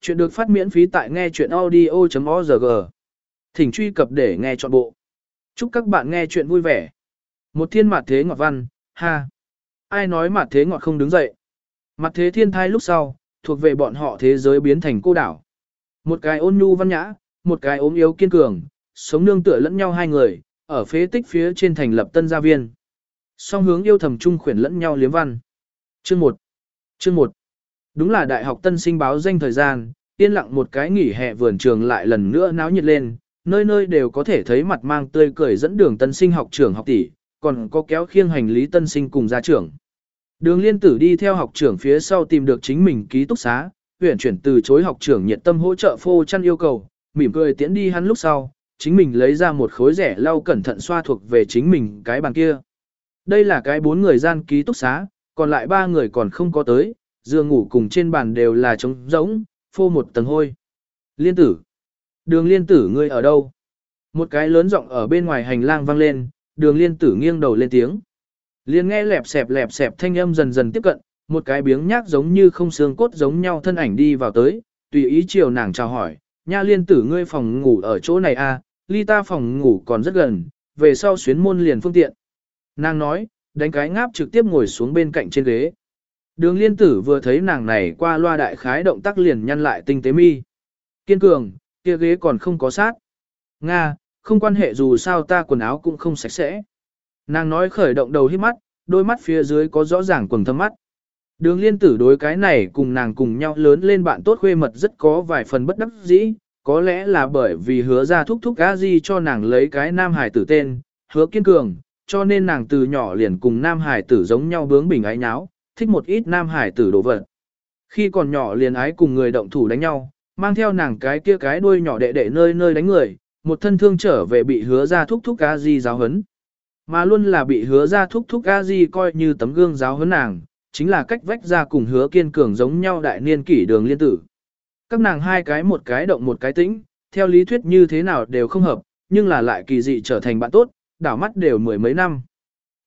Chuyện được phát miễn phí tại nghe chuyện audio.org. Thỉnh truy cập để nghe trọn bộ. Chúc các bạn nghe chuyện vui vẻ. Một thiên mặt thế ngọt văn, ha. Ai nói mặt thế ngọt không đứng dậy. Mặt thế thiên thai lúc sau, thuộc về bọn họ thế giới biến thành cô đảo. Một cái ôn nhu văn nhã, một cái ốm yếu kiên cường, sống nương tựa lẫn nhau hai người, ở phế tích phía trên thành lập tân gia viên. Song hướng yêu thầm chung khuyển lẫn nhau liếm văn. Chương 1 Chương 1 Đúng là đại học tân sinh báo danh thời gian, yên lặng một cái nghỉ hè vườn trường lại lần nữa náo nhiệt lên, nơi nơi đều có thể thấy mặt mang tươi cười dẫn đường tân sinh học trưởng học tỷ, còn có kéo khiêng hành lý tân sinh cùng gia trưởng. Đường liên tử đi theo học trưởng phía sau tìm được chính mình ký túc xá, huyện chuyển từ chối học trưởng nhiệt tâm hỗ trợ phô chăn yêu cầu, mỉm cười tiễn đi hắn lúc sau, chính mình lấy ra một khối rẻ lau cẩn thận xoa thuộc về chính mình cái bàn kia. Đây là cái bốn người gian ký túc xá, còn lại ba người còn không có tới, giường ngủ cùng trên bàn đều là trống rỗng, phô một tầng hôi. Liên tử. Đường liên tử ngươi ở đâu? Một cái lớn giọng ở bên ngoài hành lang vang lên, đường liên tử nghiêng đầu lên tiếng. Liên nghe lẹp xẹp lẹp xẹp thanh âm dần dần tiếp cận, một cái biếng nhác giống như không xương cốt giống nhau thân ảnh đi vào tới, tùy ý chiều nàng chào hỏi, nha liên tử ngươi phòng ngủ ở chỗ này à, ly ta phòng ngủ còn rất gần, về sau xuyến môn liền phương tiện. Nàng nói, đánh cái ngáp trực tiếp ngồi xuống bên cạnh trên ghế. Đường liên tử vừa thấy nàng này qua loa đại khái động tác liền nhăn lại tinh tế mi. Kiên cường, kia ghế còn không có sát. Nga, không quan hệ dù sao ta quần áo cũng không sạch sẽ. Nàng nói khởi động đầu hít mắt, đôi mắt phía dưới có rõ ràng quầng thâm mắt. Đường liên tử đối cái này cùng nàng cùng nhau lớn lên bạn tốt khuê mật rất có vài phần bất đắc dĩ, có lẽ là bởi vì hứa ra thúc thúc a di cho nàng lấy cái nam hải tử tên, hứa kiên cường, cho nên nàng từ nhỏ liền cùng nam hải tử giống nhau bướng bình ái nháo, thích một ít nam hải tử đồ vật. Khi còn nhỏ liền ái cùng người động thủ đánh nhau, mang theo nàng cái kia cái đuôi nhỏ đệ đệ nơi nơi đánh người, một thân thương trở về bị hứa ra thúc thúc a di giáo hấn. Mà luôn là bị hứa ra thúc thúc a di coi như tấm gương giáo hấn nàng, chính là cách vách ra cùng hứa kiên cường giống nhau đại niên kỷ đường liên tử. Các nàng hai cái một cái động một cái tĩnh, theo lý thuyết như thế nào đều không hợp, nhưng là lại kỳ dị trở thành bạn tốt, đảo mắt đều mười mấy năm.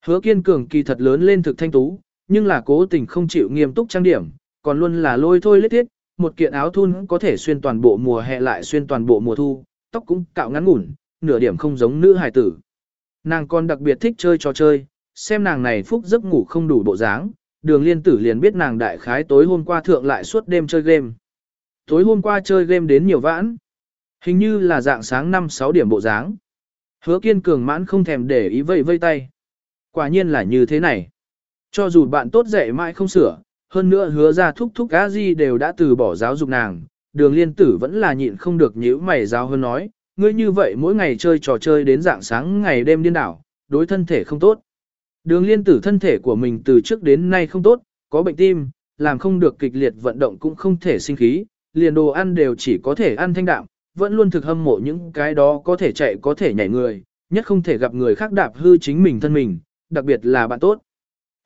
Hứa kiên cường kỳ thật lớn lên thực thanh tú, nhưng là cố tình không chịu nghiêm túc trang điểm, còn luôn là lôi thôi lết thiết, một kiện áo thun có thể xuyên toàn bộ mùa hè lại xuyên toàn bộ mùa thu, tóc cũng cạo ngắn ngủn, nửa điểm không giống nữ hài tử. Nàng còn đặc biệt thích chơi trò chơi, xem nàng này phúc giấc ngủ không đủ bộ dáng, đường liên tử liền biết nàng đại khái tối hôm qua thượng lại suốt đêm chơi game. Tối hôm qua chơi game đến nhiều vãn, hình như là dạng sáng 5-6 điểm bộ dáng. Hứa kiên cường mãn không thèm để ý vây vây tay. Quả nhiên là như thế này. Cho dù bạn tốt dạy mãi không sửa, hơn nữa hứa ra thúc thúc á gì đều đã từ bỏ giáo dục nàng, đường liên tử vẫn là nhịn không được nhíu mày giáo hơn nói, ngươi như vậy mỗi ngày chơi trò chơi đến dạng sáng ngày đêm điên đảo, đối thân thể không tốt. Đường liên tử thân thể của mình từ trước đến nay không tốt, có bệnh tim, làm không được kịch liệt vận động cũng không thể sinh khí, liền đồ ăn đều chỉ có thể ăn thanh đạm, vẫn luôn thực hâm mộ những cái đó có thể chạy có thể nhảy người, nhất không thể gặp người khác đạp hư chính mình thân mình, đặc biệt là bạn tốt.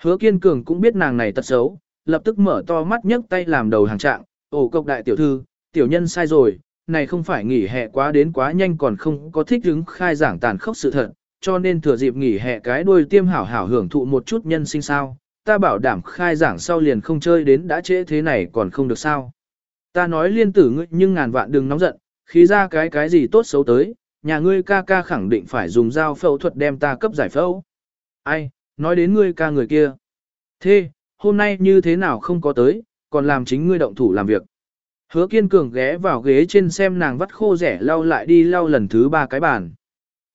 Hứa kiên cường cũng biết nàng này tật xấu, lập tức mở to mắt nhấc tay làm đầu hàng trạng, ổ cộc đại tiểu thư, tiểu nhân sai rồi, này không phải nghỉ hè quá đến quá nhanh còn không có thích hứng khai giảng tàn khốc sự thật, cho nên thừa dịp nghỉ hè cái đuôi tiêm hảo hảo hưởng thụ một chút nhân sinh sao, ta bảo đảm khai giảng sau liền không chơi đến đã trễ thế này còn không được sao. Ta nói liên tử ngươi nhưng ngàn vạn đừng nóng giận, khí ra cái cái gì tốt xấu tới, nhà ngươi ca ca khẳng định phải dùng dao phẫu thuật đem ta cấp giải phẫu. Ai, nói đến ngươi ca người kia. Thế, hôm nay như thế nào không có tới, còn làm chính ngươi động thủ làm việc. Hứa kiên cường ghé vào ghế trên xem nàng vắt khô rẻ lau lại đi lau lần thứ ba cái bàn.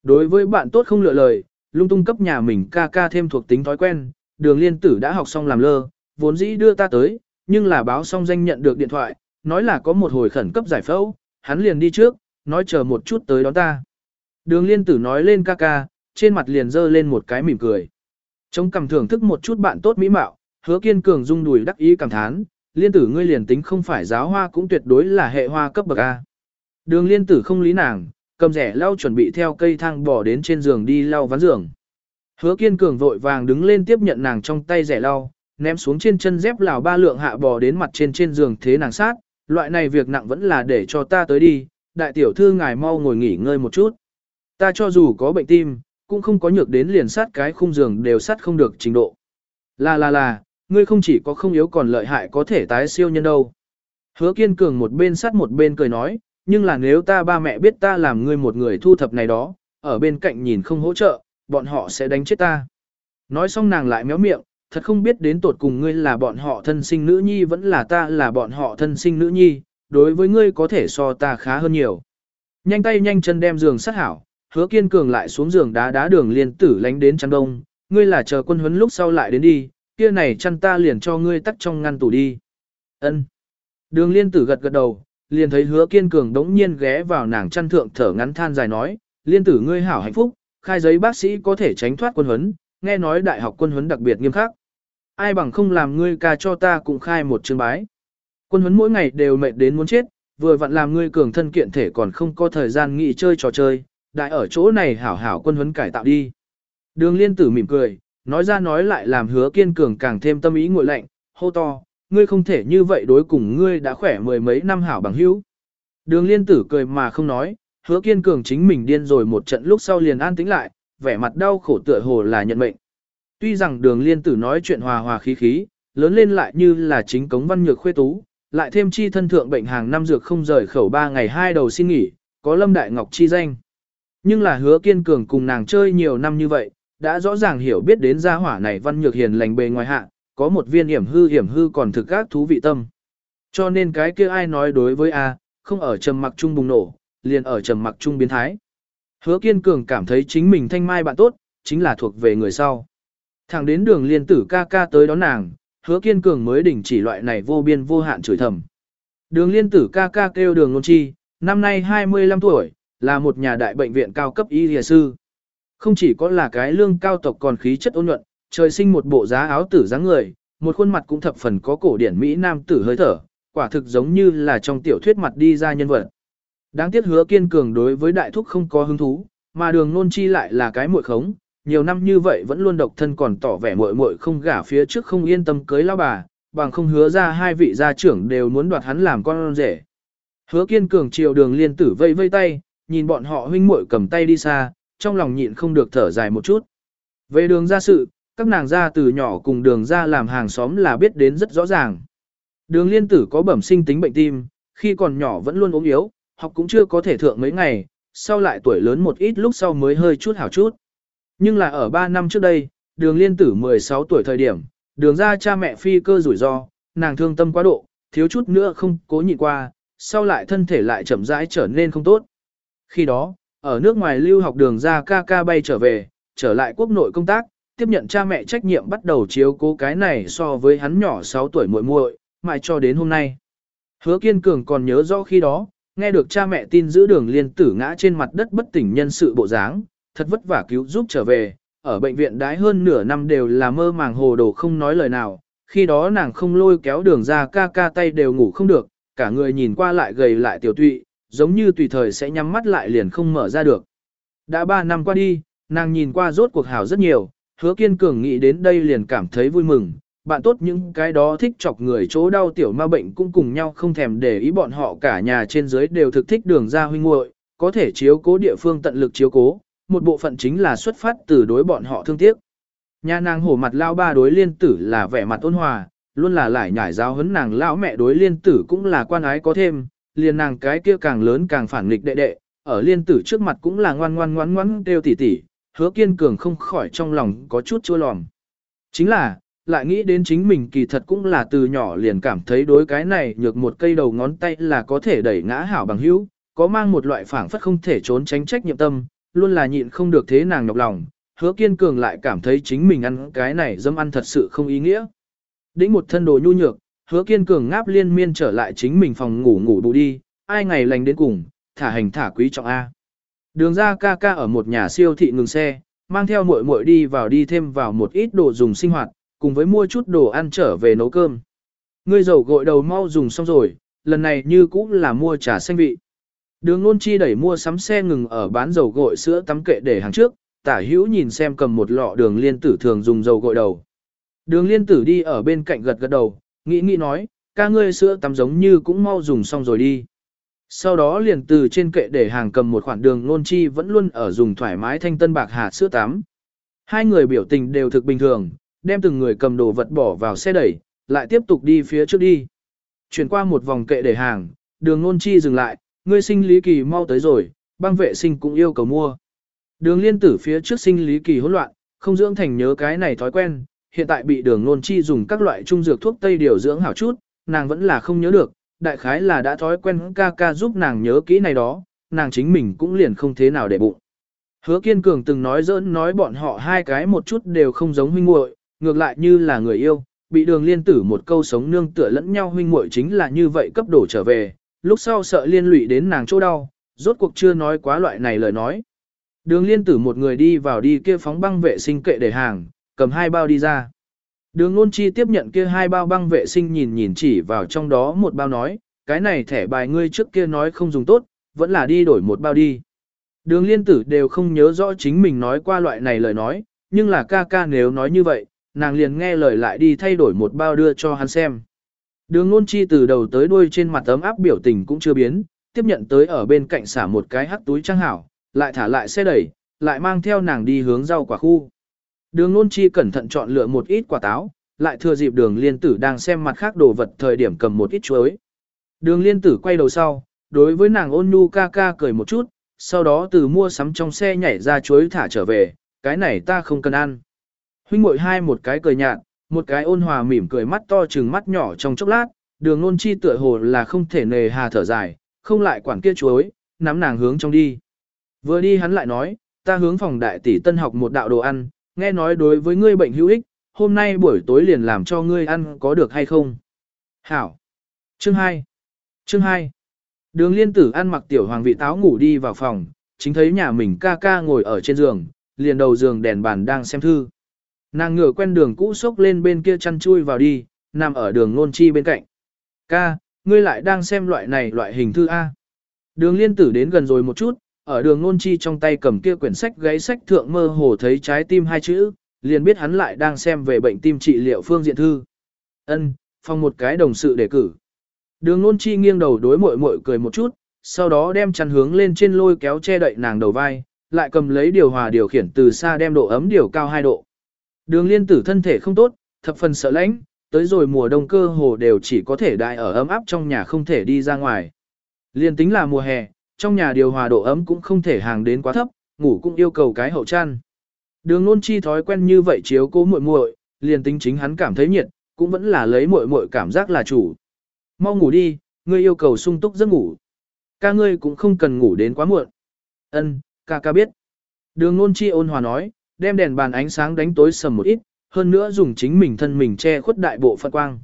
Đối với bạn tốt không lựa lời, lung tung cấp nhà mình ca ca thêm thuộc tính thói quen, đường liên tử đã học xong làm lơ, vốn dĩ đưa ta tới, nhưng là báo xong danh nhận được điện thoại, nói là có một hồi khẩn cấp giải phẫu, hắn liền đi trước, nói chờ một chút tới đón ta. Đường liên tử nói lên ca ca, trên mặt liền dơ lên một cái mỉm cười. Chống cầm thưởng thức một chút bạn tốt mỹ mạo, hứa kiên cường rung đùi đắc ý cảm thán, liên tử ngươi liền tính không phải giáo hoa cũng tuyệt đối là hệ hoa cấp bậc A. Đường liên tử không lý nàng, cầm rẻ lau chuẩn bị theo cây thang bỏ đến trên giường đi lau ván giường. Hứa kiên cường vội vàng đứng lên tiếp nhận nàng trong tay rẻ lau, ném xuống trên chân dép lào ba lượng hạ bò đến mặt trên trên giường thế nàng sát, loại này việc nặng vẫn là để cho ta tới đi, đại tiểu thư ngài mau ngồi nghỉ ngơi một chút. Ta cho dù có bệnh tim, cũng không có nhược đến liền sát cái khung giường đều sát không được trình độ. Là là là, ngươi không chỉ có không yếu còn lợi hại có thể tái siêu nhân đâu. Hứa kiên cường một bên sát một bên cười nói, nhưng là nếu ta ba mẹ biết ta làm ngươi một người thu thập này đó, ở bên cạnh nhìn không hỗ trợ, bọn họ sẽ đánh chết ta. Nói xong nàng lại méo miệng, thật không biết đến tột cùng ngươi là bọn họ thân sinh nữ nhi vẫn là ta là bọn họ thân sinh nữ nhi, đối với ngươi có thể so ta khá hơn nhiều. Nhanh tay nhanh chân đem giường sát hảo, hứa kiên cường lại xuống giường đá đá đường liên tử lánh đến chăn đông, ngươi là chờ quân huấn lúc sau lại đến đi, kia này chăn ta liền cho ngươi tắt trong ngăn tủ đi. Ân. Đường liên tử gật gật đầu, liền thấy hứa kiên cường đống nhiên ghé vào nàng chăn thượng thở ngắn than dài nói, liên tử ngươi hảo hạnh phúc, khai giấy bác sĩ có thể tránh thoát quân huấn, nghe nói đại học quân huấn đặc biệt nghiêm khắc. Ai bằng không làm ngươi ca cho ta cũng khai một chương bái. Quân huấn mỗi ngày đều mệt đến muốn chết, vừa vặn làm ngươi cường thân kiện thể còn không có thời gian nghỉ chơi trò chơi, đại ở chỗ này hảo hảo quân huấn cải tạo đi. Đường liên tử mỉm cười, nói ra nói lại làm hứa kiên cường càng thêm tâm ý ngội lạnh, hô to, ngươi không thể như vậy đối cùng ngươi đã khỏe mười mấy năm hảo bằng hữu. Đường liên tử cười mà không nói, hứa kiên cường chính mình điên rồi một trận lúc sau liền an tĩnh lại, vẻ mặt đau khổ tựa hồ là nhận mệnh. Tuy rằng đường liên tử nói chuyện hòa hòa khí khí, lớn lên lại như là chính cống văn nhược khuê tú, lại thêm chi thân thượng bệnh hàng năm dược không rời khẩu ba ngày hai đầu xin nghỉ, có lâm đại ngọc chi danh. Nhưng là hứa kiên cường cùng nàng chơi nhiều năm như vậy, đã rõ ràng hiểu biết đến gia hỏa này văn nhược hiền lành bề ngoài hạ, có một viên hiểm hư hiểm hư còn thực các thú vị tâm. Cho nên cái kia ai nói đối với A, không ở trầm mặc trung bùng nổ, liền ở trầm mặc trung biến thái. Hứa kiên cường cảm thấy chính mình thanh mai bạn tốt, chính là thuộc về người sau. Thẳng đến đường liên tử ca ca tới đón nàng, hứa kiên cường mới đình chỉ loại này vô biên vô hạn chửi thầm. Đường liên tử ca ca kêu đường nôn chi, năm nay 25 tuổi, là một nhà đại bệnh viện cao cấp y lìa sư. Không chỉ có là cái lương cao tộc còn khí chất ôn nhuận, trời sinh một bộ giá áo tử dáng người, một khuôn mặt cũng thập phần có cổ điển Mỹ Nam tử hơi thở, quả thực giống như là trong tiểu thuyết mặt đi ra nhân vật. Đáng tiếc hứa kiên cường đối với đại thúc không có hứng thú, mà đường nôn chi lại là cái muội khống, nhiều năm như vậy vẫn luôn độc thân còn tỏ vẻ muội muội không gả phía trước không yên tâm cưới lao bà, bằng không hứa ra hai vị gia trưởng đều muốn đoạt hắn làm con rể. Hứa kiên cường chiều đường liên tử vây vây tay, nhìn bọn họ huynh muội cầm tay đi xa, trong lòng nhịn không được thở dài một chút. Về đường ra sự, các nàng ra từ nhỏ cùng đường ra làm hàng xóm là biết đến rất rõ ràng. Đường liên tử có bẩm sinh tính bệnh tim, khi còn nhỏ vẫn luôn ốm yếu, học cũng chưa có thể thượng mấy ngày, sau lại tuổi lớn một ít lúc sau mới hơi chút hảo chút. Nhưng là ở 3 năm trước đây, đường liên tử 16 tuổi thời điểm, đường ra cha mẹ phi cơ rủi ro, nàng thương tâm quá độ, thiếu chút nữa không cố nhịn qua, sau lại thân thể lại chậm rãi trở nên không tốt. Khi đó, ở nước ngoài lưu học đường ra ca ca bay trở về, trở lại quốc nội công tác, tiếp nhận cha mẹ trách nhiệm bắt đầu chiếu cố cái này so với hắn nhỏ 6 tuổi muội muội, mãi cho đến hôm nay. Hứa kiên cường còn nhớ rõ khi đó, nghe được cha mẹ tin giữ đường liên tử ngã trên mặt đất bất tỉnh nhân sự bộ dáng, thật vất vả cứu giúp trở về, ở bệnh viện đái hơn nửa năm đều là mơ màng hồ đồ không nói lời nào, khi đó nàng không lôi kéo đường ra ca ca tay đều ngủ không được, cả người nhìn qua lại gầy lại tiểu tụy, giống như tùy thời sẽ nhắm mắt lại liền không mở ra được. Đã 3 năm qua đi, nàng nhìn qua rốt cuộc hảo rất nhiều, hứa kiên cường nghĩ đến đây liền cảm thấy vui mừng, bạn tốt những cái đó thích chọc người chỗ đau tiểu ma bệnh cũng cùng nhau không thèm để ý bọn họ cả nhà trên dưới đều thực thích đường ra huynh muội có thể chiếu cố địa phương tận lực chiếu cố, một bộ phận chính là xuất phát từ đối bọn họ thương tiếc. Nhà nàng hổ mặt lao ba đối liên tử là vẻ mặt ôn hòa, luôn là lại nhải giáo hấn nàng lão mẹ đối liên tử cũng là quan ái có thêm, liền nàng cái kia càng lớn càng phản nghịch đệ đệ, ở liên tử trước mặt cũng là ngoan ngoan ngoan ngoan đều tỉ tỉ, hứa kiên cường không khỏi trong lòng có chút chua lòm. Chính là, lại nghĩ đến chính mình kỳ thật cũng là từ nhỏ liền cảm thấy đối cái này nhược một cây đầu ngón tay là có thể đẩy ngã hảo bằng hữu, có mang một loại phảng phất không thể trốn tránh trách nhiệm tâm, luôn là nhịn không được thế nàng nhọc lòng, hứa kiên cường lại cảm thấy chính mình ăn cái này dâm ăn thật sự không ý nghĩa. Đĩnh một thân đồ nhu nhược, hứa kiên cường ngáp liên miên trở lại chính mình phòng ngủ ngủ bù đi, ai ngày lành đến cùng, thả hành thả quý trọng A. Đường ra ca ca ở một nhà siêu thị ngừng xe, mang theo muội muội đi vào đi thêm vào một ít đồ dùng sinh hoạt, cùng với mua chút đồ ăn trở về nấu cơm. Ngươi dầu gội đầu mau dùng xong rồi, lần này như cũng là mua trà xanh vị. Đường nôn chi đẩy mua sắm xe ngừng ở bán dầu gội sữa tắm kệ để hàng trước, tả hữu nhìn xem cầm một lọ đường liên tử thường dùng dầu gội đầu. Đường liên tử đi ở bên cạnh gật gật đầu, nghĩ nghĩ nói, ca ngươi sữa tắm giống như cũng mau dùng xong rồi đi. Sau đó liền từ trên kệ để hàng cầm một khoản đường nôn chi vẫn luôn ở dùng thoải mái thanh tân bạc hà sữa tắm. Hai người biểu tình đều thực bình thường, đem từng người cầm đồ vật bỏ vào xe đẩy, lại tiếp tục đi phía trước đi. Chuyển qua một vòng kệ để hàng, đường nôn chi dừng lại, ngươi sinh lý kỳ mau tới rồi, băng vệ sinh cũng yêu cầu mua. Đường liên tử phía trước sinh lý kỳ hỗn loạn, không dưỡng thành nhớ cái này thói quen, hiện tại bị đường nôn chi dùng các loại trung dược thuốc tây điều dưỡng hảo chút, nàng vẫn là không nhớ được, đại khái là đã thói quen ca ca giúp nàng nhớ kỹ này đó, nàng chính mình cũng liền không thế nào để bụng. Hứa kiên cường từng nói dỡn nói bọn họ hai cái một chút đều không giống huynh muội, ngược lại như là người yêu, bị đường liên tử một câu sống nương tựa lẫn nhau huynh muội chính là như vậy cấp đổ trở về, lúc sau sợ liên lụy đến nàng chỗ đau, rốt cuộc chưa nói quá loại này lời nói. Đường liên tử một người đi vào đi kia phóng băng vệ sinh kệ để hàng, cầm hai bao đi ra. Đường Nôn chi tiếp nhận kia hai bao băng vệ sinh nhìn nhìn chỉ vào trong đó một bao nói, cái này thẻ bài ngươi trước kia nói không dùng tốt, vẫn là đi đổi một bao đi. Đường liên tử đều không nhớ rõ chính mình nói qua loại này lời nói, nhưng là ca ca nếu nói như vậy, nàng liền nghe lời lại đi thay đổi một bao đưa cho hắn xem. Đường Nôn chi từ đầu tới đuôi trên mặt ấm áp biểu tình cũng chưa biến, tiếp nhận tới ở bên cạnh xả một cái hắc túi trang hảo, lại thả lại xe đẩy, lại mang theo nàng đi hướng rau quả khu. Đường nôn chi cẩn thận chọn lựa một ít quả táo, lại thừa dịp đường liên tử đang xem mặt khác đồ vật thời điểm cầm một ít chuối. Đường liên tử quay đầu sau, đối với nàng ôn nhu ca ca cười một chút, sau đó từ mua sắm trong xe nhảy ra chuối thả trở về, cái này ta không cần ăn. Huynh muội hai một cái cười nhạt, một cái ôn hòa mỉm cười mắt to trừng mắt nhỏ trong chốc lát, đường nôn chi tựa hồ là không thể nề hà thở dài, không lại quản kia chuối, nắm nàng hướng trong đi. Vừa đi hắn lại nói, ta hướng phòng đại tỷ tân học một đạo đồ ăn, nghe nói đối với ngươi bệnh hữu ích, hôm nay buổi tối liền làm cho ngươi ăn có được hay không? Hảo. Chương 2. Chương 2. Đường liên tử ăn mặc tiểu hoàng vị táo ngủ đi vào phòng, chính thấy nhà mình ca ca ngồi ở trên giường, liền đầu giường đèn bàn đang xem thư. Nàng ngửa quen đường cũ sốc lên bên kia chăn chui vào đi, nằm ở đường nôn chi bên cạnh. Ca, ngươi lại đang xem loại này loại hình thư A. Đường liên tử đến gần rồi một chút, ở đường ngôn chi trong tay cầm kia quyển sách gáy sách thượng mơ hồ thấy trái tim hai chữ, liền biết hắn lại đang xem về bệnh tim trị liệu phương diện thư. Ân, phong một cái đồng sự đề cử. Đường ngôn chi nghiêng đầu đối mội mội cười một chút, sau đó đem chăn hướng lên trên lôi kéo che đậy nàng đầu vai, lại cầm lấy điều hòa điều khiển từ xa đem độ ấm điều cao 2 độ. Đường liên tử thân thể không tốt, thập phần sợ lãnh, tới rồi mùa đông cơ hồ đều chỉ có thể đại ở ấm áp trong nhà không thể đi ra ngoài. Liên tính là mùa hè, trong nhà điều hòa độ ấm cũng không thể hàng đến quá thấp, ngủ cũng yêu cầu cái hậu chăn. Đường nôn chi thói quen như vậy chiếu cố muội muội, liền tính chính hắn cảm thấy nhiệt, cũng vẫn là lấy muội muội cảm giác là chủ. Mau ngủ đi, ngươi yêu cầu sung túc giấc ngủ. Ca ngươi cũng không cần ngủ đến quá muộn. Ân, ca ca biết. Đường nôn chi ôn hòa nói, đem đèn bàn ánh sáng đánh tối sầm một ít, hơn nữa dùng chính mình thân mình che khuất đại bộ phận quang.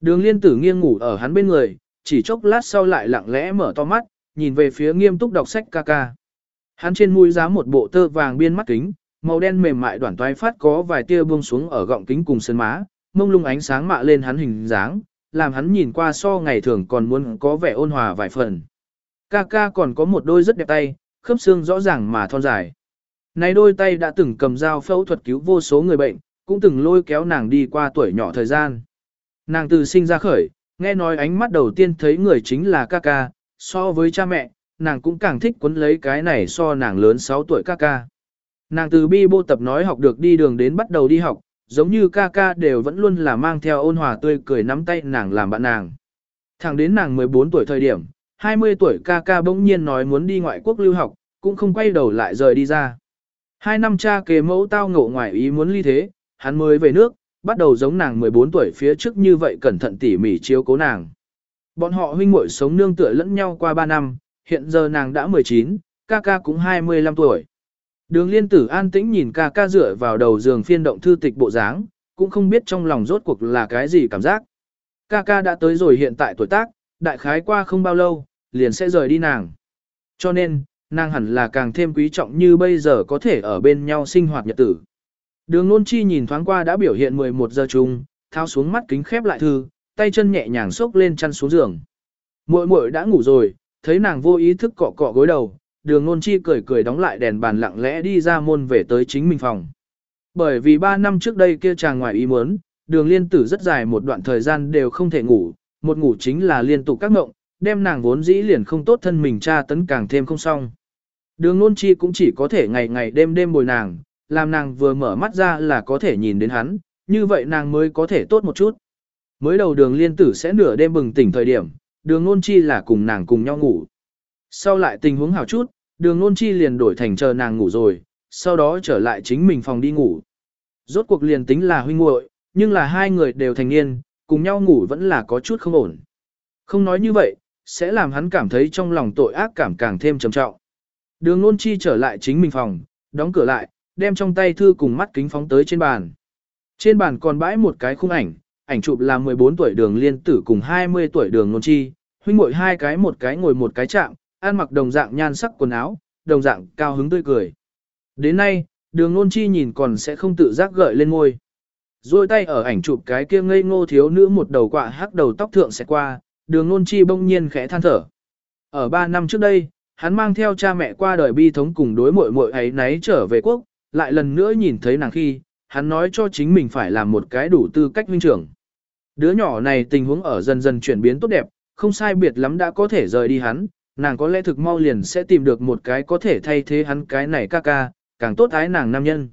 Đường liên tử nghiêng ngủ ở hắn bên người, chỉ chốc lát sau lại lặng lẽ mở to mắt, nhìn về phía nghiêm túc đọc sách ca ca. Hắn trên mũi giá một bộ tơ vàng biên mắt kính, màu đen mềm mại đoạn toái phát có vài tia buông xuống ở gọng kính cùng sơn má, mông lung ánh sáng mạ lên hắn hình dáng, làm hắn nhìn qua so ngày thường còn muốn có vẻ ôn hòa vài phần. Ca ca còn có một đôi rất đẹp tay, khớp xương rõ ràng mà thon dài. Này đôi tay đã từng cầm dao phẫu thuật cứu vô số người bệnh, cũng từng lôi kéo nàng đi qua tuổi nhỏ thời gian. Nàng từ sinh ra khởi, nghe nói ánh mắt đầu tiên thấy người chính là ca ca, so với cha mẹ, nàng cũng càng thích quấn lấy cái này so nàng lớn 6 tuổi ca ca. Nàng từ bi bô tập nói học được đi đường đến bắt đầu đi học, giống như ca ca đều vẫn luôn là mang theo ôn hòa tươi cười nắm tay nàng làm bạn nàng. Thẳng đến nàng 14 tuổi thời điểm, 20 tuổi ca ca bỗng nhiên nói muốn đi ngoại quốc lưu học, cũng không quay đầu lại rời đi ra. Hai năm cha kế mẫu tao ngộ ngoài ý muốn ly thế, hắn mới về nước, bắt đầu giống nàng 14 tuổi phía trước như vậy cẩn thận tỉ mỉ chiếu cố nàng. Bọn họ huynh muội sống nương tựa lẫn nhau qua 3 năm, hiện giờ nàng đã 19, ca ca cũng 25 tuổi. Đường liên tử an tĩnh nhìn ca ca dựa vào đầu giường phiên động thư tịch bộ dáng, cũng không biết trong lòng rốt cuộc là cái gì cảm giác. Ca ca đã tới rồi hiện tại tuổi tác, đại khái qua không bao lâu, liền sẽ rời đi nàng. Cho nên, nàng hẳn là càng thêm quý trọng như bây giờ có thể ở bên nhau sinh hoạt nhật tử. Đường nôn chi nhìn thoáng qua đã biểu hiện 11 giờ chung, thao xuống mắt kính khép lại thư, tay chân nhẹ nhàng xốc lên chăn xuống giường. Muội muội đã ngủ rồi, thấy nàng vô ý thức cọ cọ gối đầu, đường nôn chi cười cười đóng lại đèn bàn lặng lẽ đi ra môn về tới chính mình phòng. Bởi vì 3 năm trước đây kia chàng ngoài ý muốn, đường liên tử rất dài một đoạn thời gian đều không thể ngủ, một ngủ chính là liên tục các ngộng, đem nàng vốn dĩ liền không tốt thân mình tra tấn càng thêm không xong. Đường nôn chi cũng chỉ có thể ngày ngày đêm đêm bồi nàng, làm nàng vừa mở mắt ra là có thể nhìn đến hắn, như vậy nàng mới có thể tốt một chút. Mới đầu đường liên tử sẽ nửa đêm bừng tỉnh thời điểm, đường nôn chi là cùng nàng cùng nhau ngủ. Sau lại tình huống hảo chút, đường nôn chi liền đổi thành chờ nàng ngủ rồi, sau đó trở lại chính mình phòng đi ngủ. Rốt cuộc liền tính là huynh muội, nhưng là hai người đều thành niên, cùng nhau ngủ vẫn là có chút không ổn. Không nói như vậy, sẽ làm hắn cảm thấy trong lòng tội ác cảm càng thêm trầm trọng. Đường nôn chi trở lại chính mình phòng, đóng cửa lại, đem trong tay thư cùng mắt kính phóng tới trên bàn. Trên bàn còn bãi một cái khung ảnh, ảnh chụp là 14 tuổi đường liên tử cùng 20 tuổi đường nôn chi, huynh muội hai cái một cái ngồi một cái chạm, ăn mặc đồng dạng nhan sắc quần áo, đồng dạng cao hứng tươi cười. Đến nay, đường nôn chi nhìn còn sẽ không tự giác gợi lên ngôi. Rồi tay ở ảnh chụp cái kia ngây ngô thiếu nữ một đầu quạ hắc đầu tóc thượng sẽ qua, đường nôn chi bỗng nhiên khẽ than thở. Ở 3 năm trước đây, hắn mang theo cha mẹ qua đời bi thống cùng đối muội muội ấy nấy trở về quốc, lại lần nữa nhìn thấy nàng khi, hắn nói cho chính mình phải làm một cái đủ tư cách huynh trưởng. Đứa nhỏ này tình huống ở dần dần chuyển biến tốt đẹp, không sai biệt lắm đã có thể rời đi hắn, nàng có lẽ thực mau liền sẽ tìm được một cái có thể thay thế hắn cái này ca ca, càng tốt ái nàng nam nhân.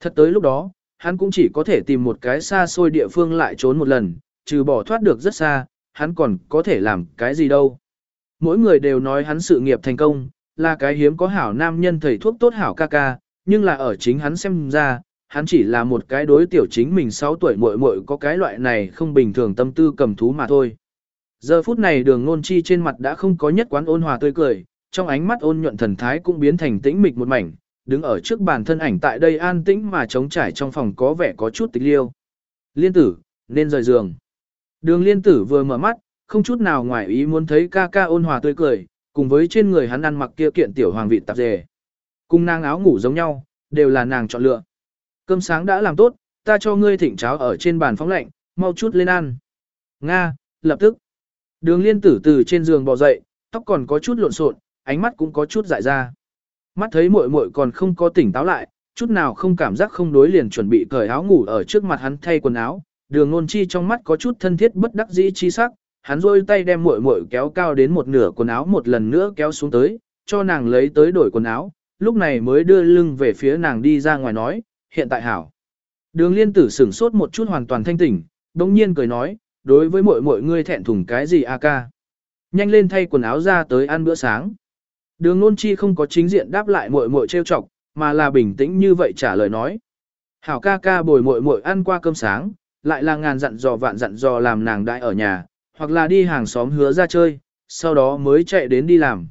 Thật tới lúc đó, hắn cũng chỉ có thể tìm một cái xa xôi địa phương lại trốn một lần, trừ bỏ thoát được rất xa, hắn còn có thể làm cái gì đâu. Mỗi người đều nói hắn sự nghiệp thành công, là cái hiếm có hảo nam nhân thầy thuốc tốt hảo ca ca, nhưng là ở chính hắn xem ra, hắn chỉ là một cái đối tiểu chính mình 6 tuổi muội muội có cái loại này không bình thường tâm tư cầm thú mà thôi. Giờ phút này đường nôn chi trên mặt đã không có nhất quán ôn hòa tươi cười, trong ánh mắt ôn nhuận thần thái cũng biến thành tĩnh mịch một mảnh, đứng ở trước bàn thân ảnh tại đây an tĩnh mà trống trải trong phòng có vẻ có chút tịch liêu. Liên tử, nên rời giường. Đường liên tử vừa mở mắt, không chút nào ngoài ý muốn thấy ca ca ôn hòa tươi cười, cùng với trên người hắn ăn mặc kia kiện tiểu hoàng vị tạp dề. Cùng nàng áo ngủ giống nhau, đều là nàng chọn lựa. Cơm sáng đã làm tốt, ta cho ngươi thỉnh cháo ở trên bàn phóng lạnh, mau chút lên ăn. Nga, lập tức. Đường liên tử từ trên giường bò dậy, tóc còn có chút lộn xộn, ánh mắt cũng có chút dại ra. Mắt thấy muội muội còn không có tỉnh táo lại, chút nào không cảm giác không đối liền chuẩn bị cởi áo ngủ ở trước mặt hắn thay quần áo. Đường nôn chi trong mắt có chút thân thiết bất đắc dĩ chi sắc, hắn rôi tay đem muội muội kéo cao đến một nửa quần áo một lần nữa kéo xuống tới, cho nàng lấy tới đổi quần áo, lúc này mới đưa lưng về phía nàng đi ra ngoài nói, hiện tại hảo. Đường liên tử sửng sốt một chút hoàn toàn thanh tỉnh, đồng nhiên cười nói, đối với mọi mọi ngươi thẹn thùng cái gì a ca. Nhanh lên thay quần áo ra tới ăn bữa sáng. Đường nôn chi không có chính diện đáp lại mọi mọi trêu chọc, mà là bình tĩnh như vậy trả lời nói. Hảo ca ca bồi mọi mọi ăn qua cơm sáng, lại là ngàn dặn dò vạn dặn dò làm nàng đại ở nhà, hoặc là đi hàng xóm hứa ra chơi, sau đó mới chạy đến đi làm.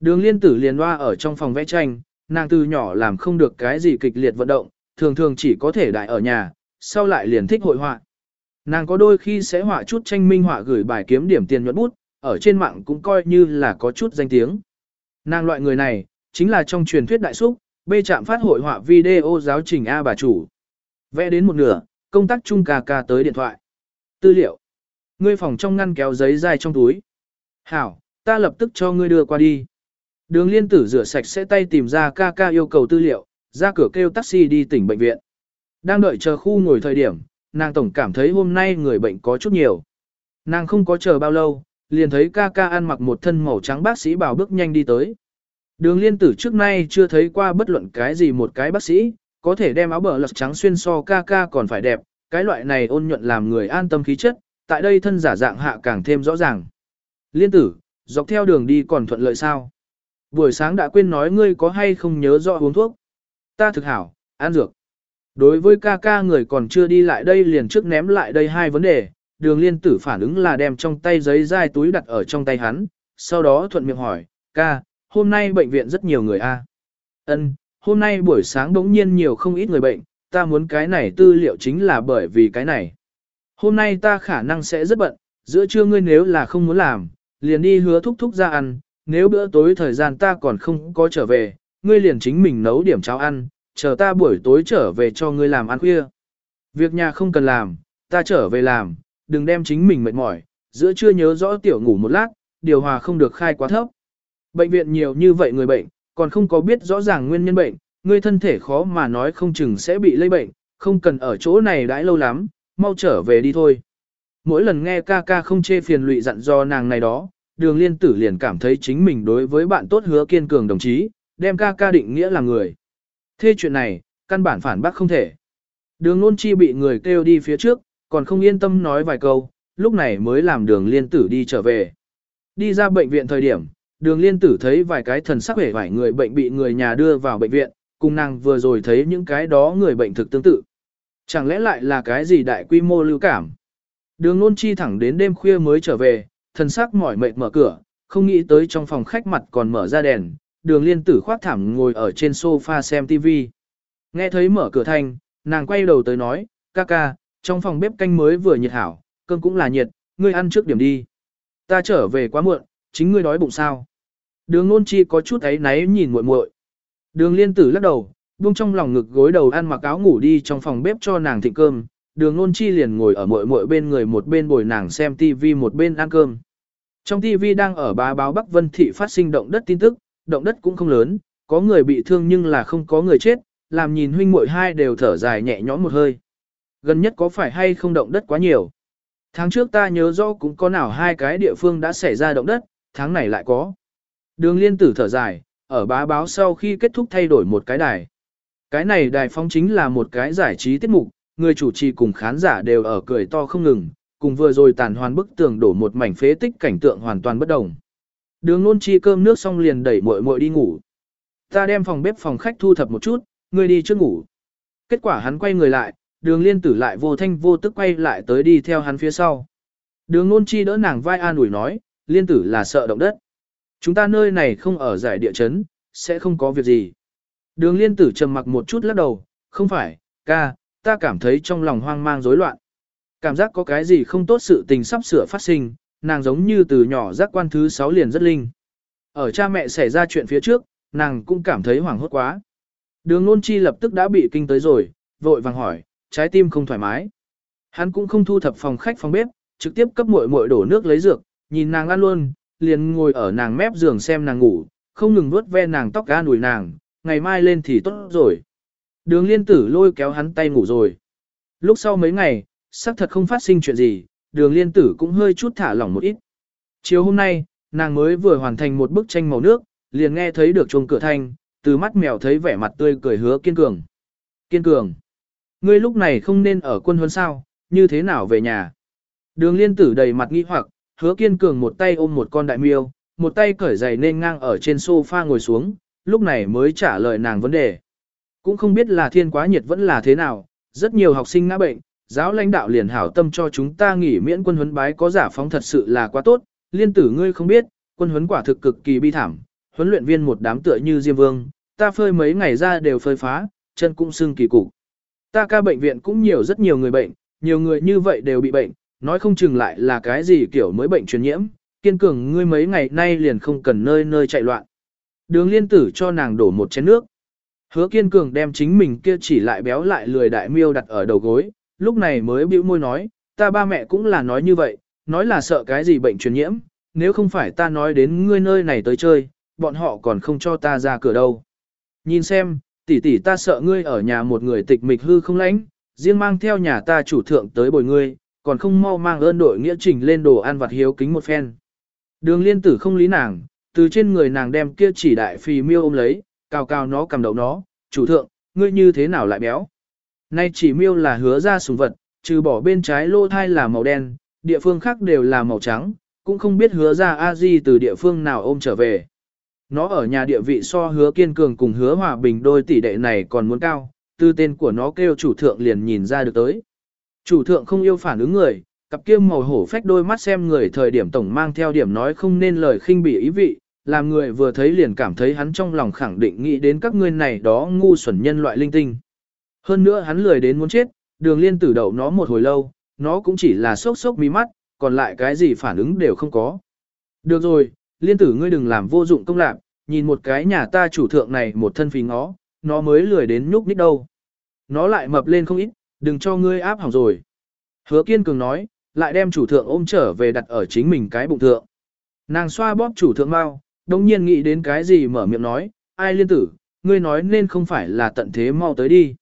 Đường liên tử liền loa ở trong phòng vẽ tranh, nàng từ nhỏ làm không được cái gì kịch liệt vận động, thường thường chỉ có thể đại ở nhà, sau lại liền thích hội họa. Nàng có đôi khi sẽ họa chút tranh minh họa gửi bài kiếm điểm tiền nhuận bút, ở trên mạng cũng coi như là có chút danh tiếng. Nàng loại người này, chính là trong truyền thuyết đại xúc, bê chạm phát hội họa video giáo trình A bà chủ. Vẽ đến một nửa, công tác chung ca ca tới điện thoại. Tư liệu. Ngươi phòng trong ngăn kéo giấy dài trong túi. Hảo, ta lập tức cho ngươi đưa qua đi. Đường liên tử rửa sạch sẽ tay tìm ra ca ca yêu cầu tư liệu, ra cửa kêu taxi đi tỉnh bệnh viện. Đang đợi chờ khu ngồi thời điểm, nàng tổng cảm thấy hôm nay người bệnh có chút nhiều. Nàng không có chờ bao lâu, liền thấy ca ca ăn mặc một thân màu trắng bác sĩ bảo bước nhanh đi tới. Đường liên tử trước nay chưa thấy qua bất luận cái gì một cái bác sĩ, có thể đem áo bờ lật trắng xuyên so ca ca còn phải đẹp, cái loại này ôn nhuận làm người an tâm khí chất, tại đây thân giả dạng hạ càng thêm rõ ràng. Liên tử, dọc theo đường đi còn thuận lợi sao? Buổi sáng đã quên nói ngươi có hay không nhớ rõ uống thuốc. Ta thực hảo, ăn dược. Đối với ca ca người còn chưa đi lại đây liền trước ném lại đây hai vấn đề, đường liên tử phản ứng là đem trong tay giấy dai túi đặt ở trong tay hắn, sau đó thuận miệng hỏi, ca, hôm nay bệnh viện rất nhiều người a. Ân, hôm nay buổi sáng đống nhiên nhiều không ít người bệnh, ta muốn cái này tư liệu chính là bởi vì cái này. Hôm nay ta khả năng sẽ rất bận, giữa trưa ngươi nếu là không muốn làm, liền đi hứa thúc thúc ra ăn, nếu bữa tối thời gian ta còn không có trở về, ngươi liền chính mình nấu điểm cháo ăn, chờ ta buổi tối trở về cho ngươi làm ăn khuya. Việc nhà không cần làm, ta trở về làm, đừng đem chính mình mệt mỏi, giữa trưa nhớ rõ tiểu ngủ một lát, điều hòa không được khai quá thấp. Bệnh viện nhiều như vậy người bệnh, còn không có biết rõ ràng nguyên nhân bệnh, ngươi thân thể khó mà nói không chừng sẽ bị lây bệnh, không cần ở chỗ này đãi lâu lắm, mau trở về đi thôi. Mỗi lần nghe ca ca không chê phiền lụy dặn do nàng này đó, đường liên tử liền cảm thấy chính mình đối với bạn tốt hứa kiên cường đồng chí, đem ca ca định nghĩa là người. Thế chuyện này, căn bản phản bác không thể. Đường nôn chi bị người kêu đi phía trước, còn không yên tâm nói vài câu, lúc này mới làm đường liên tử đi trở về. Đi ra bệnh viện thời điểm, đường liên tử thấy vài cái thần sắc vẻ vài người bệnh bị người nhà đưa vào bệnh viện, cùng nàng vừa rồi thấy những cái đó người bệnh thực tương tự. Chẳng lẽ lại là cái gì đại quy mô lưu cảm? Đường nôn chi thẳng đến đêm khuya mới trở về, thần sắc mỏi mệt mở cửa, không nghĩ tới trong phòng khách mặt còn mở ra đèn, đường liên tử khoác thảm ngồi ở trên sofa xem TV. Nghe thấy mở cửa thanh, nàng quay đầu tới nói, ca ca, trong phòng bếp canh mới vừa nhiệt hảo, cơm cũng là nhiệt, ngươi ăn trước điểm đi. Ta trở về quá muộn, chính ngươi đói bụng sao. Đường nôn chi có chút ấy náy nhìn muội muội. Đường liên tử lắc đầu, buông trong lòng ngực gối đầu ăn mặc áo ngủ đi trong phòng bếp cho nàng thịnh cơm. Đường nôn chi liền ngồi ở muội muội bên người một bên bồi nàng xem TV một bên ăn cơm. Trong TV đang ở bá báo Bắc Vân Thị phát sinh động đất tin tức, động đất cũng không lớn, có người bị thương nhưng là không có người chết, làm nhìn huynh muội hai đều thở dài nhẹ nhõm một hơi. Gần nhất có phải hay không động đất quá nhiều? Tháng trước ta nhớ rõ cũng có nào hai cái địa phương đã xảy ra động đất, tháng này lại có. Đường liên tử thở dài, ở bá báo sau khi kết thúc thay đổi một cái đài. Cái này đài phong chính là một cái giải trí tiết mục, người chủ trì cùng khán giả đều ở cười to không ngừng, cùng vừa rồi tàn hoàn bức tường đổ một mảnh phế tích cảnh tượng hoàn toàn bất đồng. Đường nôn chi cơm nước xong liền đẩy muội muội đi ngủ. Ta đem phòng bếp phòng khách thu thập một chút, ngươi đi trước ngủ. Kết quả hắn quay người lại, đường liên tử lại vô thanh vô tức quay lại tới đi theo hắn phía sau. Đường nôn chi đỡ nàng vai an ủi nói, liên tử là sợ động đất. Chúng ta nơi này không ở giải địa chấn, sẽ không có việc gì. Đường liên tử trầm mặc một chút lắc đầu, không phải, ca, ta cảm thấy trong lòng hoang mang rối loạn. Cảm giác có cái gì không tốt sự tình sắp sửa phát sinh, nàng giống như từ nhỏ giác quan thứ 6 liền rất linh. Ở cha mẹ xảy ra chuyện phía trước, nàng cũng cảm thấy hoảng hốt quá. Đường nôn chi lập tức đã bị kinh tới rồi, vội vàng hỏi, trái tim không thoải mái. Hắn cũng không thu thập phòng khách phòng bếp, trực tiếp cấp muội muội đổ nước lấy dược, nhìn nàng ăn luôn, liền ngồi ở nàng mép giường xem nàng ngủ, không ngừng vuốt ve nàng tóc ga nùi nàng, ngày mai lên thì tốt rồi. Đường liên tử lôi kéo hắn tay ngủ rồi. Lúc sau mấy ngày, xác thật không phát sinh chuyện gì, đường liên tử cũng hơi chút thả lỏng một ít. Chiều hôm nay, nàng mới vừa hoàn thành một bức tranh màu nước, liền nghe thấy được chuông cửa thanh, từ mắt mèo thấy vẻ mặt tươi cười hứa kiên cường. Kiên cường. Ngươi lúc này không nên ở quân huấn sao, như thế nào về nhà? Đường liên tử đầy mặt nghi hoặc, hứa kiên cường một tay ôm một con đại miêu, một tay cởi giày nên ngang ở trên sofa ngồi xuống, lúc này mới trả lời nàng vấn đề. Cũng không biết là thiên quá nhiệt vẫn là thế nào, rất nhiều học sinh ngã bệnh, giáo lãnh đạo liền hảo tâm cho chúng ta nghỉ miễn quân huấn bái có giả phóng thật sự là quá tốt, liên tử ngươi không biết, quân huấn quả thực cực kỳ bi thảm, huấn luyện viên một đám tựa như Diêm Vương, ta phơi mấy ngày ra đều phơi phá, chân cũng sưng kỳ cục. Ta ca bệnh viện cũng nhiều rất nhiều người bệnh, nhiều người như vậy đều bị bệnh, nói không chừng lại là cái gì kiểu mới bệnh truyền nhiễm, kiên cường ngươi mấy ngày nay liền không cần nơi nơi chạy loạn. Đường liên tử cho nàng đổ một chén nước. Hứa kiên cường đem chính mình kia chỉ lại béo lại lười đại miêu đặt ở đầu gối, lúc này mới bĩu môi nói, ta ba mẹ cũng là nói như vậy, nói là sợ cái gì bệnh truyền nhiễm, nếu không phải ta nói đến ngươi nơi này tới chơi, bọn họ còn không cho ta ra cửa đâu. Nhìn xem, tỷ tỷ ta sợ ngươi ở nhà một người tịch mịch hư không lãnh, riêng mang theo nhà ta chủ thượng tới bồi ngươi, còn không mau mang ơn đội nghĩa trình lên đồ ăn vặt hiếu kính một phen. Đường liên tử không lý nàng, từ trên người nàng đem kia chỉ đại phì miêu ôm lấy, cao cao nó cầm đầu nó, chủ thượng, ngươi như thế nào lại béo. Nay chỉ miêu là hứa ra sùng vật, trừ bỏ bên trái lô thai là màu đen, địa phương khác đều là màu trắng, cũng không biết hứa ra a di từ địa phương nào ôm trở về. Nó ở nhà địa vị so hứa kiên cường cùng hứa hòa bình đôi tỷ đệ này còn muốn cao, từ tên của nó kêu chủ thượng liền nhìn ra được tới. Chủ thượng không yêu phản ứng người, cặp kia màu hổ phách đôi mắt xem người thời điểm tổng mang theo điểm nói không nên lời khinh bỉ ý vị, làm người vừa thấy liền cảm thấy hắn trong lòng khẳng định nghĩ đến các ngươi này đó ngu xuẩn nhân loại linh tinh. Hơn nữa hắn lười đến muốn chết, đường liên tử đậu nó một hồi lâu, nó cũng chỉ là sốc sốc mí mắt, còn lại cái gì phản ứng đều không có. Được rồi, liên tử ngươi đừng làm vô dụng công lạc, nhìn một cái nhà ta chủ thượng này một thân phí ngó, nó mới lười đến nhúc nít đâu. Nó lại mập lên không ít, đừng cho ngươi áp hỏng rồi. Hứa kiên cường nói, lại đem chủ thượng ôm trở về đặt ở chính mình cái bụng thượng. Nàng xoa bóp chủ thượng mau, đồng nhiên nghĩ đến cái gì mở miệng nói, ai liên tử, ngươi nói nên không phải là tận thế mau tới đi.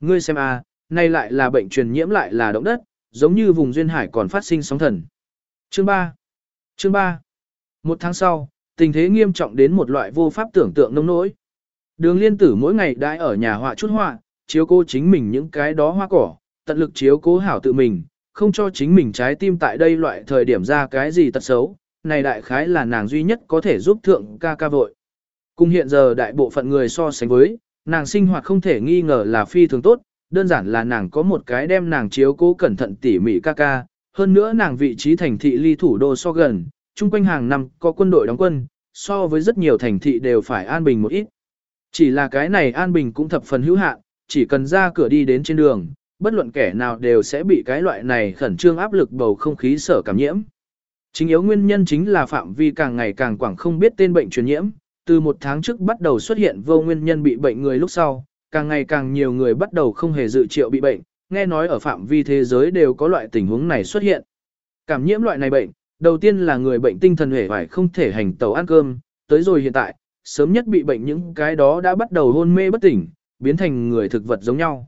Ngươi xem a, à, nay lại là bệnh truyền nhiễm lại là động đất, giống như vùng duyên hải còn phát sinh sóng thần. Chương 3 Chương 3 Một tháng sau, tình thế nghiêm trọng đến một loại vô pháp tưởng tượng nông nỗi. Đường liên tử mỗi ngày đãi ở nhà họa chút họa, chiếu cố chính mình những cái đó hoa cỏ, tận lực chiếu cố hảo tự mình, không cho chính mình trái tim tại đây loại thời điểm ra cái gì tật xấu, này đại khái là nàng duy nhất có thể giúp thượng ca ca vội. Cùng hiện giờ đại bộ phận người so sánh với, nàng sinh hoạt không thể nghi ngờ là phi thường tốt, đơn giản là nàng có một cái đem nàng chiếu cố cẩn thận tỉ mỉ ca ca, hơn nữa nàng vị trí thành thị ly thủ đô so gần, chung quanh hàng năm có quân đội đóng quân, so với rất nhiều thành thị đều phải an bình một ít. Chỉ là cái này an bình cũng thập phần hữu hạn, chỉ cần ra cửa đi đến trên đường, bất luận kẻ nào đều sẽ bị cái loại này khẩn trương áp lực bầu không khí sở cảm nhiễm. Chính yếu nguyên nhân chính là phạm vi càng ngày càng quảng không biết tên bệnh truyền nhiễm, từ một tháng trước bắt đầu xuất hiện vô nguyên nhân bị bệnh người lúc sau, càng ngày càng nhiều người bắt đầu không hề dự triệu bị bệnh, nghe nói ở phạm vi thế giới đều có loại tình huống này xuất hiện. Cảm nhiễm loại này bệnh, đầu tiên là người bệnh tinh thần hề phải không thể hành tàu ăn cơm, tới rồi hiện tại, sớm nhất bị bệnh những cái đó đã bắt đầu hôn mê bất tỉnh, biến thành người thực vật giống nhau.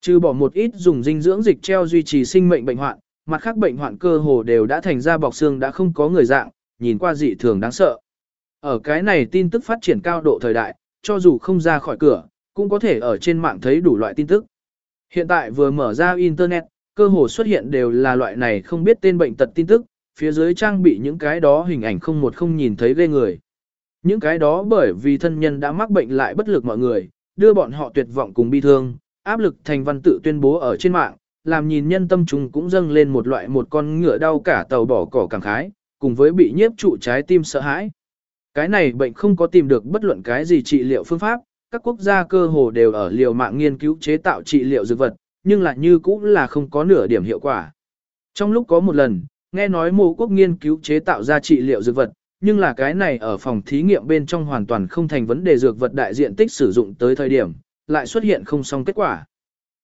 Trừ bỏ một ít dùng dinh dưỡng dịch treo duy trì sinh mệnh bệnh hoạn, mặt khác bệnh hoạn cơ hồ đều đã thành ra bọc xương đã không có người dạng, nhìn qua dị thường đáng sợ. Ở cái này tin tức phát triển cao độ thời đại, cho dù không ra khỏi cửa, cũng có thể ở trên mạng thấy đủ loại tin tức. Hiện tại vừa mở ra Internet, cơ hồ xuất hiện đều là loại này không biết tên bệnh tật tin tức, phía dưới trang bị những cái đó hình ảnh không một không nhìn thấy ghê người. Những cái đó bởi vì thân nhân đã mắc bệnh lại bất lực mọi người, đưa bọn họ tuyệt vọng cùng bi thương, áp lực thành văn tự tuyên bố ở trên mạng, làm nhìn nhân tâm chúng cũng dâng lên một loại một con ngựa đau cả tàu bỏ cỏ cảm khái, cùng với bị nhiếp trụ trái tim sợ hãi. Cái này bệnh không có tìm được bất luận cái gì trị liệu phương pháp, các quốc gia cơ hồ đều ở liều mạng nghiên cứu chế tạo trị liệu dược vật, nhưng lại như cũng là không có nửa điểm hiệu quả. Trong lúc có một lần, nghe nói mô quốc nghiên cứu chế tạo ra trị liệu dược vật, nhưng là cái này ở phòng thí nghiệm bên trong hoàn toàn không thành vấn đề dược vật đại diện tích sử dụng tới thời điểm, lại xuất hiện không xong kết quả.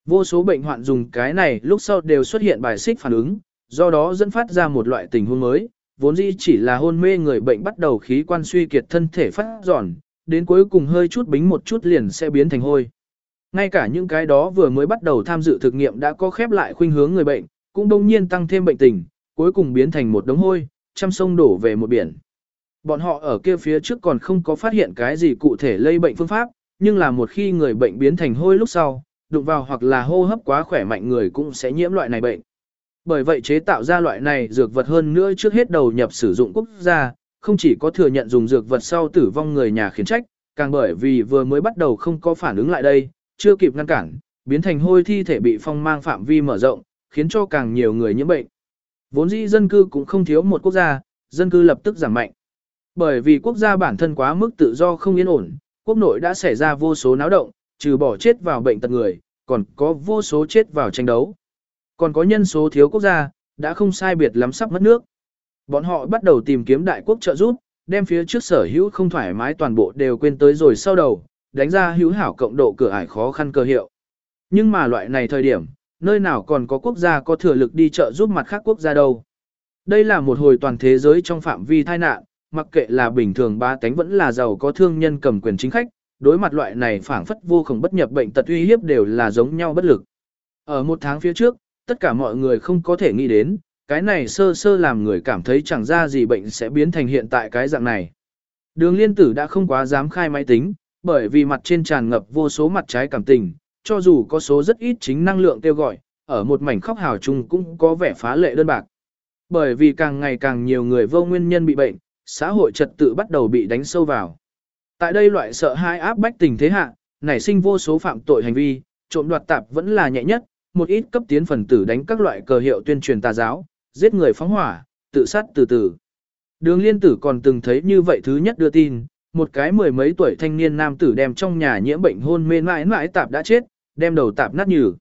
Vô số bệnh hoạn dùng cái này lúc sau đều xuất hiện bài xích phản ứng, do đó dẫn phát ra một loại tình huống mới, vốn dĩ chỉ là hôn mê người bệnh bắt đầu khí quan suy kiệt thân thể phát giòn, đến cuối cùng hơi chút bính một chút liền sẽ biến thành hôi. Ngay cả những cái đó vừa mới bắt đầu tham dự thực nghiệm đã có khép lại khuynh hướng người bệnh, cũng đông nhiên tăng thêm bệnh tình, cuối cùng biến thành một đống hôi, trăm sông đổ về một biển. Bọn họ ở kia phía trước còn không có phát hiện cái gì cụ thể lây bệnh phương pháp, nhưng là một khi người bệnh biến thành hôi lúc sau, đụng vào hoặc là hô hấp quá khỏe mạnh người cũng sẽ nhiễm loại này bệnh. Bởi vậy chế tạo ra loại này dược vật hơn nữa trước hết đầu nhập sử dụng quốc gia, không chỉ có thừa nhận dùng dược vật sau tử vong người nhà khiến trách, càng bởi vì vừa mới bắt đầu không có phản ứng lại đây, chưa kịp ngăn cản, biến thành hôi thi thể bị phong mang phạm vi mở rộng, khiến cho càng nhiều người nhiễm bệnh. Vốn dĩ dân cư cũng không thiếu một quốc gia, dân cư lập tức giảm mạnh. Bởi vì quốc gia bản thân quá mức tự do không yên ổn, quốc nội đã xảy ra vô số náo động, trừ bỏ chết vào bệnh tật người, còn có vô số chết vào tranh đấu. Còn có nhân số thiếu quốc gia, đã không sai biệt lắm sắp mất nước. Bọn họ bắt đầu tìm kiếm đại quốc trợ giúp, đem phía trước sở hữu không thoải mái toàn bộ đều quên tới rồi sau đầu, đánh ra hữu hảo cộng độ cửa ải khó khăn cơ hiệu. Nhưng mà loại này thời điểm, nơi nào còn có quốc gia có thừa lực đi trợ giúp mặt khác quốc gia đâu. Đây là một hồi toàn thế giới trong phạm vi tai nạn, mặc kệ là bình thường ba tánh vẫn là giàu có thương nhân cầm quyền chính khách, đối mặt loại này phảng phất vô khổng bất nhập bệnh tật uy hiếp đều là giống nhau bất lực. Ở một tháng phía trước, tất cả mọi người không có thể nghĩ đến, cái này sơ sơ làm người cảm thấy chẳng ra gì bệnh sẽ biến thành hiện tại cái dạng này. Đường liên tử đã không quá dám khai máy tính, bởi vì mặt trên tràn ngập vô số mặt trái cảm tình, cho dù có số rất ít chính năng lượng kêu gọi, ở một mảnh khóc hào chung cũng có vẻ phá lệ đơn bạc. Bởi vì càng ngày càng nhiều người vô nguyên nhân bị bệnh, xã hội trật tự bắt đầu bị đánh sâu vào. Tại đây loại sợ hai áp bách tình thế hạ, nảy sinh vô số phạm tội hành vi, trộm đoạt tạp vẫn là nhẹ nhất, một ít cấp tiến phần tử đánh các loại cờ hiệu tuyên truyền tà giáo, giết người phóng hỏa, tự sát từ từ. Đường liên tử còn từng thấy như vậy thứ nhất đưa tin, một cái mười mấy tuổi thanh niên nam tử đem trong nhà nhiễm bệnh hôn mê mãi mãi tạp đã chết, đem đầu tạp nát nhừ.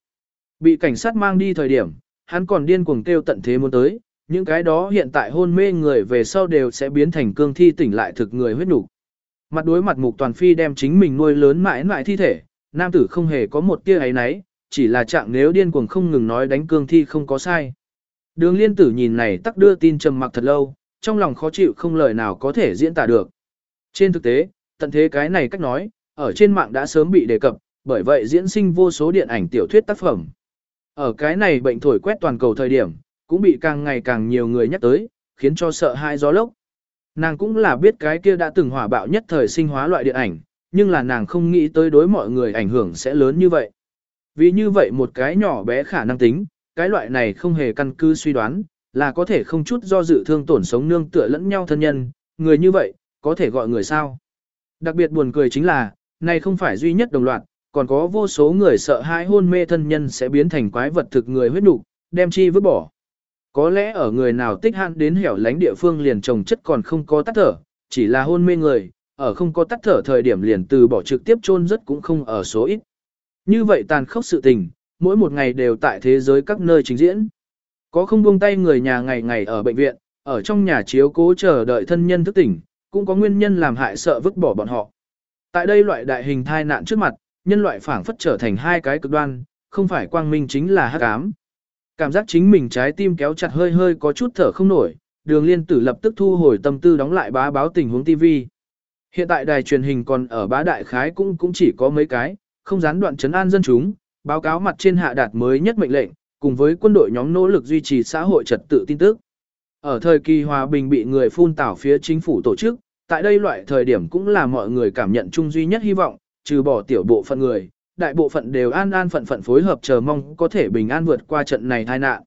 Bị cảnh sát mang đi thời điểm, hắn còn điên cuồng kêu tận thế muốn tới, những cái đó hiện tại hôn mê người về sau đều sẽ biến thành cương thi tỉnh lại thực người huyết nục. Mặt đối mặt mục toàn phi đem chính mình nuôi lớn mãi mãi thi thể, nam tử không hề có một tia ấy náy chỉ là trạng nếu điên cuồng không ngừng nói đánh cương thi không có sai. Đường liên tử nhìn này tắc đưa tin trầm mặc thật lâu, trong lòng khó chịu không lời nào có thể diễn tả được. Trên thực tế, tận thế cái này cách nói, ở trên mạng đã sớm bị đề cập, bởi vậy diễn sinh vô số điện ảnh tiểu thuyết tác phẩm. Ở cái này bệnh thổi quét toàn cầu thời điểm, cũng bị càng ngày càng nhiều người nhắc tới, khiến cho sợ hai gió lốc. Nàng cũng là biết cái kia đã từng hỏa bạo nhất thời sinh hóa loại điện ảnh, nhưng là nàng không nghĩ tới đối mọi người ảnh hưởng sẽ lớn như vậy. Vì như vậy một cái nhỏ bé khả năng tính, cái loại này không hề căn cứ suy đoán, là có thể không chút do dự thương tổn sống nương tựa lẫn nhau thân nhân, người như vậy, có thể gọi người sao. Đặc biệt buồn cười chính là, này không phải duy nhất đồng loạt, còn có vô số người sợ hãi hôn mê thân nhân sẽ biến thành quái vật thực người huyết nục, đem chi vứt bỏ. Có lẽ ở người nào tích hạn đến hẻo lánh địa phương liền trồng chất còn không có tắt thở, chỉ là hôn mê người, ở không có tắt thở thời điểm liền từ bỏ trực tiếp chôn rất cũng không ở số ít. Như vậy tàn khốc sự tình, mỗi một ngày đều tại thế giới các nơi trình diễn. Có không buông tay người nhà ngày ngày ở bệnh viện, ở trong nhà chiếu cố chờ đợi thân nhân thức tỉnh, cũng có nguyên nhân làm hại sợ vứt bỏ bọn họ. Tại đây loại đại hình thai nạn trước mặt, nhân loại phảng phất trở thành hai cái cực đoan, không phải quang minh chính là hắc ám. Cảm giác chính mình trái tim kéo chặt hơi hơi có chút thở không nổi, đường liên tử lập tức thu hồi tâm tư đóng lại bá báo tình huống TV. Hiện tại đài truyền hình còn ở bá đại khái cũng cũng chỉ có mấy cái, không gián đoạn chấn an dân chúng, báo cáo mặt trên hạ đạt mới nhất mệnh lệnh, cùng với quân đội nhóm nỗ lực duy trì xã hội trật tự tin tức. Ở thời kỳ hòa bình bị người phun tảo phía chính phủ tổ chức, tại đây loại thời điểm cũng là mọi người cảm nhận chung duy nhất hy vọng, trừ bỏ tiểu bộ phận người, đại bộ phận đều an an phận phận phối hợp chờ mong có thể bình an vượt qua trận này tai nạn.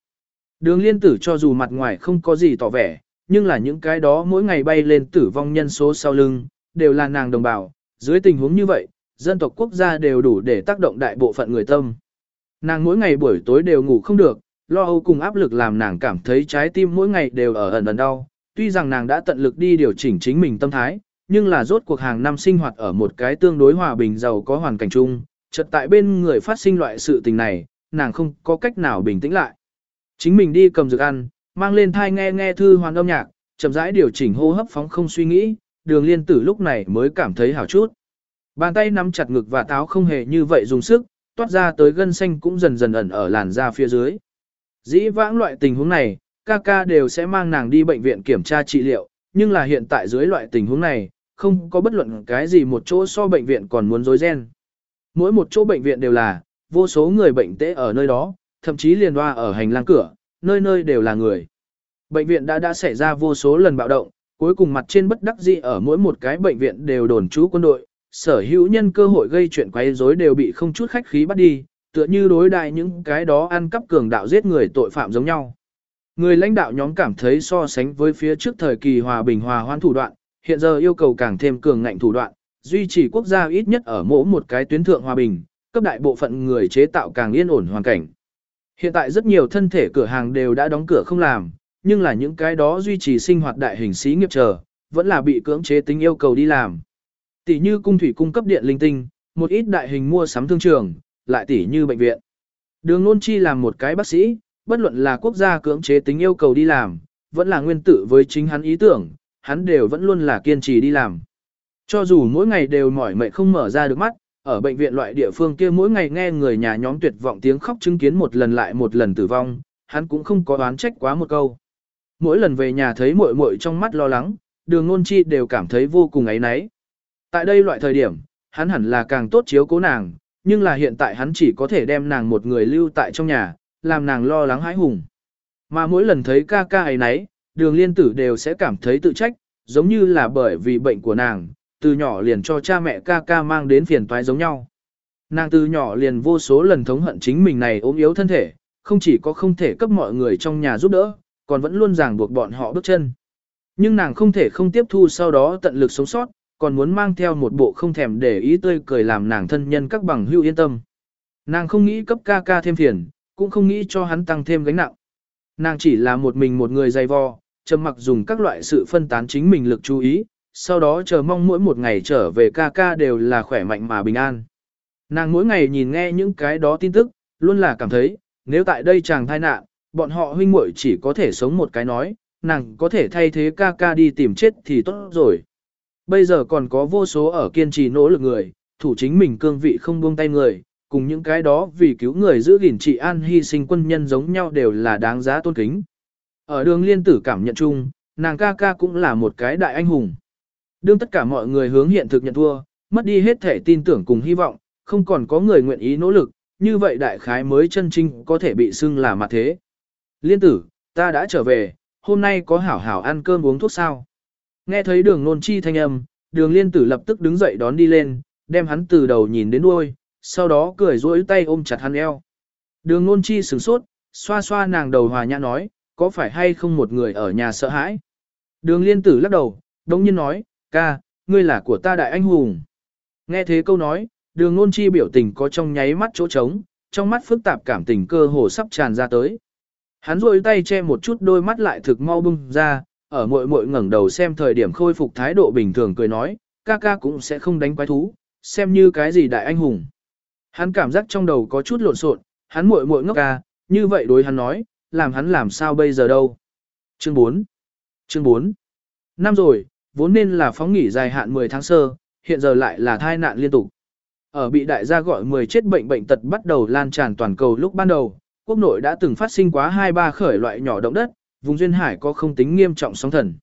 Đường liên tử cho dù mặt ngoài không có gì tỏ vẻ, nhưng là những cái đó mỗi ngày bay lên tử vong nhân số sau lưng, đều là nàng đồng bào, dưới tình huống như vậy, dân tộc quốc gia đều đủ để tác động đại bộ phận người tâm. Nàng mỗi ngày buổi tối đều ngủ không được, lo âu cùng áp lực làm nàng cảm thấy trái tim mỗi ngày đều ở ẩn ẩn đau. Tuy rằng nàng đã tận lực đi điều chỉnh chính mình tâm thái, nhưng là rốt cuộc hàng năm sinh hoạt ở một cái tương đối hòa bình giàu có hoàn cảnh chung, chợt tại bên người phát sinh loại sự tình này, nàng không có cách nào bình tĩnh lại. Chính mình đi cầm dược ăn, mang lên thai nghe nghe thư hoàn âm nhạc, chậm rãi điều chỉnh hô hấp phóng không suy nghĩ, đường liên tử lúc này mới cảm thấy hảo chút. Bàn tay nắm chặt ngực và táo không hề như vậy dùng sức, toát ra tới gân xanh cũng dần dần ẩn ở làn da phía dưới. Dĩ vãng loại tình huống này, ca ca đều sẽ mang nàng đi bệnh viện kiểm tra trị liệu, nhưng là hiện tại dưới loại tình huống này, không có bất luận cái gì một chỗ so bệnh viện còn muốn dối ren. Mỗi một chỗ bệnh viện đều là, vô số người bệnh tế ở nơi đó, thậm chí liền hoa ở hành lang cửa, nơi nơi đều là người. Bệnh viện đã đã xảy ra vô số lần bạo động, cuối cùng mặt trên bất đắc dĩ ở mỗi một cái bệnh viện đều đồn trú quân đội, sở hữu nhân cơ hội gây chuyện quấy rối đều bị không chút khách khí bắt đi, tựa như đối đại những cái đó ăn cắp cường đạo giết người tội phạm giống nhau. Người lãnh đạo nhóm cảm thấy so sánh với phía trước thời kỳ hòa bình hòa hoan thủ đoạn, hiện giờ yêu cầu càng thêm cường ngạnh thủ đoạn, duy trì quốc gia ít nhất ở mỗi một cái tuyến thượng hòa bình, cấp đại bộ phận người chế tạo càng yên ổn hoàn cảnh. Hiện tại rất nhiều thân thể cửa hàng đều đã đóng cửa không làm, nhưng là những cái đó duy trì sinh hoạt đại hình xí nghiệp chờ, vẫn là bị cưỡng chế tính yêu cầu đi làm. Tỷ như cung thủy cung cấp điện linh tinh, một ít đại hình mua sắm thương trường, lại tỷ như bệnh viện. Đường Nôn Chi làm một cái bác sĩ, bất luận là quốc gia cưỡng chế tính yêu cầu đi làm, vẫn là nguyên tử với chính hắn ý tưởng, hắn đều vẫn luôn là kiên trì đi làm. Cho dù mỗi ngày đều mỏi mệt không mở ra được mắt, ở bệnh viện loại địa phương kia mỗi ngày nghe người nhà nhóm tuyệt vọng tiếng khóc chứng kiến một lần lại một lần tử vong, hắn cũng không có đoán trách quá một câu. Mỗi lần về nhà thấy muội muội trong mắt lo lắng, đường ngôn chi đều cảm thấy vô cùng ấy náy. Tại đây loại thời điểm, hắn hẳn là càng tốt chiếu cố nàng, nhưng là hiện tại hắn chỉ có thể đem nàng một người lưu tại trong nhà, làm nàng lo lắng hãi hùng. Mà mỗi lần thấy ca ca ấy nấy, đường liên tử đều sẽ cảm thấy tự trách, giống như là bởi vì bệnh của nàng, từ nhỏ liền cho cha mẹ ca ca mang đến phiền toái giống nhau. Nàng từ nhỏ liền vô số lần thống hận chính mình này ốm yếu thân thể, không chỉ có không thể cấp mọi người trong nhà giúp đỡ, còn vẫn luôn ràng buộc bọn họ bước chân. Nhưng nàng không thể không tiếp thu sau đó tận lực sống sót, còn muốn mang theo một bộ không thèm để ý tươi cười làm nàng thân nhân các bằng hữu yên tâm. Nàng không nghĩ cấp ca ca thêm phiền, cũng không nghĩ cho hắn tăng thêm gánh nặng. Nàng chỉ là một mình một người dày vò, trầm mặc dùng các loại sự phân tán chính mình lực chú ý, sau đó chờ mong mỗi một ngày trở về ca ca đều là khỏe mạnh mà bình an. Nàng mỗi ngày nhìn nghe những cái đó tin tức, luôn là cảm thấy, nếu tại đây chàng thai nạn, bọn họ huynh muội chỉ có thể sống một cái nói, nàng có thể thay thế ca ca đi tìm chết thì tốt rồi. Bây giờ còn có vô số ở kiên trì nỗ lực người, thủ chính mình cương vị không buông tay người, cùng những cái đó vì cứu người giữ gìn trị an hy sinh quân nhân giống nhau đều là đáng giá tôn kính. Ở đường liên tử cảm nhận chung, nàng ca ca cũng là một cái đại anh hùng. Đương tất cả mọi người hướng hiện thực nhận thua, mất đi hết thể tin tưởng cùng hy vọng, không còn có người nguyện ý nỗ lực, như vậy đại khái mới chân trinh có thể bị xưng là mặt thế. Liên tử, ta đã trở về, hôm nay có hảo hảo ăn cơm uống thuốc sao? Nghe thấy đường nôn chi thanh âm, đường liên tử lập tức đứng dậy đón đi lên, đem hắn từ đầu nhìn đến đuôi, sau đó cười rỗi tay ôm chặt hắn eo. Đường nôn chi sửng sốt, xoa xoa nàng đầu hòa nhã nói, có phải hay không một người ở nhà sợ hãi. Đường liên tử lắc đầu, đống nhiên nói, ca, ngươi là của ta đại anh hùng. Nghe thế câu nói, đường nôn chi biểu tình có trong nháy mắt chỗ trống, trong mắt phức tạp cảm tình cơ hồ sắp tràn ra tới. Hắn rôi tay che một chút đôi mắt lại thực mau bung ra, ở mội mội ngẩng đầu xem thời điểm khôi phục thái độ bình thường cười nói, ca ca cũng sẽ không đánh quái thú, xem như cái gì đại anh hùng. Hắn cảm giác trong đầu có chút lộn xộn, hắn muội muội ngốc ca, như vậy đối hắn nói, làm hắn làm sao bây giờ đâu. Chương 4 Chương 4 Năm rồi, vốn nên là phóng nghỉ dài hạn 10 tháng sơ, hiện giờ lại là thai nạn liên tục. Ở bị đại gia gọi 10 chết bệnh bệnh tật bắt đầu lan tràn toàn cầu lúc ban đầu, quốc nội đã từng phát sinh quá 2-3 khởi loại nhỏ động đất, vùng duyên hải có không tính nghiêm trọng sóng thần.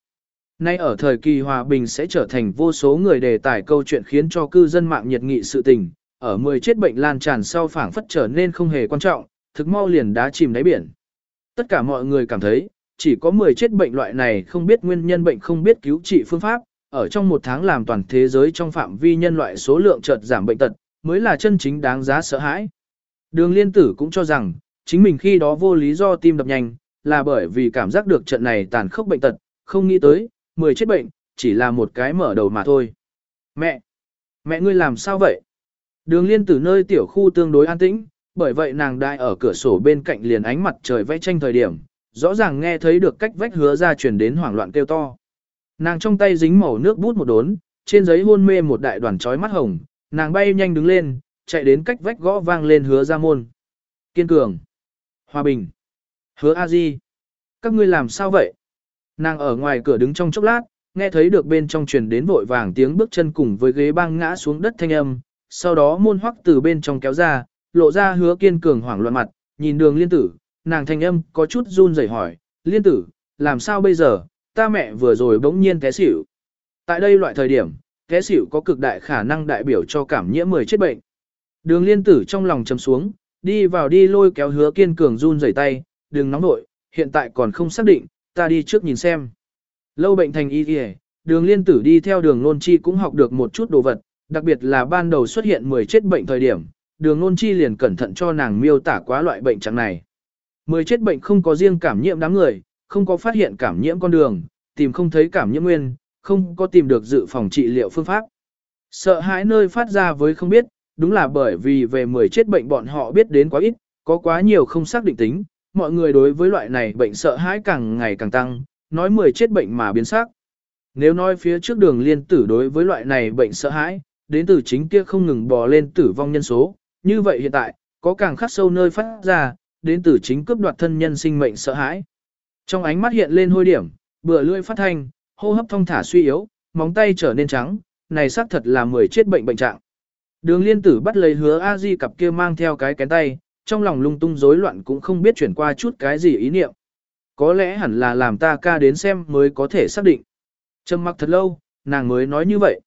Nay ở thời kỳ hòa bình sẽ trở thành vô số người đề tài câu chuyện khiến cho cư dân mạng nhiệt nghị sự tình, ở 10 chết bệnh lan tràn sau phảng phất trở nên không hề quan trọng, thực mau liền đá chìm đáy biển. Tất cả mọi người cảm thấy, chỉ có 10 chết bệnh loại này không biết nguyên nhân bệnh không biết cứu trị phương pháp, ở trong một tháng làm toàn thế giới trong phạm vi nhân loại số lượng chợt giảm bệnh tật, mới là chân chính đáng giá sợ hãi. Đường liên tử cũng cho rằng, chính mình khi đó vô lý do tim đập nhanh, là bởi vì cảm giác được trận này tàn khốc bệnh tật, không nghĩ tới, 10 chết bệnh, chỉ là một cái mở đầu mà thôi. Mẹ! Mẹ ngươi làm sao vậy? Đường liên từ nơi tiểu khu tương đối an tĩnh, bởi vậy nàng đại ở cửa sổ bên cạnh liền ánh mặt trời vẽ tranh thời điểm, rõ ràng nghe thấy được cách vách hứa ra truyền đến hoảng loạn kêu to. Nàng trong tay dính màu nước bút một đốn, trên giấy hôn mê một đại đoàn trói mắt hồng, nàng bay nhanh đứng lên, chạy đến cách vách gõ vang lên hứa ra môn. Kiên cường. Hòa bình. Hứa a di. Các ngươi làm sao vậy? Nàng ở ngoài cửa đứng trong chốc lát, nghe thấy được bên trong truyền đến vội vàng tiếng bước chân cùng với ghế băng ngã xuống đất thanh âm, sau đó môn hoắc từ bên trong kéo ra, lộ ra hứa kiên cường hoảng loạn mặt, nhìn đường liên tử, nàng thanh âm có chút run rẩy hỏi, liên tử, làm sao bây giờ, ta mẹ vừa rồi bỗng nhiên té xỉu. Tại đây loại thời điểm, té xỉu có cực đại khả năng đại biểu cho cảm nhiễm mười chết bệnh. Đường liên tử trong lòng chấm xuống, đi vào đi lôi kéo hứa kiên cường run rẩy tay, đừng nóng nội, hiện tại còn không xác định, ta đi trước nhìn xem. Lâu bệnh thành y kìa, đường liên tử đi theo đường nôn chi cũng học được một chút đồ vật, đặc biệt là ban đầu xuất hiện 10 chết bệnh thời điểm, đường nôn chi liền cẩn thận cho nàng miêu tả quá loại bệnh trạng này. 10 chết bệnh không có riêng cảm nhiễm đám người, không có phát hiện cảm nhiễm con đường, tìm không thấy cảm nhiễm nguyên, không có tìm được dự phòng trị liệu phương pháp. Sợ hãi nơi phát ra với không biết, đúng là bởi vì về 10 chết bệnh bọn họ biết đến quá ít, có quá nhiều không xác định tính, mọi người đối với loại này bệnh sợ hãi càng ngày càng tăng, nói 10 chết bệnh mà biến sắc. Nếu nói phía trước đường liên tử đối với loại này bệnh sợ hãi, đến từ chính kia không ngừng bò lên tử vong nhân số, như vậy hiện tại, có càng khắc sâu nơi phát ra, đến từ chính cướp đoạt thân nhân sinh mệnh sợ hãi. Trong ánh mắt hiện lên hôi điểm, bừa lưỡi phát thanh, hô hấp thông thả suy yếu, móng tay trở nên trắng, này xác thật là mười chết bệnh bệnh trạng. Đường liên tử bắt lấy hứa a di cặp kia mang theo cái kén tay, trong lòng lung tung rối loạn cũng không biết chuyển qua chút cái gì ý niệm. Có lẽ hẳn là làm ta ca đến xem mới có thể xác định. Trầm mặc thật lâu, nàng mới nói như vậy.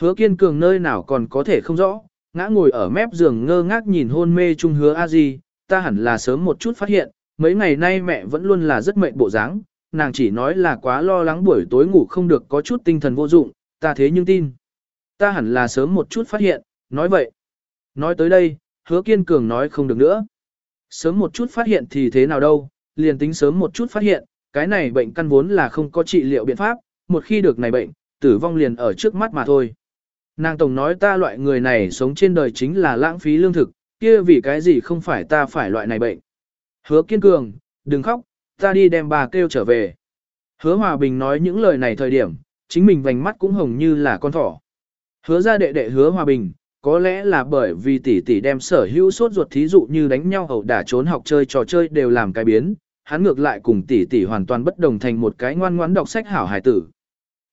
Hứa kiên cường nơi nào còn có thể không rõ, ngã ngồi ở mép giường ngơ ngác nhìn hôn mê chung hứa a di, ta hẳn là sớm một chút phát hiện, mấy ngày nay mẹ vẫn luôn là rất mệnh bộ dáng, nàng chỉ nói là quá lo lắng buổi tối ngủ không được có chút tinh thần vô dụng, ta thế nhưng tin. Ta hẳn là sớm một chút phát hiện, nói vậy. Nói tới đây, hứa kiên cường nói không được nữa. Sớm một chút phát hiện thì thế nào đâu, liền tính sớm một chút phát hiện, cái này bệnh căn vốn là không có trị liệu biện pháp, một khi được này bệnh, tử vong liền ở trước mắt mà thôi. Nàng tổng nói ta loại người này sống trên đời chính là lãng phí lương thực, kia vì cái gì không phải ta phải loại này bệnh. Hứa kiên cường, đừng khóc, ta đi đem bà kêu trở về. Hứa hòa bình nói những lời này thời điểm, chính mình vành mắt cũng hồng như là con thỏ. Hứa ra đệ đệ hứa hòa bình, có lẽ là bởi vì tỷ tỷ đem sở hữu sốt ruột thí dụ như đánh nhau hậu đả trốn học chơi trò chơi đều làm cái biến, hắn ngược lại cùng tỷ tỷ hoàn toàn bất đồng thành một cái ngoan ngoãn đọc sách hảo hài tử.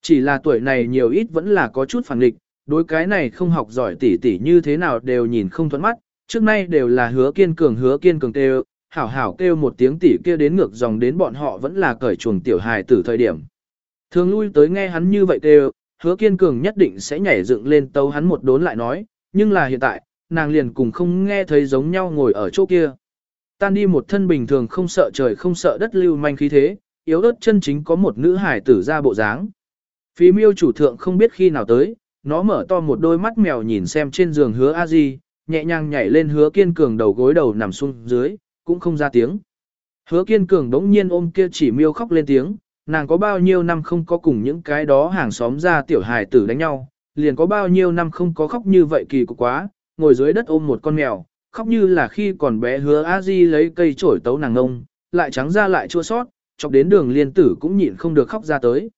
Chỉ là tuổi này nhiều ít vẫn là có chút phản nghịch, đối cái này không học giỏi tỷ tỷ như thế nào đều nhìn không thuận mắt, trước nay đều là hứa kiên cường hứa kiên cường kêu, hảo hảo kêu một tiếng tỷ kia đến ngược dòng đến bọn họ vẫn là cởi chuồng tiểu hài tử thời điểm. Thường lui tới nghe hắn như vậy kêu, hứa kiên cường nhất định sẽ nhảy dựng lên tâu hắn một đốn lại nói, nhưng là hiện tại, nàng liền cùng không nghe thấy giống nhau ngồi ở chỗ kia. Tan đi một thân bình thường không sợ trời không sợ đất lưu manh khí thế, yếu ớt chân chính có một nữ hải tử ra bộ dáng. Phí miêu chủ thượng không biết khi nào tới, nó mở to một đôi mắt mèo nhìn xem trên giường hứa a di, nhẹ nhàng nhảy lên hứa kiên cường đầu gối đầu nằm xuống dưới, cũng không ra tiếng. Hứa kiên cường đống nhiên ôm kia chỉ miêu khóc lên tiếng, nàng có bao nhiêu năm không có cùng những cái đó hàng xóm ra tiểu hài tử đánh nhau, liền có bao nhiêu năm không có khóc như vậy kỳ cục quá, ngồi dưới đất ôm một con mèo, khóc như là khi còn bé hứa a di lấy cây chổi tấu nàng ngông, lại trắng ra lại chua sót, chọc đến đường liên tử cũng nhịn không được khóc ra tới.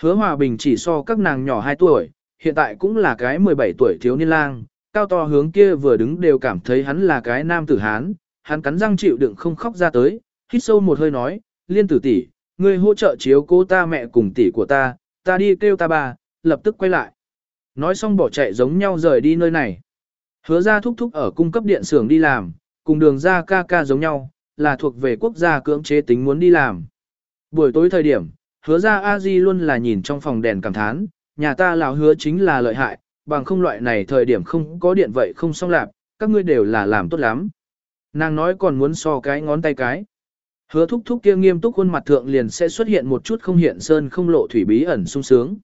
Hứa hòa bình chỉ so các nàng nhỏ 2 tuổi, hiện tại cũng là cái 17 tuổi thiếu niên lang, cao to hướng kia vừa đứng đều cảm thấy hắn là cái nam tử hán, hắn cắn răng chịu đựng không khóc ra tới, hít sâu một hơi nói, liên tử tỷ, ngươi hỗ trợ chiếu cố ta mẹ cùng tỷ của ta, ta đi kêu ta bà, lập tức quay lại. Nói xong bỏ chạy giống nhau rời đi nơi này. Hứa ra thúc thúc ở cung cấp điện xưởng đi làm, cùng đường ra ca ca giống nhau, là thuộc về quốc gia cưỡng chế tính muốn đi làm. Buổi tối thời điểm, hứa ra a di luôn là nhìn trong phòng đèn cảm thán, nhà ta lão hứa chính là lợi hại, bằng không loại này thời điểm không có điện vậy không xong lạp, các ngươi đều là làm tốt lắm. Nàng nói còn muốn so cái ngón tay cái. Hứa thúc thúc kia nghiêm túc khuôn mặt thượng liền sẽ xuất hiện một chút không hiện sơn không lộ thủy bí ẩn sung sướng.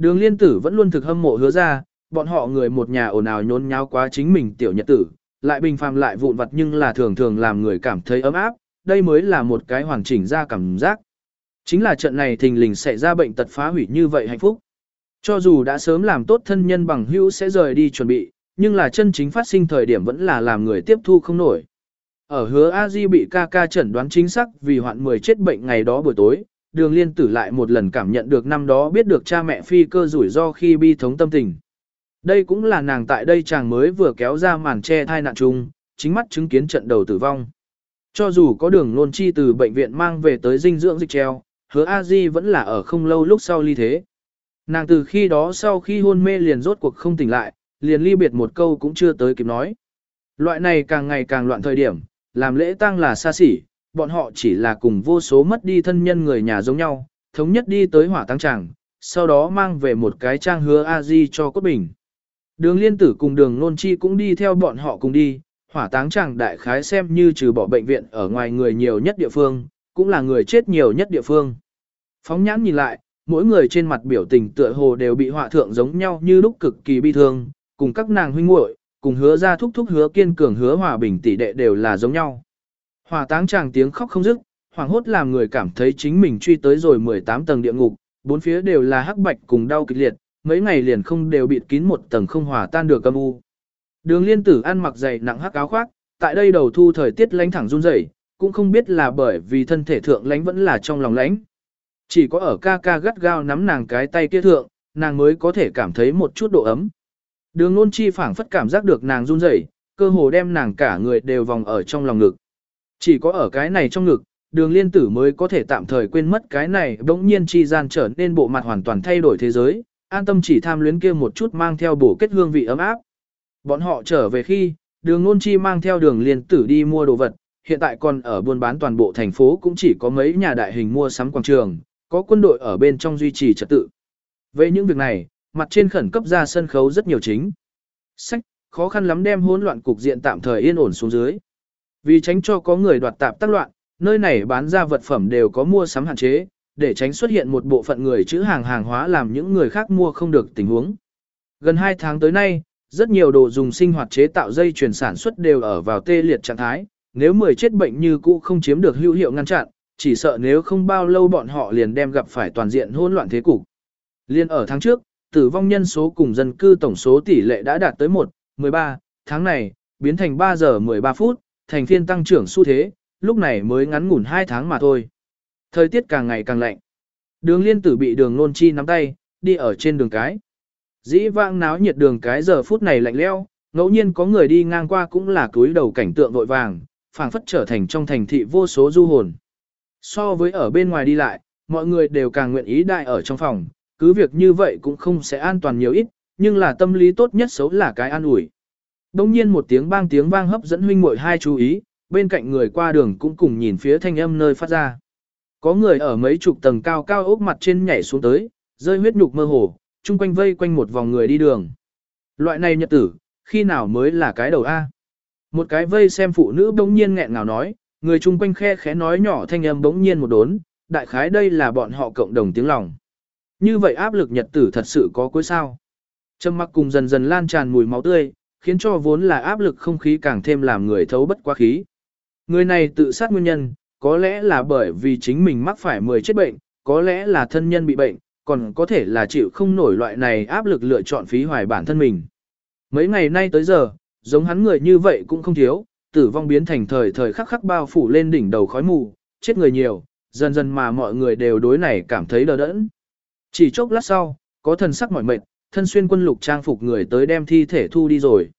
Đường liên tử vẫn luôn thực hâm mộ hứa ra, bọn họ người một nhà ồn ào nhốn nháo quá chính mình tiểu nhật tử, lại bình phàm lại vụn vặt nhưng là thường thường làm người cảm thấy ấm áp, đây mới là một cái hoàn chỉnh ra cảm giác. Chính là trận này thình lình xảy ra bệnh tật phá hủy như vậy hạnh phúc. Cho dù đã sớm làm tốt thân nhân bằng hữu sẽ rời đi chuẩn bị, nhưng là chân chính phát sinh thời điểm vẫn là làm người tiếp thu không nổi. Ở hứa A Di bị ca ca chẩn đoán chính xác vì hoạn 10 chết bệnh ngày đó buổi tối, đường liên tử lại một lần cảm nhận được năm đó biết được cha mẹ phi cơ rủi ro khi bi thống tâm tình. Đây cũng là nàng tại đây chàng mới vừa kéo ra màn che thai nạn chung, chính mắt chứng kiến trận đầu tử vong. Cho dù có đường nôn chi từ bệnh viện mang về tới dinh dưỡng dịch treo, hứa A Di vẫn là ở không lâu lúc sau ly thế. Nàng từ khi đó sau khi hôn mê liền rốt cuộc không tỉnh lại, liền ly biệt một câu cũng chưa tới kịp nói. Loại này càng ngày càng loạn thời điểm, làm lễ tang là xa xỉ, bọn họ chỉ là cùng vô số mất đi thân nhân người nhà giống nhau, thống nhất đi tới hỏa táng tràng, sau đó mang về một cái trang hứa a di cho cốt bình. Đường liên tử cùng đường nôn chi cũng đi theo bọn họ cùng đi, hỏa táng tràng đại khái xem như trừ bỏ bệnh viện ở ngoài người nhiều nhất địa phương, cũng là người chết nhiều nhất địa phương. Phóng nhãn nhìn lại, mỗi người trên mặt biểu tình tựa hồ đều bị họa thượng giống nhau như lúc cực kỳ bi thương, cùng các nàng huynh muội, cùng hứa ra thúc thúc hứa kiên cường hứa hòa bình tỷ đệ đều là giống nhau. Hỏa táng chàng tiếng khóc không dứt, hoảng hốt làm người cảm thấy chính mình truy tới rồi 18 tầng địa ngục, bốn phía đều là hắc bạch cùng đau kịch liệt, mấy ngày liền không đều bịt kín một tầng không hòa tan được âm u. Đường liên tử ăn mặc dày nặng hắc áo khoác, tại đây đầu thu thời tiết lánh thẳng run rẩy, cũng không biết là bởi vì thân thể thượng lánh vẫn là trong lòng lánh. Chỉ có ở ca ca gắt gao nắm nàng cái tay kia thượng, nàng mới có thể cảm thấy một chút độ ấm. Đường nôn chi phảng phất cảm giác được nàng run rẩy, cơ hồ đem nàng cả người đều vòng ở trong lòng ngực. Chỉ có ở cái này trong ngực, đường liên tử mới có thể tạm thời quên mất cái này bỗng nhiên chi gian trở nên bộ mặt hoàn toàn thay đổi thế giới, an tâm chỉ tham luyến kia một chút mang theo bổ kết hương vị ấm áp. Bọn họ trở về khi, đường nôn chi mang theo đường liên tử đi mua đồ vật, hiện tại còn ở buôn bán toàn bộ thành phố cũng chỉ có mấy nhà đại hình mua sắm quảng trường, có quân đội ở bên trong duy trì trật tự. Về những việc này, mặt trên khẩn cấp ra sân khấu rất nhiều chính. Sách, khó khăn lắm đem hỗn loạn cục diện tạm thời yên ổn xuống dưới. Vì tránh cho có người đoạt tạp tác loạn, nơi này bán ra vật phẩm đều có mua sắm hạn chế, để tránh xuất hiện một bộ phận người chữ hàng hàng hóa làm những người khác mua không được tình huống. Gần 2 tháng tới nay, rất nhiều đồ dùng sinh hoạt chế tạo dây chuyển sản xuất đều ở vào tê liệt trạng thái, nếu 10 chết bệnh như cũ không chiếm được hữu hiệu ngăn chặn, chỉ sợ nếu không bao lâu bọn họ liền đem gặp phải toàn diện hỗn loạn thế cục. Liên ở tháng trước, tử vong nhân số cùng dân cư tổng số tỷ lệ đã đạt tới 1, 13, tháng này, biến thành 3 giờ 13 phút, thành phiên tăng trưởng xu thế, lúc này mới ngắn ngủn 2 tháng mà thôi. Thời tiết càng ngày càng lạnh. Đường liên tử bị đường nôn chi nắm tay, đi ở trên đường cái. Dĩ vãng náo nhiệt đường cái giờ phút này lạnh leo, ngẫu nhiên có người đi ngang qua cũng là túi đầu cảnh tượng vội vàng, phảng phất trở thành trong thành thị vô số du hồn. So với ở bên ngoài đi lại, mọi người đều càng nguyện ý đại ở trong phòng, cứ việc như vậy cũng không sẽ an toàn nhiều ít, nhưng là tâm lý tốt nhất xấu là cái an ủi. Đông nhiên một tiếng bang tiếng vang hấp dẫn huynh muội hai chú ý, bên cạnh người qua đường cũng cùng nhìn phía thanh âm nơi phát ra. Có người ở mấy chục tầng cao cao ốc mặt trên nhảy xuống tới, rơi huyết nhục mơ hồ, chung quanh vây quanh một vòng người đi đường. Loại này nhật tử, khi nào mới là cái đầu A? Một cái vây xem phụ nữ bỗng nhiên nghẹn ngào nói, người chung quanh khe khẽ nói nhỏ thanh âm bỗng nhiên một đốn, đại khái đây là bọn họ cộng đồng tiếng lòng. Như vậy áp lực nhật tử thật sự có cuối sao. Trầm mặc cùng dần dần lan tràn mùi máu tươi, khiến cho vốn là áp lực không khí càng thêm làm người thấu bất quá khí. Người này tự sát nguyên nhân, có lẽ là bởi vì chính mình mắc phải 10 chết bệnh, có lẽ là thân nhân bị bệnh, còn có thể là chịu không nổi loại này áp lực lựa chọn phí hoài bản thân mình. Mấy ngày nay tới giờ, giống hắn người như vậy cũng không thiếu, tử vong biến thành thời thời khắc khắc bao phủ lên đỉnh đầu khói mù, chết người nhiều, dần dần mà mọi người đều đối này cảm thấy đờ đẫn. Chỉ chốc lát sau, có thần sắc mỏi mệt, thân xuyên quân lục trang phục người tới đem thi thể thu đi rồi.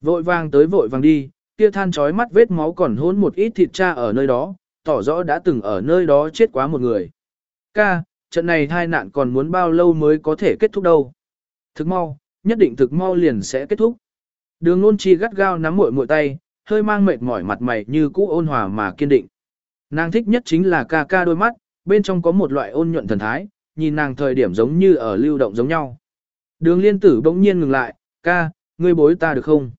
Vội vàng tới vội vàng đi, kia than chói mắt vết máu còn hôn một ít thịt cha ở nơi đó, tỏ rõ đã từng ở nơi đó chết quá một người. Ca, trận này thai nạn còn muốn bao lâu mới có thể kết thúc đâu. Thực mau, nhất định thực mau liền sẽ kết thúc. Đường nôn chi gắt gao nắm muội muội tay, hơi mang mệt mỏi mặt mày như cũ ôn hòa mà kiên định. Nàng thích nhất chính là ca ca đôi mắt, bên trong có một loại ôn nhuận thần thái, nhìn nàng thời điểm giống như ở lưu động giống nhau. Đường liên tử bỗng nhiên ngừng lại, ca, ngươi bối ta được không?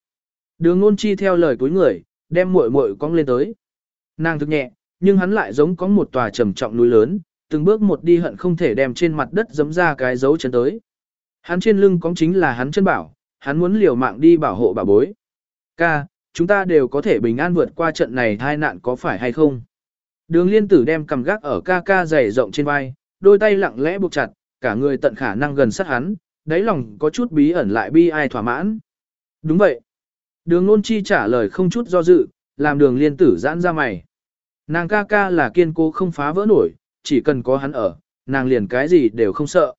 Đường nôn chi theo lời cuối người, đem muội muội cong lên tới. Nàng thực nhẹ, nhưng hắn lại giống có một tòa trầm trọng núi lớn, từng bước một đi hận không thể đem trên mặt đất giấm ra cái dấu chân tới. Hắn trên lưng cong chính là hắn chân bảo, hắn muốn liều mạng đi bảo hộ bà bối. Ca, chúng ta đều có thể bình an vượt qua trận này tai nạn có phải hay không? Đường liên tử đem cầm gác ở ca ca dày rộng trên vai, đôi tay lặng lẽ buộc chặt, cả người tận khả năng gần sát hắn, đáy lòng có chút bí ẩn lại bi ai thỏa mãn. Đúng vậy. Đường nôn chi trả lời không chút do dự, làm đường liên tử giãn ra mày. Nàng ca ca là kiên cố không phá vỡ nổi, chỉ cần có hắn ở, nàng liền cái gì đều không sợ.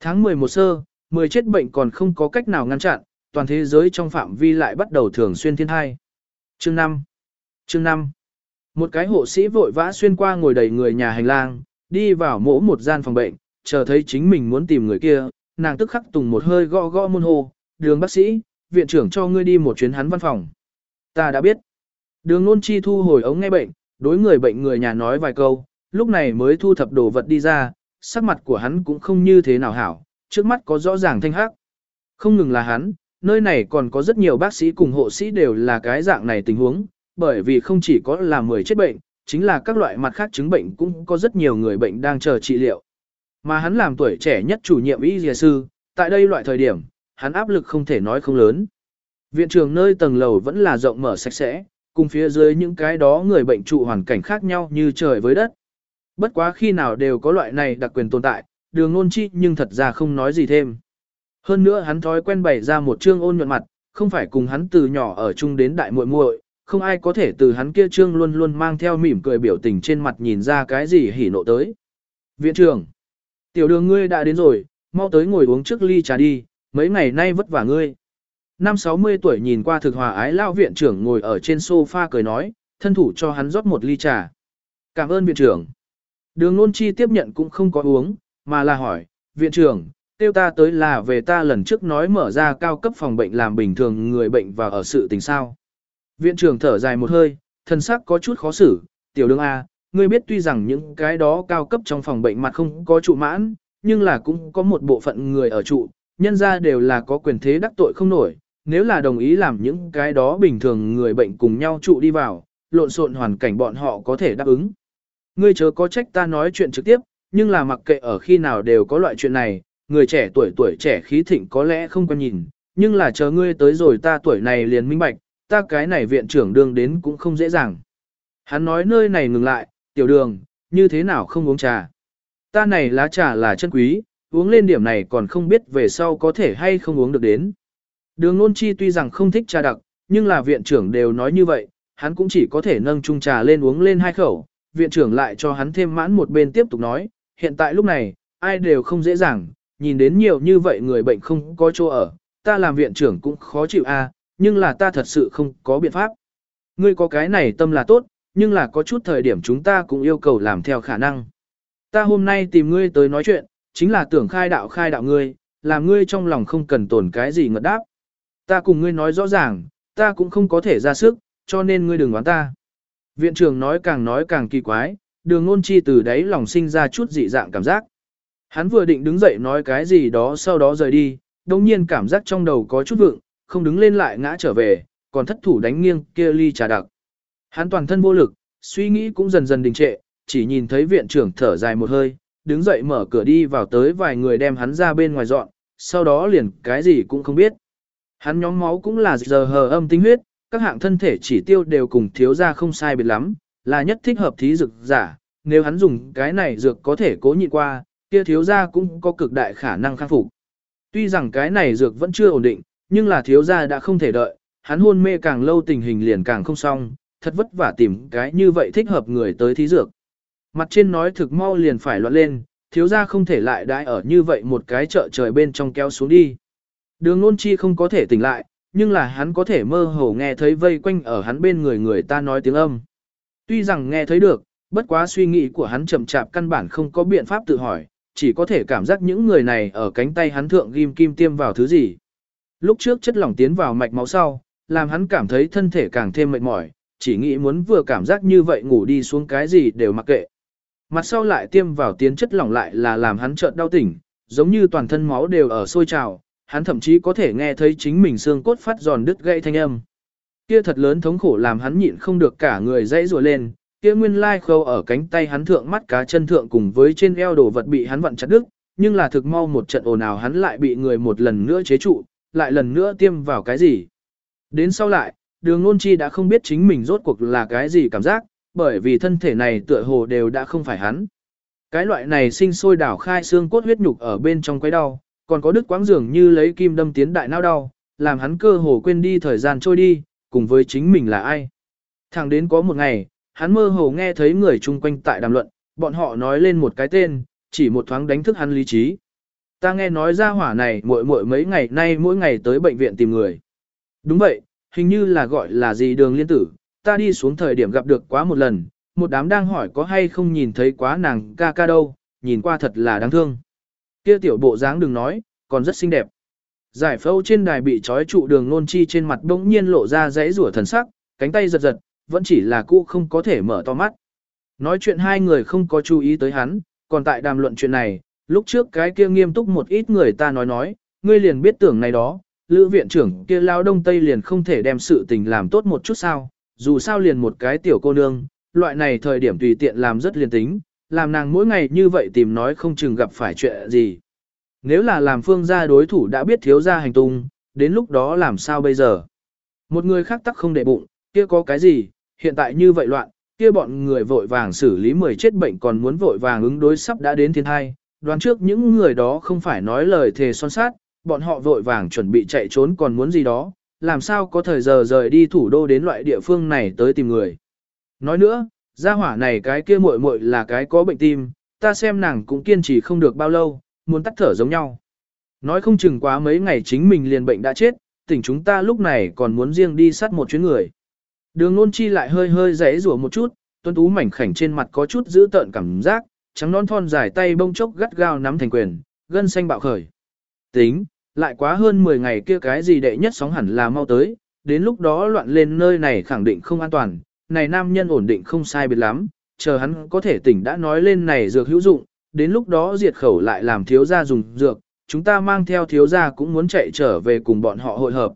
Tháng 11 sơ, 10 chết bệnh còn không có cách nào ngăn chặn, toàn thế giới trong phạm vi lại bắt đầu thường xuyên thiên thai. Chương 5 Chương 5 Một cái hộ sĩ vội vã xuyên qua ngồi đầy người nhà hành lang, đi vào mỗ một gian phòng bệnh, chờ thấy chính mình muốn tìm người kia, nàng tức khắc tùng một hơi gõ gõ môn hồ, đường bác sĩ, viện trưởng cho ngươi đi một chuyến hắn văn phòng. Ta đã biết. Đường nôn chi thu hồi ống nghe bệnh, đối người bệnh người nhà nói vài câu, lúc này mới thu thập đồ vật đi ra, sắc mặt của hắn cũng không như thế nào hảo, trước mắt có rõ ràng thanh hắc. Không ngừng là hắn, nơi này còn có rất nhiều bác sĩ cùng hộ sĩ đều là cái dạng này tình huống, bởi vì không chỉ có là 10 chết bệnh, chính là các loại mặt khác chứng bệnh cũng có rất nhiều người bệnh đang chờ trị liệu. Mà hắn làm tuổi trẻ nhất chủ nhiệm y dìa sư, tại đây loại thời điểm, hắn áp lực không thể nói không lớn. Viện trường nơi tầng lầu vẫn là rộng mở sạch sẽ, cùng phía dưới những cái đó người bệnh trụ hoàn cảnh khác nhau như trời với đất. Bất quá khi nào đều có loại này đặc quyền tồn tại, đường ngôn chi nhưng thật ra không nói gì thêm. Hơn nữa hắn thói quen bày ra một trương ôn nhuận mặt, không phải cùng hắn từ nhỏ ở chung đến đại muội muội, không ai có thể từ hắn kia trương luôn luôn mang theo mỉm cười biểu tình trên mặt nhìn ra cái gì hỉ nộ tới. Viện trưởng, tiểu đường ngươi đã đến rồi, mau tới ngồi uống trước ly trà đi, mấy ngày nay vất vả ngươi. Năm 60 tuổi nhìn qua thực hòa ái lao viện trưởng ngồi ở trên sofa cười nói, thân thủ cho hắn rót một ly trà. Cảm ơn viện trưởng. Đường nôn chi tiếp nhận cũng không có uống, mà là hỏi, viện trưởng, tiêu ta tới là về ta lần trước nói mở ra cao cấp phòng bệnh làm bình thường người bệnh và ở sự tình sao. Viện trưởng thở dài một hơi, thân sắc có chút khó xử, tiểu đường A, ngươi biết tuy rằng những cái đó cao cấp trong phòng bệnh mặt không có trụ mãn, nhưng là cũng có một bộ phận người ở trụ, nhân ra đều là có quyền thế đắc tội không nổi, nếu là đồng ý làm những cái đó bình thường người bệnh cùng nhau trụ đi vào, lộn xộn hoàn cảnh bọn họ có thể đáp ứng. Ngươi chớ có trách ta nói chuyện trực tiếp, nhưng là mặc kệ ở khi nào đều có loại chuyện này, người trẻ tuổi tuổi trẻ khí thịnh có lẽ không quan nhìn, nhưng là chờ ngươi tới rồi ta tuổi này liền minh bạch, ta cái này viện trưởng đương đến cũng không dễ dàng. Hắn nói nơi này ngừng lại, tiểu đường, như thế nào không uống trà. Ta này lá trà là chân quý, uống lên điểm này còn không biết về sau có thể hay không uống được đến. Đường nôn chi tuy rằng không thích trà đặc, nhưng là viện trưởng đều nói như vậy, hắn cũng chỉ có thể nâng chung trà lên uống lên hai khẩu, viện trưởng lại cho hắn thêm mãn một bên tiếp tục nói, hiện tại lúc này, ai đều không dễ dàng, nhìn đến nhiều như vậy người bệnh không có chỗ ở, ta làm viện trưởng cũng khó chịu a, nhưng là ta thật sự không có biện pháp. Ngươi có cái này tâm là tốt, nhưng là có chút thời điểm chúng ta cũng yêu cầu làm theo khả năng. Ta hôm nay tìm ngươi tới nói chuyện, chính là tưởng khai đạo khai đạo ngươi, làm ngươi trong lòng không cần tổn cái gì ngợt đáp. Ta cùng ngươi nói rõ ràng, ta cũng không có thể ra sức, cho nên ngươi đừng oán ta. Viện trưởng nói càng nói càng kỳ quái, đường ngôn chi từ đấy lòng sinh ra chút dị dạng cảm giác. Hắn vừa định đứng dậy nói cái gì đó sau đó rời đi, đồng nhiên cảm giác trong đầu có chút vượng, không đứng lên lại ngã trở về, còn thất thủ đánh nghiêng kia ly trà đặc. Hắn toàn thân vô lực, suy nghĩ cũng dần dần đình trệ, chỉ nhìn thấy viện trưởng thở dài một hơi, đứng dậy mở cửa đi vào tới vài người đem hắn ra bên ngoài dọn, sau đó liền cái gì cũng không biết. Hắn nhóm máu cũng là giờ hờ âm tinh huyết, các hạng thân thể chỉ tiêu đều cùng thiếu ra không sai biệt lắm, là nhất thích hợp thí dược giả, nếu hắn dùng cái này dược có thể cố nhịn qua, kia thiếu gia cũng có cực đại khả năng khắc phục. Tuy rằng cái này dược vẫn chưa ổn định, nhưng là thiếu gia đã không thể đợi, hắn hôn mê càng lâu tình hình liền càng không xong, thật vất vả tìm cái như vậy thích hợp người tới thí dược. Mặt trên nói thực mau liền phải loạn lên, thiếu gia không thể lại đãi ở như vậy một cái chợ trời bên trong kéo xuống đi. Đường nôn chi không có thể tỉnh lại, nhưng là hắn có thể mơ hồ nghe thấy vây quanh ở hắn bên người người ta nói tiếng âm. Tuy rằng nghe thấy được, bất quá suy nghĩ của hắn chậm chạp căn bản không có biện pháp tự hỏi, chỉ có thể cảm giác những người này ở cánh tay hắn thượng ghim kim tiêm vào thứ gì. Lúc trước chất lỏng tiến vào mạch máu sau, làm hắn cảm thấy thân thể càng thêm mệt mỏi, chỉ nghĩ muốn vừa cảm giác như vậy ngủ đi xuống cái gì đều mặc kệ. Mặt sau lại tiêm vào tiến chất lỏng lại là làm hắn chợt đau tỉnh, giống như toàn thân máu đều ở sôi trào, hắn thậm chí có thể nghe thấy chính mình xương cốt phát giòn đứt gãy thanh âm. Kia thật lớn thống khổ làm hắn nhịn không được cả người dãy rùa lên, kia nguyên lai khâu ở cánh tay hắn thượng mắt cá chân thượng cùng với trên eo đồ vật bị hắn vặn chặt đứt, nhưng là thực mau một trận ồn ào hắn lại bị người một lần nữa chế trụ, lại lần nữa tiêm vào cái gì. Đến sau lại, đường ngôn chi đã không biết chính mình rốt cuộc là cái gì cảm giác, bởi vì thân thể này tựa hồ đều đã không phải hắn. Cái loại này sinh sôi đảo khai xương cốt huyết nhục ở bên trong quấy đau, còn có đứt quãng dường như lấy kim đâm tiến đại não đau, làm hắn cơ hồ quên đi thời gian trôi đi, cùng với chính mình là ai. Thẳng đến có một ngày, hắn mơ hồ nghe thấy người chung quanh tại đàm luận, bọn họ nói lên một cái tên, chỉ một thoáng đánh thức hắn lý trí. Ta nghe nói ra hỏa này muội muội mấy ngày nay mỗi ngày tới bệnh viện tìm người. Đúng vậy, hình như là gọi là gì đường liên tử, ta đi xuống thời điểm gặp được quá một lần, một đám đang hỏi có hay không nhìn thấy quá nàng ca ca đâu, nhìn qua thật là đáng thương. Kia tiểu bộ dáng đừng nói, còn rất xinh đẹp. Giải phẫu trên đài bị trói trụ đường nôn chi trên mặt bỗng nhiên lộ ra dãy rủa thần sắc, cánh tay giật giật, vẫn chỉ là cũ không có thể mở to mắt. Nói chuyện hai người không có chú ý tới hắn, còn tại đàm luận chuyện này, lúc trước cái kia nghiêm túc một ít người ta nói nói, ngươi liền biết tưởng này đó, lữ viện trưởng kia lao đông tây liền không thể đem sự tình làm tốt một chút sao, dù sao liền một cái tiểu cô nương, loại này thời điểm tùy tiện làm rất liền tính, làm nàng mỗi ngày như vậy tìm nói không chừng gặp phải chuyện gì. Nếu là làm phương gia đối thủ đã biết thiếu gia hành tung, đến lúc đó làm sao bây giờ? Một người khác tắc không để bụng, kia có cái gì, hiện tại như vậy loạn, kia bọn người vội vàng xử lý 10 chết bệnh còn muốn vội vàng ứng đối sắp đã đến thiên thai. Đoán trước những người đó không phải nói lời thề son sát, bọn họ vội vàng chuẩn bị chạy trốn còn muốn gì đó, làm sao có thời giờ rời đi thủ đô đến loại địa phương này tới tìm người. Nói nữa, gia hỏa này cái kia muội muội là cái có bệnh tim, ta xem nàng cũng kiên trì không được bao lâu, muốn tắt thở giống nhau. Nói không chừng quá mấy ngày chính mình liền bệnh đã chết, tỉnh chúng ta lúc này còn muốn riêng đi sát một chuyến người. Đường nôn chi lại hơi hơi rẽ rủa một chút, tuân tú mảnh khảnh trên mặt có chút giữ tợn cảm giác, trắng non thon dài tay bông chốc gắt gao nắm thành quyền, gân xanh bạo khởi. Tính, lại quá hơn 10 ngày kia cái gì đệ nhất sóng hẳn là mau tới, đến lúc đó loạn lên nơi này khẳng định không an toàn, này nam nhân ổn định không sai biệt lắm, chờ hắn có thể tỉnh đã nói lên này dược hữu dụng, đến lúc đó diệt khẩu lại làm thiếu gia dùng dược, chúng ta mang theo thiếu gia cũng muốn chạy trở về cùng bọn họ hội hợp.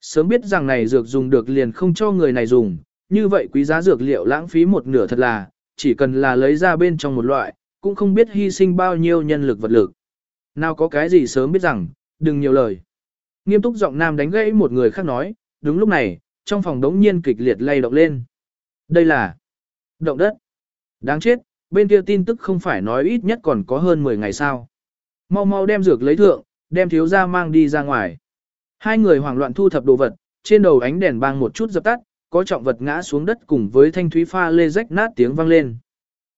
Sớm biết rằng này dược dùng được liền không cho người này dùng, như vậy quý giá dược liệu lãng phí một nửa thật là, chỉ cần là lấy ra bên trong một loại, cũng không biết hy sinh bao nhiêu nhân lực vật lực. Nào có cái gì sớm biết rằng, đừng nhiều lời. Nghiêm túc giọng nam đánh gãy một người khác nói, đúng lúc này, trong phòng đống nhiên kịch liệt lay động lên. Đây là động đất. Đáng chết, bên kia tin tức không phải nói ít nhất còn có hơn 10 ngày sao. Mau mau đem dược lấy thượng, đem thiếu gia mang đi ra ngoài. Hai người hoảng loạn thu thập đồ vật, trên đầu ánh đèn bang một chút dập tắt, có trọng vật ngã xuống đất cùng với thanh thúy pha lê rách nát tiếng vang lên.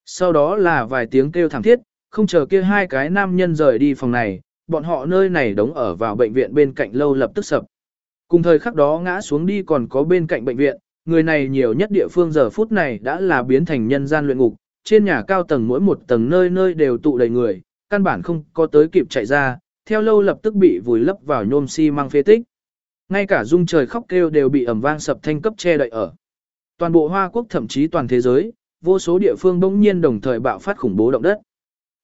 Sau đó là vài tiếng kêu thảm thiết, không chờ kia hai cái nam nhân rời đi phòng này, bọn họ nơi này đóng ở vào bệnh viện bên cạnh lâu lập tức sập. Cùng thời khắc đó ngã xuống đi còn có bên cạnh bệnh viện, người này nhiều nhất địa phương giờ phút này đã là biến thành nhân gian luyện ngục, trên nhà cao tầng mỗi một tầng nơi nơi đều tụ đầy người, căn bản không có tới kịp chạy ra, theo lâu lập tức bị vùi lấp vào nhôm xi si mang phế tích. Ngay cả rung trời khóc kêu đều bị ẩm vang sập thanh cấp che đậy ở. Toàn bộ Hoa Quốc thậm chí toàn thế giới, vô số địa phương bỗng nhiên đồng thời bạo phát khủng bố động đất.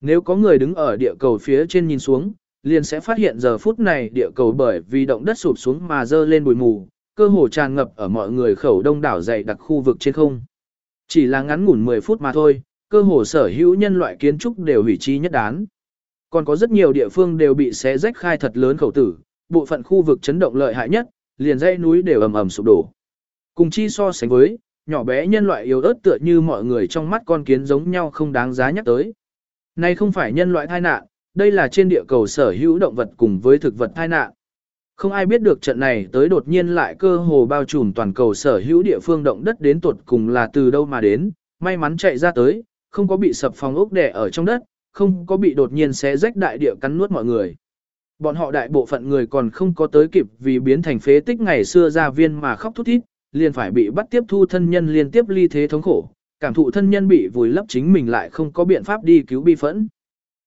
Nếu có người đứng ở địa cầu phía trên nhìn xuống, liền sẽ phát hiện giờ phút này địa cầu bởi vì động đất sụp xuống mà dơ lên bụi mù, cơ hồ tràn ngập ở mọi người khẩu đông đảo dày đặc khu vực trên không. Chỉ là ngắn ngủn 10 phút mà thôi, cơ hồ sở hữu nhân loại kiến trúc đều hủy chi nhất đán. Còn có rất nhiều địa phương đều bị xé rách khai thật lớn khẩu tử, bộ phận khu vực chấn động lợi hại nhất, liền dãy núi đều ầm ầm sụp đổ. Cùng chi so sánh với, nhỏ bé nhân loại yếu ớt tựa như mọi người trong mắt con kiến giống nhau không đáng giá nhắc tới. Này không phải nhân loại tai nạn, đây là trên địa cầu sở hữu động vật cùng với thực vật tai nạn. Không ai biết được trận này tới đột nhiên lại cơ hồ bao trùm toàn cầu sở hữu địa phương động đất đến tuột cùng là từ đâu mà đến, may mắn chạy ra tới, không có bị sập phòng ốc đè ở trong đất, không có bị đột nhiên xé rách đại địa cắn nuốt mọi người. Bọn họ đại bộ phận người còn không có tới kịp vì biến thành phế tích ngày xưa ra viên mà khóc thút thít, liền phải bị bắt tiếp thu thân nhân liên tiếp ly thế thống khổ, cảm thụ thân nhân bị vùi lấp chính mình lại không có biện pháp đi cứu bi phẫn.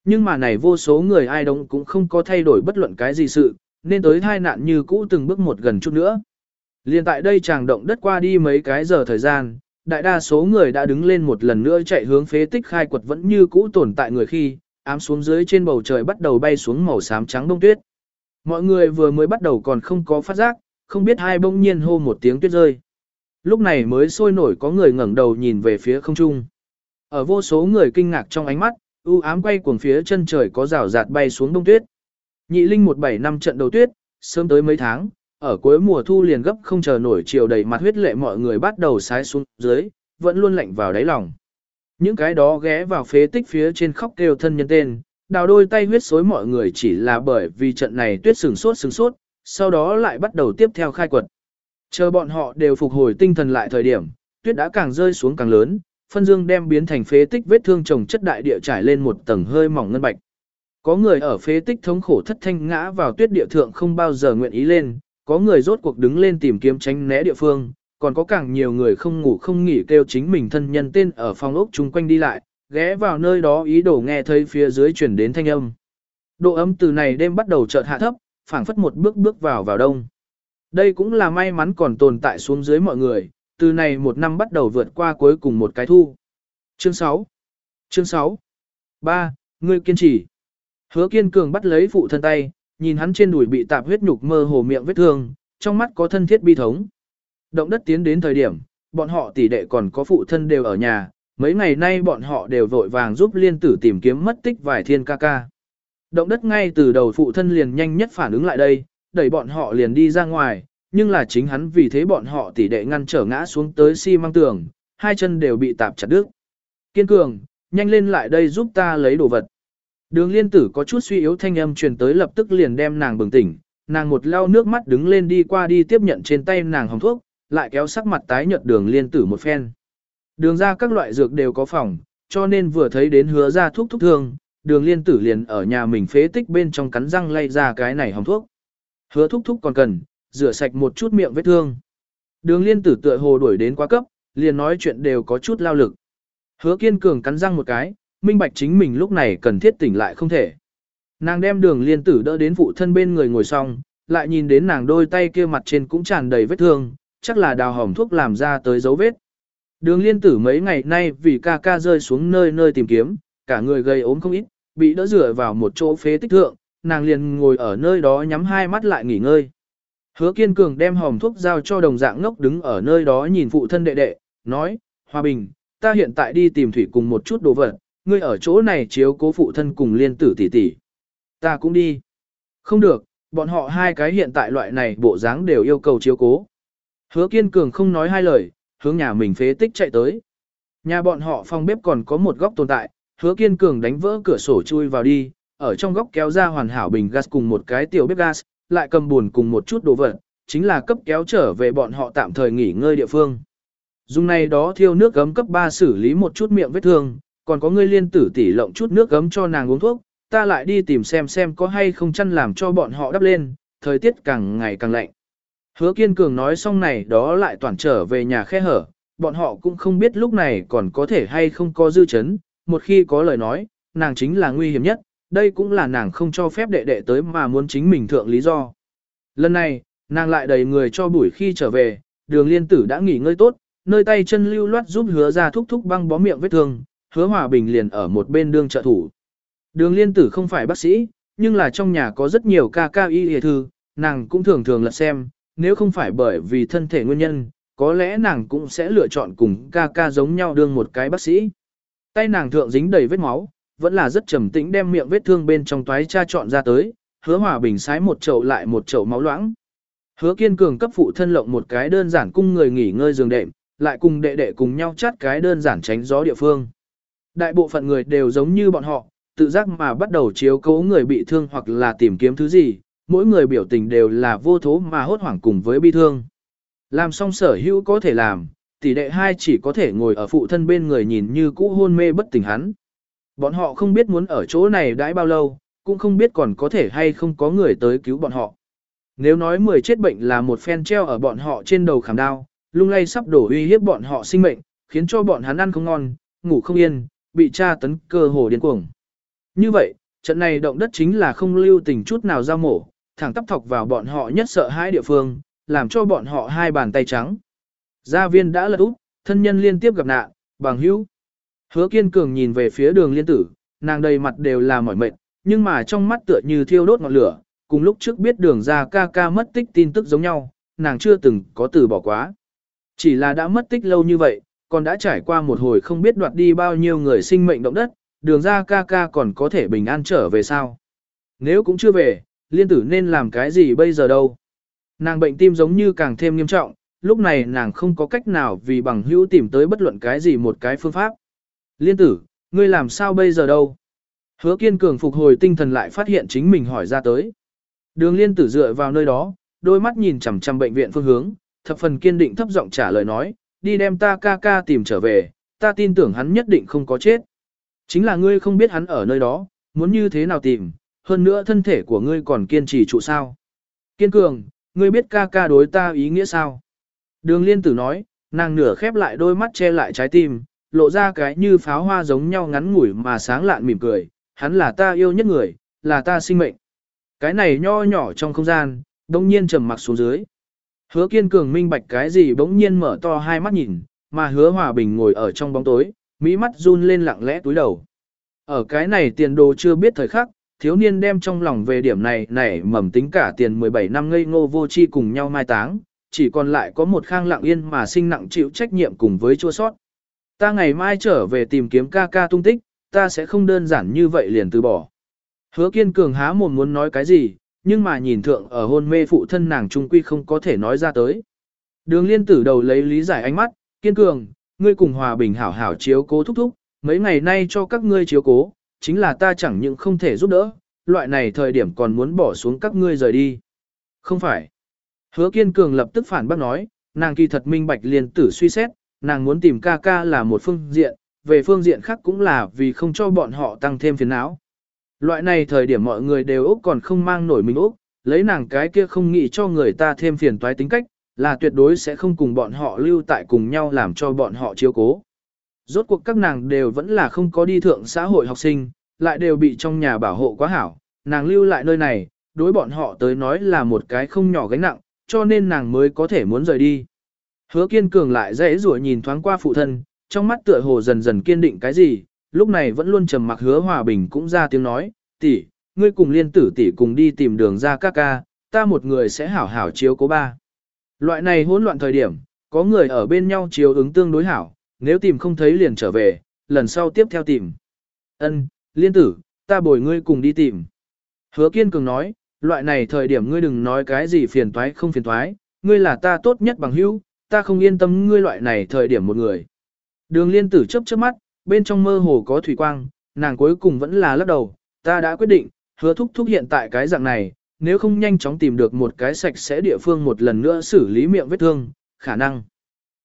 Nhưng mà này vô số người ai đông cũng không có thay đổi bất luận cái gì sự, nên tới thai nạn như cũ từng bước một gần chút nữa. Liên tại đây chàng động đất qua đi mấy cái giờ thời gian, đại đa số người đã đứng lên một lần nữa chạy hướng phế tích khai quật vẫn như cũ tồn tại người khi, ám xuống dưới trên bầu trời bắt đầu bay xuống màu xám trắng đông tuyết. Mọi người vừa mới bắt đầu còn không có phát giác, không biết hai bỗng nhiên hô một tiếng tuyết rơi. Lúc này mới sôi nổi có người ngẩng đầu nhìn về phía không trung. Ở vô số người kinh ngạc trong ánh mắt, u ám quay cuồng phía chân trời có rào rạt bay xuống đông tuyết. Nhị linh một bảy năm trận đầu tuyết, sớm tới mấy tháng, ở cuối mùa thu liền gấp không chờ nổi chiều đầy mặt huyết lệ mọi người bắt đầu sái xuống dưới, vẫn luôn lạnh vào đáy lòng. Những cái đó ghé vào phế tích phía trên khóc kêu thân nhân tên, đào đôi tay huyết xối mọi người chỉ là bởi vì trận này tuyết sừng sốt sừng sốt, sau đó lại bắt đầu tiếp theo khai quật. Chờ bọn họ đều phục hồi tinh thần lại thời điểm, tuyết đã càng rơi xuống càng lớn, phân dương đem biến thành phế tích vết thương trồng chất đại địa trải lên một tầng hơi mỏng ngân bạch. Có người ở phế tích thống khổ thất thanh ngã vào tuyết địa thượng không bao giờ nguyện ý lên, có người rốt cuộc đứng lên tìm kiếm tránh né địa phương, còn có càng nhiều người không ngủ không nghỉ kêu chính mình thân nhân tên ở phòng ốc chung quanh đi lại, ghé vào nơi đó ý đồ nghe thấy phía dưới chuyển đến thanh âm. Độ ấm từ này đêm bắt đầu chợt hạ thấp, phảng phất một bước bước vào vào đông. Đây cũng là may mắn còn tồn tại xuống dưới mọi người, từ này một năm bắt đầu vượt qua cuối cùng một cái thu. Chương 6 Chương 6 3. Ngươi kiên trì Hứa kiên cường bắt lấy phụ thân tay, nhìn hắn trên đùi bị tạp huyết nhục mơ hồ miệng vết thương, trong mắt có thân thiết bi thống. Động đất tiến đến thời điểm, bọn họ tỷ đệ còn có phụ thân đều ở nhà, mấy ngày nay bọn họ đều vội vàng giúp liên tử tìm kiếm mất tích vài thiên ca ca. Động đất ngay từ đầu phụ thân liền nhanh nhất phản ứng lại đây, đẩy bọn họ liền đi ra ngoài, nhưng là chính hắn vì thế bọn họ tỉ đệ ngăn trở ngã xuống tới xi si măng tường, hai chân đều bị tạp chặt đứt. Kiên cường, nhanh lên lại đây giúp ta lấy đồ vật. Đường liên tử có chút suy yếu thanh âm truyền tới lập tức liền đem nàng bừng tỉnh, nàng một lau nước mắt đứng lên đi qua đi tiếp nhận trên tay nàng hồng thuốc, lại kéo sắc mặt tái nhợt đường liên tử một phen. Đường ra các loại dược đều có phòng, cho nên vừa thấy đến hứa ra thuốc thúc thương, đường liên tử liền ở nhà mình phế tích bên trong cắn răng lay ra cái này hồng thuốc. Hứa thúc thúc còn cần, rửa sạch một chút miệng vết thương. Đường liên tử tựa hồ đuổi đến quá cấp, liền nói chuyện đều có chút lao lực. Hứa kiên cường cắn răng một cái, minh bạch chính mình lúc này cần thiết tỉnh lại không thể. Nàng đem đường liên tử đỡ đến phụ thân bên người ngồi xong, lại nhìn đến nàng đôi tay kia mặt trên cũng tràn đầy vết thương, chắc là đào hỏng thuốc làm ra tới dấu vết. Đường liên tử mấy ngày nay vì ca ca rơi xuống nơi nơi tìm kiếm, cả người gây ốm không ít, bị đỡ rửa vào một chỗ phế tích thượng, nàng liền ngồi ở nơi đó nhắm hai mắt lại nghỉ ngơi. Hứa kiên cường đem hòm thuốc giao cho đồng dạng ngốc đứng ở nơi đó nhìn phụ thân đệ đệ, nói, Hòa Bình, ta hiện tại đi tìm thủy cùng một chút đồ vật, ngươi ở chỗ này chiếu cố phụ thân cùng liên tử tỷ tỷ. Ta cũng đi. Không được, bọn họ hai cái hiện tại loại này bộ dáng đều yêu cầu chiếu cố. Hứa kiên cường không nói hai lời, hướng nhà mình phế tích chạy tới. Nhà bọn họ phòng bếp còn có một góc tồn tại, hứa kiên cường đánh vỡ cửa sổ chui vào đi, ở trong góc kéo ra hoàn hảo bình gas cùng một cái tiểu bếp gas, lại cầm buồn cùng một chút đồ vật, chính là cấp kéo trở về bọn họ tạm thời nghỉ ngơi địa phương. Dùng này đó thiêu nước gấm cấp 3 xử lý một chút miệng vết thương, còn có ngươi liên tử tỉ lộng chút nước gấm cho nàng uống thuốc, ta lại đi tìm xem xem có hay không chăn làm cho bọn họ đắp lên, thời tiết càng ngày càng lạnh. Hứa kiên cường nói xong này đó lại toàn trở về nhà khe hở, bọn họ cũng không biết lúc này còn có thể hay không có dư chấn, một khi có lời nói, nàng chính là nguy hiểm nhất, đây cũng là nàng không cho phép đệ đệ tới mà muốn chính mình thượng lý do. Lần này, nàng lại đầy người cho buổi khi trở về, đường liên tử đã nghỉ ngơi tốt, nơi tay chân lưu loát giúp hứa ra thúc thúc băng bó miệng vết thương, hứa hòa bình liền ở một bên đương trợ thủ. Đường liên tử không phải bác sĩ, nhưng là trong nhà có rất nhiều ca ca y hề thư, nàng cũng thường thường lật xem, nếu không phải bởi vì thân thể nguyên nhân, có lẽ nàng cũng sẽ lựa chọn cùng ca ca giống nhau đương một cái bác sĩ. Tay nàng thượng dính đầy vết máu, vẫn là rất trầm tĩnh đem miệng vết thương bên trong toái cha chọn ra tới, hứa hòa bình sái một chậu lại một chậu máu loãng. Hứa kiên cường cấp phụ thân lộng một cái đơn giản cung người nghỉ ngơi giường đệm, lại cùng đệ đệ cùng nhau chát cái đơn giản tránh gió địa phương. Đại bộ phận người đều giống như bọn họ, tự giác mà bắt đầu chiếu cố người bị thương hoặc là tìm kiếm thứ gì, mỗi người biểu tình đều là vô thố mà hốt hoảng cùng với bi thương. Làm xong sở hữu có thể làm, tỷ đệ hai chỉ có thể ngồi ở phụ thân bên người nhìn như cũ hôn mê bất tỉnh hắn. Bọn họ không biết muốn ở chỗ này đãi bao lâu, cũng không biết còn có thể hay không có người tới cứu bọn họ. Nếu nói 10 chết bệnh là một phen treo ở bọn họ trên đầu khảm đao, lung lay sắp đổ uy hiếp bọn họ sinh mệnh, khiến cho bọn hắn ăn không ngon, ngủ không yên, bị tra tấn cơ hồ điên cuồng. Như vậy, trận này động đất chính là không lưu tình chút nào ra mổ, thẳng tắp thọc vào bọn họ nhất sợ hãi địa phương, làm cho bọn họ hai bàn tay trắng. Gia viên đã lật úp, thân nhân liên tiếp gặp nạn, bằng hữu. Hứa kiên cường nhìn về phía đường liên tử, nàng đầy mặt đều là mỏi mệt, nhưng mà trong mắt tựa như thiêu đốt ngọn lửa, cùng lúc trước biết đường ra ca ca mất tích tin tức giống nhau, nàng chưa từng có từ bỏ quá. Chỉ là đã mất tích lâu như vậy, còn đã trải qua một hồi không biết đoạt đi bao nhiêu người sinh mệnh động đất, đường ra ca ca còn có thể bình an trở về sao. Nếu cũng chưa về, liên tử nên làm cái gì bây giờ đâu. Nàng bệnh tim giống như càng thêm nghiêm trọng, lúc này nàng không có cách nào vì bằng hữu tìm tới bất luận cái gì một cái phương pháp. Liên tử, ngươi làm sao bây giờ đâu? Hứa kiên cường phục hồi tinh thần lại phát hiện chính mình hỏi ra tới. Đường liên tử dựa vào nơi đó, đôi mắt nhìn chằm chằm bệnh viện phương hướng, thập phần kiên định thấp giọng trả lời nói, đi đem ta ca ca tìm trở về, ta tin tưởng hắn nhất định không có chết. Chính là ngươi không biết hắn ở nơi đó, muốn như thế nào tìm, hơn nữa thân thể của ngươi còn kiên trì trụ sao. Kiên cường, ngươi biết ca ca đối ta ý nghĩa sao? Đường liên tử nói, nàng nửa khép lại đôi mắt che lại trái tim, lộ ra cái như pháo hoa giống nhau ngắn ngủi mà sáng lạn mỉm cười, hắn là ta yêu nhất người, là ta sinh mệnh. Cái này nho nhỏ trong không gian, đông nhiên trầm mặc xuống dưới. Hứa kiên cường minh bạch cái gì bỗng nhiên mở to hai mắt nhìn, mà hứa hòa bình ngồi ở trong bóng tối, mỹ mắt run lên lặng lẽ túi đầu. Ở cái này tiền đồ chưa biết thời khắc, thiếu niên đem trong lòng về điểm này nảy mầm tính cả tiền 17 năm ngây ngô vô chi cùng nhau mai táng, chỉ còn lại có một khang lặng yên mà sinh nặng chịu trách nhiệm cùng với chua sót. Ta ngày mai trở về tìm kiếm ca ca tung tích, ta sẽ không đơn giản như vậy liền từ bỏ. Hứa kiên cường há mồm muốn nói cái gì, nhưng mà nhìn thượng ở hôn mê phụ thân nàng trung quy không có thể nói ra tới. Đường liên tử đầu lấy lý giải ánh mắt, kiên cường, ngươi cùng hòa bình hảo hảo chiếu cố thúc thúc, mấy ngày nay cho các ngươi chiếu cố, chính là ta chẳng những không thể giúp đỡ, loại này thời điểm còn muốn bỏ xuống các ngươi rời đi. Không phải. Hứa kiên cường lập tức phản bác nói, nàng kỳ thật minh bạch liên tử suy xét, nàng muốn tìm ca ca là một phương diện, về phương diện khác cũng là vì không cho bọn họ tăng thêm phiền não. Loại này thời điểm mọi người đều Úc còn không mang nổi mình Úc, lấy nàng cái kia không nghĩ cho người ta thêm phiền toái tính cách, là tuyệt đối sẽ không cùng bọn họ lưu tại cùng nhau làm cho bọn họ chiếu cố. Rốt cuộc các nàng đều vẫn là không có đi thượng xã hội học sinh, lại đều bị trong nhà bảo hộ quá hảo, nàng lưu lại nơi này, đối bọn họ tới nói là một cái không nhỏ gánh nặng, cho nên nàng mới có thể muốn rời đi. Hứa kiên cường lại dễ rủa nhìn thoáng qua phụ thân, trong mắt tựa hồ dần dần kiên định cái gì, lúc này vẫn luôn trầm mặc hứa hòa bình cũng ra tiếng nói, tỷ, ngươi cùng liên tử tỷ cùng đi tìm đường ra ca ca, ta một người sẽ hảo hảo chiếu cố ba. Loại này hỗn loạn thời điểm, có người ở bên nhau chiếu ứng tương đối hảo, nếu tìm không thấy liền trở về, lần sau tiếp theo tìm. Ân, liên tử, ta bồi ngươi cùng đi tìm. Hứa kiên cường nói, loại này thời điểm ngươi đừng nói cái gì phiền toái không phiền toái, ngươi là ta tốt nhất bằng hữu, ta không yên tâm ngươi loại này thời điểm một người. Đường liên tử chớp chớp mắt, bên trong mơ hồ có thủy quang, nàng cuối cùng vẫn là lắc đầu, ta đã quyết định, hứa thúc thúc hiện tại cái dạng này, nếu không nhanh chóng tìm được một cái sạch sẽ địa phương một lần nữa xử lý miệng vết thương, khả năng.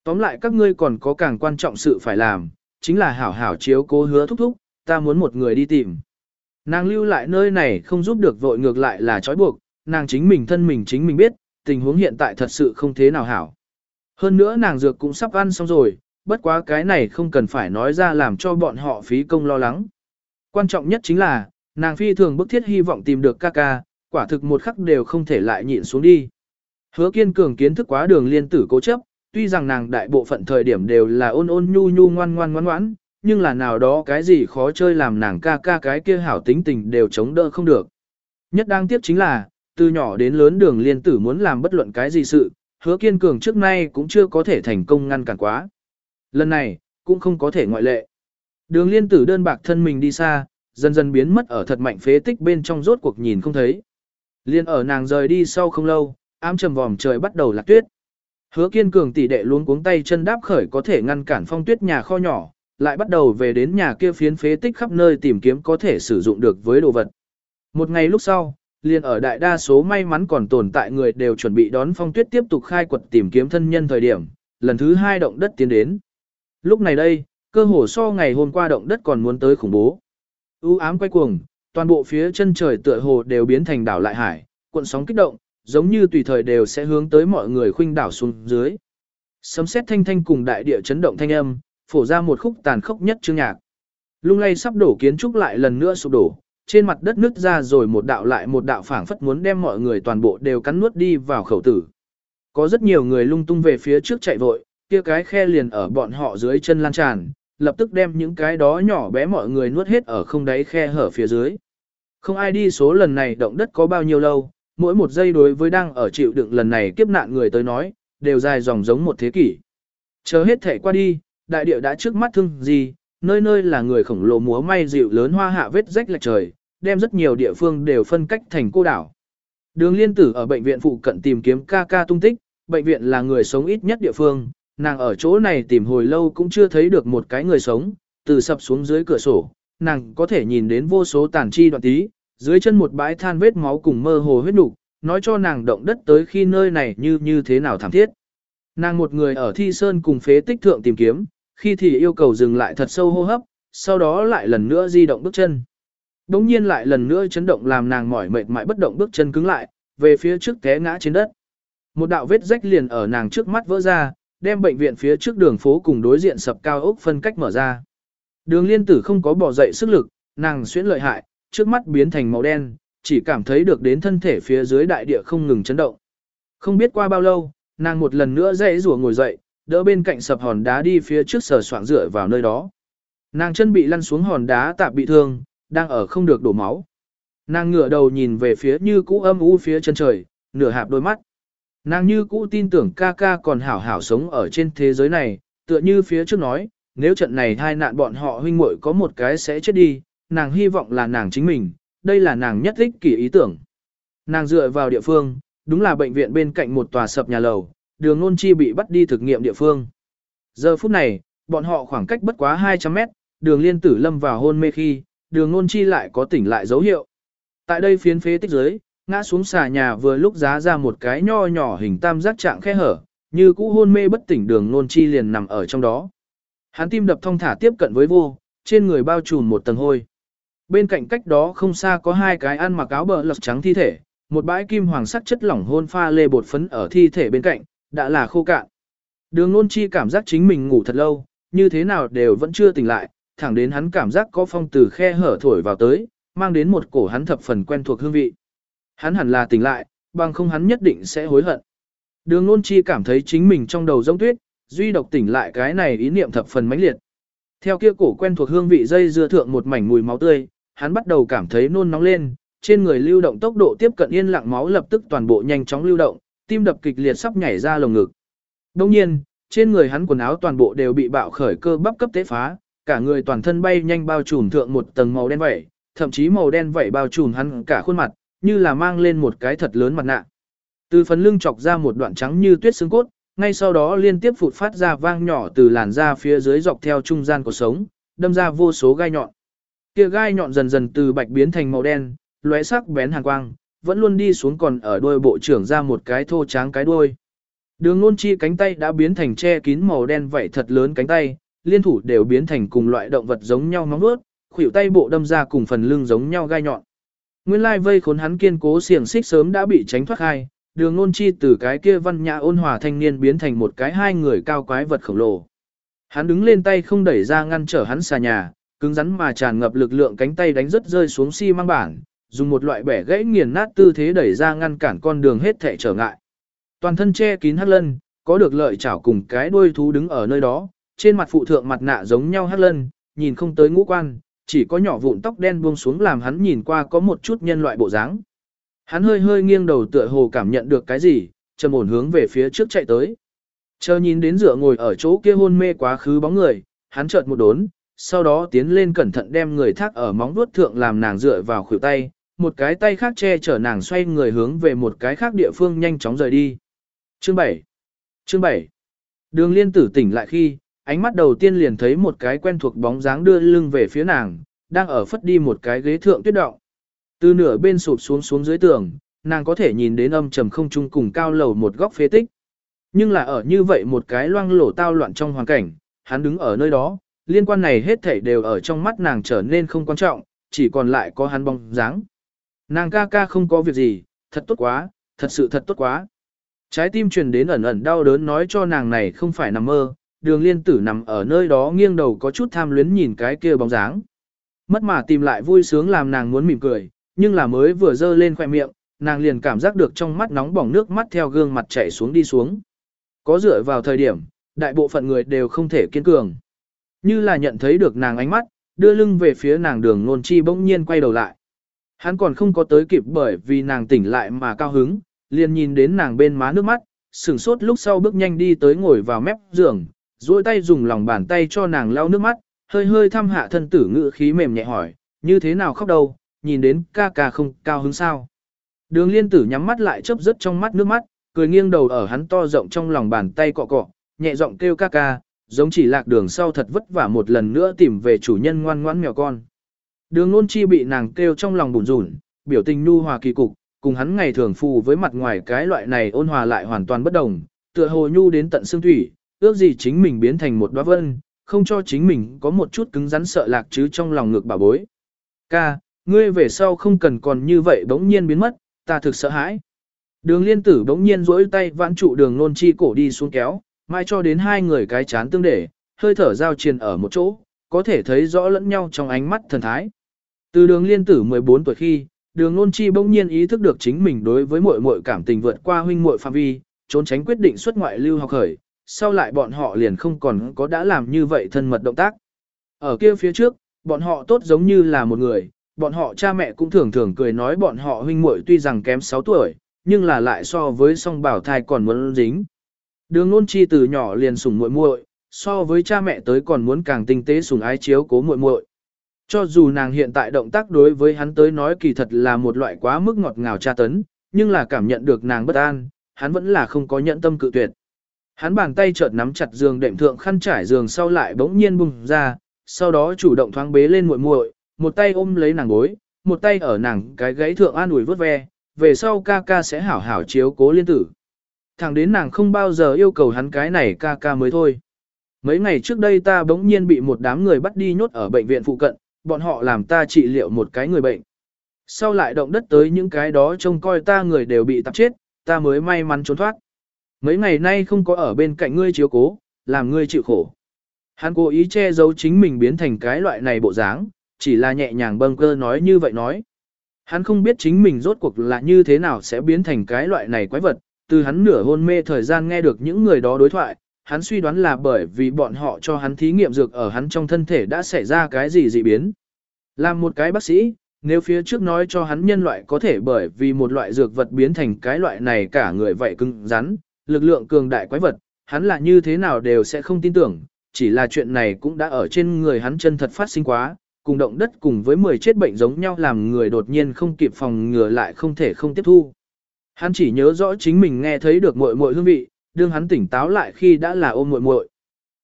Tóm lại các ngươi còn có càng quan trọng sự phải làm, chính là hảo hảo chiếu cố hứa thúc thúc, ta muốn một người đi tìm. Nàng lưu lại nơi này không giúp được vội ngược lại là trói buộc, nàng chính mình thân mình chính mình biết, tình huống hiện tại thật sự không thế nào hảo. Hơn nữa nàng dược cũng sắp ăn xong rồi, bất quá cái này không cần phải nói ra làm cho bọn họ phí công lo lắng. Quan trọng nhất chính là, nàng phi thường bức thiết hy vọng tìm được ca ca, quả thực một khắc đều không thể lại nhịn xuống đi. Hứa kiên cường kiến thức quá đường liên tử cố chấp, tuy rằng nàng đại bộ phận thời điểm đều là ôn ôn nhu nhu ngoan ngoan ngoan ngoãn, nhưng là nào đó cái gì khó chơi làm nàng ca ca cái kia hảo tính tình đều chống đỡ không được. Nhất đáng tiếc chính là, từ nhỏ đến lớn đường liên tử muốn làm bất luận cái gì sự, hứa kiên cường trước nay cũng chưa có thể thành công ngăn cản quá. Lần này, cũng không có thể ngoại lệ. Đường liên tử đơn bạc thân mình đi xa, dần dần biến mất ở thật mạnh phế tích bên trong rốt cuộc nhìn không thấy. Liên ở nàng rời đi sau không lâu, ám trầm vòm trời bắt đầu lạc tuyết. Hứa kiên cường tỷ đệ luôn cuống tay chân đáp khởi có thể ngăn cản phong tuyết nhà kho nhỏ, lại bắt đầu về đến nhà kia phiến phế tích khắp nơi tìm kiếm có thể sử dụng được với đồ vật. Một ngày lúc sau, liền ở đại đa số may mắn còn tồn tại người đều chuẩn bị đón phong tuyết tiếp tục khai quật tìm kiếm thân nhân thời điểm, lần thứ hai động đất tiến đến. Lúc này đây, cơ hồ so ngày hôm qua động đất còn muốn tới khủng bố. U ám quay cuồng, toàn bộ phía chân trời tựa hồ đều biến thành đảo lại hải, cuộn sóng kích động, giống như tùy thời đều sẽ hướng tới mọi người khuynh đảo xuống dưới. Sấm sét thanh thanh cùng đại địa chấn động thanh âm, phổ ra một khúc tàn khốc nhất chương nhạc. Lung lay sắp đổ kiến trúc lại lần nữa sụp đổ, trên mặt đất nứt ra rồi một đạo lại một đạo phảng phất muốn đem mọi người toàn bộ đều cắn nuốt đi vào khẩu tử. Có rất nhiều người lung tung về phía trước chạy vội, kia cái khe liền ở bọn họ dưới chân lan tràn, lập tức đem những cái đó nhỏ bé mọi người nuốt hết ở không đáy khe hở phía dưới. Không ai đi số lần này động đất có bao nhiêu lâu, mỗi một giây đối với đang ở chịu đựng lần này kiếp nạn người tới nói, đều dài dòng giống một thế kỷ. Chờ hết thể qua đi, đại địa đã trước mắt thương gì, nơi nơi là người khổng lồ múa may dịu lớn hoa hạ vết rách lệch trời, đem rất nhiều địa phương đều phân cách thành cô đảo. Đường liên tử ở bệnh viện phụ cận tìm kiếm ca ca tung tích, bệnh viện là người sống ít nhất địa phương, nàng ở chỗ này tìm hồi lâu cũng chưa thấy được một cái người sống, từ sập xuống dưới cửa sổ, nàng có thể nhìn đến vô số tàn chi đoạn tí, dưới chân một bãi than vết máu cùng mơ hồ huyết nục, nói cho nàng động đất tới khi nơi này như như thế nào thảm thiết. Nàng một người ở thi sơn cùng phế tích thượng tìm kiếm, khi thì yêu cầu dừng lại thật sâu hô hấp, sau đó lại lần nữa di động bước chân. Đống nhiên lại lần nữa chấn động làm nàng mỏi mệt mỏi bất động bước chân cứng lại, về phía trước té ngã trên đất. Một đạo vết rách liền ở nàng trước mắt vỡ ra, đem bệnh viện phía trước đường phố cùng đối diện sập cao ốc phân cách mở ra. Đường liên tử không có bỏ dậy sức lực, nàng xuyễn lợi hại, trước mắt biến thành màu đen, chỉ cảm thấy được đến thân thể phía dưới đại địa không ngừng chấn động. Không biết qua bao lâu, nàng một lần nữa dậy rùa ngồi dậy, đỡ bên cạnh sập hòn đá đi phía trước sở soạn rửa vào nơi đó. Nàng chân bị lăn xuống hòn đá tạp bị thương, đang ở không được đổ máu. Nàng ngửa đầu nhìn về phía như cũ âm u phía chân trời, nửa hạp đôi mắt. Nàng như cũ tin tưởng ca ca còn hảo hảo sống ở trên thế giới này, tựa như phía trước nói, nếu trận này hai nạn bọn họ huynh muội có một cái sẽ chết đi, nàng hy vọng là nàng chính mình, đây là nàng nhất thích kỳ ý tưởng. Nàng dựa vào địa phương, đúng là bệnh viện bên cạnh một tòa sập nhà lầu, đường nôn chi bị bắt đi thực nghiệm địa phương. Giờ phút này, bọn họ khoảng cách bất quá 200 mét, đường liên tử lâm vào hôn mê khi, đường Ngôn chi lại có tỉnh lại dấu hiệu. Tại đây phiến phế tích dưới, ngã xuống xà nhà vừa lúc giá ra một cái nho nhỏ hình tam giác trạng khe hở, như cũ hôn mê bất tỉnh đường Ngôn chi liền nằm ở trong đó. Hắn tim đập thong thả tiếp cận với vô, trên người bao trùm một tầng hôi. Bên cạnh cách đó không xa có hai cái ăn mặc áo bờ lật trắng thi thể, một bãi kim hoàng sắc chất lỏng hôn pha lê bột phấn ở thi thể bên cạnh, đã là khô cạn. Đường Ngôn chi cảm giác chính mình ngủ thật lâu, như thế nào đều vẫn chưa tỉnh lại, thẳng đến hắn cảm giác có phong từ khe hở thổi vào tới, mang đến một cổ hắn thập phần quen thuộc hương vị. Hắn hẳn là tỉnh lại, bằng không hắn nhất định sẽ hối hận. Đường nôn chi cảm thấy chính mình trong đầu giống tuyết, duy độc tỉnh lại cái này ý niệm thập phần mãnh liệt. Theo kia cổ quen thuộc hương vị dây dưa thượng một mảnh mùi máu tươi, hắn bắt đầu cảm thấy nôn nóng lên, trên người lưu động tốc độ tiếp cận yên lặng máu lập tức toàn bộ nhanh chóng lưu động, tim đập kịch liệt sắp nhảy ra lồng ngực. Đồng nhiên, trên người hắn quần áo toàn bộ đều bị bạo khởi cơ bắp cấp tế phá, cả người toàn thân bay nhanh bao trùm thượng một tầng màu đen vẩy, thậm chí màu đen vẩy bao trùm hắn cả khuôn mặt, như là mang lên một cái thật lớn mặt nạ. Từ phần lưng chọc ra một đoạn trắng như tuyết xương cốt, ngay sau đó liên tiếp phụt phát ra vang nhỏ từ làn da phía dưới dọc theo trung gian của sống, đâm ra vô số gai nhọn. Kia gai nhọn dần dần từ bạch biến thành màu đen, lóe sắc bén hàn quang, vẫn luôn đi xuống còn ở đuôi bộ trưởng ra một cái thô tráng cái đuôi. Đường ngôn chi cánh tay đã biến thành che kín màu đen vậy thật lớn cánh tay, liên thủ đều biến thành cùng loại động vật giống nhau móng vuốt, khuỷu tay bộ đâm ra cùng phần lưng giống nhau gai nhọn. Nguyên lai vây khốn hắn kiên cố xiềng xích sớm đã bị tránh thoát hai, đường ngôn chi từ cái kia văn nhã ôn hòa thanh niên biến thành một cái hai người cao quái vật khổng lồ. Hắn đứng lên tay không đẩy ra ngăn trở hắn xà nhà, cứng rắn mà tràn ngập lực lượng cánh tay đánh rất rơi xuống xi si mang bản, dùng một loại bẻ gãy nghiền nát tư thế đẩy ra ngăn cản con đường hết thảy trở ngại. Toàn thân che kín hắc lân, có được lợi chảo cùng cái đuôi thú đứng ở nơi đó, trên mặt phụ thượng mặt nạ giống nhau hát lân, nhìn không tới ngũ quan, chỉ có nhỏ vụn tóc đen buông xuống làm hắn nhìn qua có một chút nhân loại bộ dáng. Hắn hơi hơi nghiêng đầu tựa hồ cảm nhận được cái gì, trầm ổn hướng về phía trước chạy tới. Chờ nhìn đến dựa ngồi ở chỗ kia hôn mê quá khứ bóng người, hắn chợt một đốn, sau đó tiến lên cẩn thận đem người thác ở móng vuốt thượng làm nàng dựa vào khuỷu tay, một cái tay khác che chở nàng xoay người hướng về một cái khác địa phương nhanh chóng rời đi. Chương 7 Chương 7 Đường liên tử tỉnh lại khi, ánh mắt đầu tiên liền thấy một cái quen thuộc bóng dáng đưa lưng về phía nàng, đang ở phất đi một cái ghế thượng tuyết động. Từ nửa bên sụp xuống xuống dưới tường, nàng có thể nhìn đến âm trầm không trung cùng cao lầu một góc phế tích. Nhưng là ở như vậy một cái loang lổ tao loạn trong hoàn cảnh, hắn đứng ở nơi đó, liên quan này hết thảy đều ở trong mắt nàng trở nên không quan trọng, chỉ còn lại có hắn bóng dáng. Nàng ca ca không có việc gì, thật tốt quá, thật sự thật tốt quá. Trái tim truyền đến ẩn ẩn đau đớn nói cho nàng này không phải nằm mơ, đường liên tử nằm ở nơi đó nghiêng đầu có chút tham luyến nhìn cái kia bóng dáng. Mất mà tìm lại vui sướng làm nàng muốn mỉm cười, nhưng là mới vừa dơ lên khoẻ miệng, nàng liền cảm giác được trong mắt nóng bỏng nước mắt theo gương mặt chảy xuống đi xuống. Có dựa vào thời điểm, đại bộ phận người đều không thể kiên cường. Như là nhận thấy được nàng ánh mắt, đưa lưng về phía nàng đường nôn chi bỗng nhiên quay đầu lại. Hắn còn không có tới kịp bởi vì nàng tỉnh lại mà cao hứng, liền nhìn đến nàng bên má nước mắt, sửng sốt lúc sau bước nhanh đi tới ngồi vào mép giường, duỗi tay dùng lòng bàn tay cho nàng lau nước mắt, hơi hơi thăm hạ thân tử ngữ khí mềm nhẹ hỏi, như thế nào khóc đâu, nhìn đến ca ca không cao hứng sao. Đường liên tử nhắm mắt lại chớp rất trong mắt nước mắt, cười nghiêng đầu ở hắn to rộng trong lòng bàn tay cọ cọ, nhẹ giọng kêu ca ca, giống chỉ lạc đường sau thật vất vả một lần nữa tìm về chủ nhân ngoan ngoãn mèo con. Đường nôn chi bị nàng kêu trong lòng bùn rủn, biểu tình nu hòa kỳ cục, cùng hắn ngày thường phù với mặt ngoài cái loại này ôn hòa lại hoàn toàn bất đồng, tựa hồ nhu đến tận xương thủy, ước gì chính mình biến thành một đóa vân, không cho chính mình có một chút cứng rắn sợ lạc chứ trong lòng ngược bà bối. Ca, ngươi về sau không cần còn như vậy bỗng nhiên biến mất, ta thực sợ hãi. Đường liên tử bỗng nhiên rỗi tay vãn trụ đường nôn chi cổ đi xuống kéo, mai cho đến hai người cái chán tương để, hơi thở giao triền ở một chỗ, có thể thấy rõ lẫn nhau trong ánh mắt thần thái. Từ đường liên tử 14 tuổi khi, đường nôn chi bỗng nhiên ý thức được chính mình đối với muội muội cảm tình vượt qua huynh muội phạm vi, trốn tránh quyết định xuất ngoại lưu học khởi, sau lại bọn họ liền không còn có đã làm như vậy thân mật động tác. Ở kia phía trước, bọn họ tốt giống như là một người, bọn họ cha mẹ cũng thường thường cười nói bọn họ huynh muội tuy rằng kém 6 tuổi, nhưng là lại so với song bảo thai còn muốn dính. Đường nôn chi từ nhỏ liền sủng muội muội, so với cha mẹ tới còn muốn càng tinh tế sủng ái chiếu cố muội muội. Cho dù nàng hiện tại động tác đối với hắn tới nói kỳ thật là một loại quá mức ngọt ngào tra tấn, nhưng là cảm nhận được nàng bất an, hắn vẫn là không có nhẫn tâm cự tuyệt. Hắn bàn tay chợt nắm chặt giường đệm thượng khăn trải giường sau lại bỗng nhiên bùng ra, sau đó chủ động thoáng bế lên muội muội, một tay ôm lấy nàng gối, một tay ở nàng cái gáy thượng an ủi vớt ve, về sau ca ca sẽ hảo hảo chiếu cố liên tử. Thẳng đến nàng không bao giờ yêu cầu hắn cái này ca ca mới thôi. Mấy ngày trước đây ta bỗng nhiên bị một đám người bắt đi nhốt ở bệnh viện phụ cận, bọn họ làm ta trị liệu một cái người bệnh. Sau lại động đất tới những cái đó trông coi ta người đều bị tạp chết, ta mới may mắn trốn thoát. Mấy ngày nay không có ở bên cạnh ngươi chiếu cố, làm ngươi chịu khổ. Hắn cố ý che giấu chính mình biến thành cái loại này bộ dáng, chỉ là nhẹ nhàng bâng cơ nói như vậy nói. Hắn không biết chính mình rốt cuộc là như thế nào sẽ biến thành cái loại này quái vật, từ hắn nửa hôn mê thời gian nghe được những người đó đối thoại, hắn suy đoán là bởi vì bọn họ cho hắn thí nghiệm dược ở hắn trong thân thể đã xảy ra cái gì dị biến. Làm một cái bác sĩ, nếu phía trước nói cho hắn nhân loại có thể bởi vì một loại dược vật biến thành cái loại này cả người vậy cứng rắn, lực lượng cường đại quái vật, hắn là như thế nào đều sẽ không tin tưởng, chỉ là chuyện này cũng đã ở trên người hắn chân thật phát sinh quá, cùng động đất cùng với 10 chết bệnh giống nhau làm người đột nhiên không kịp phòng ngừa lại không thể không tiếp thu. Hắn chỉ nhớ rõ chính mình nghe thấy được muội muội hương vị, đương hắn tỉnh táo lại khi đã là ôm muội muội.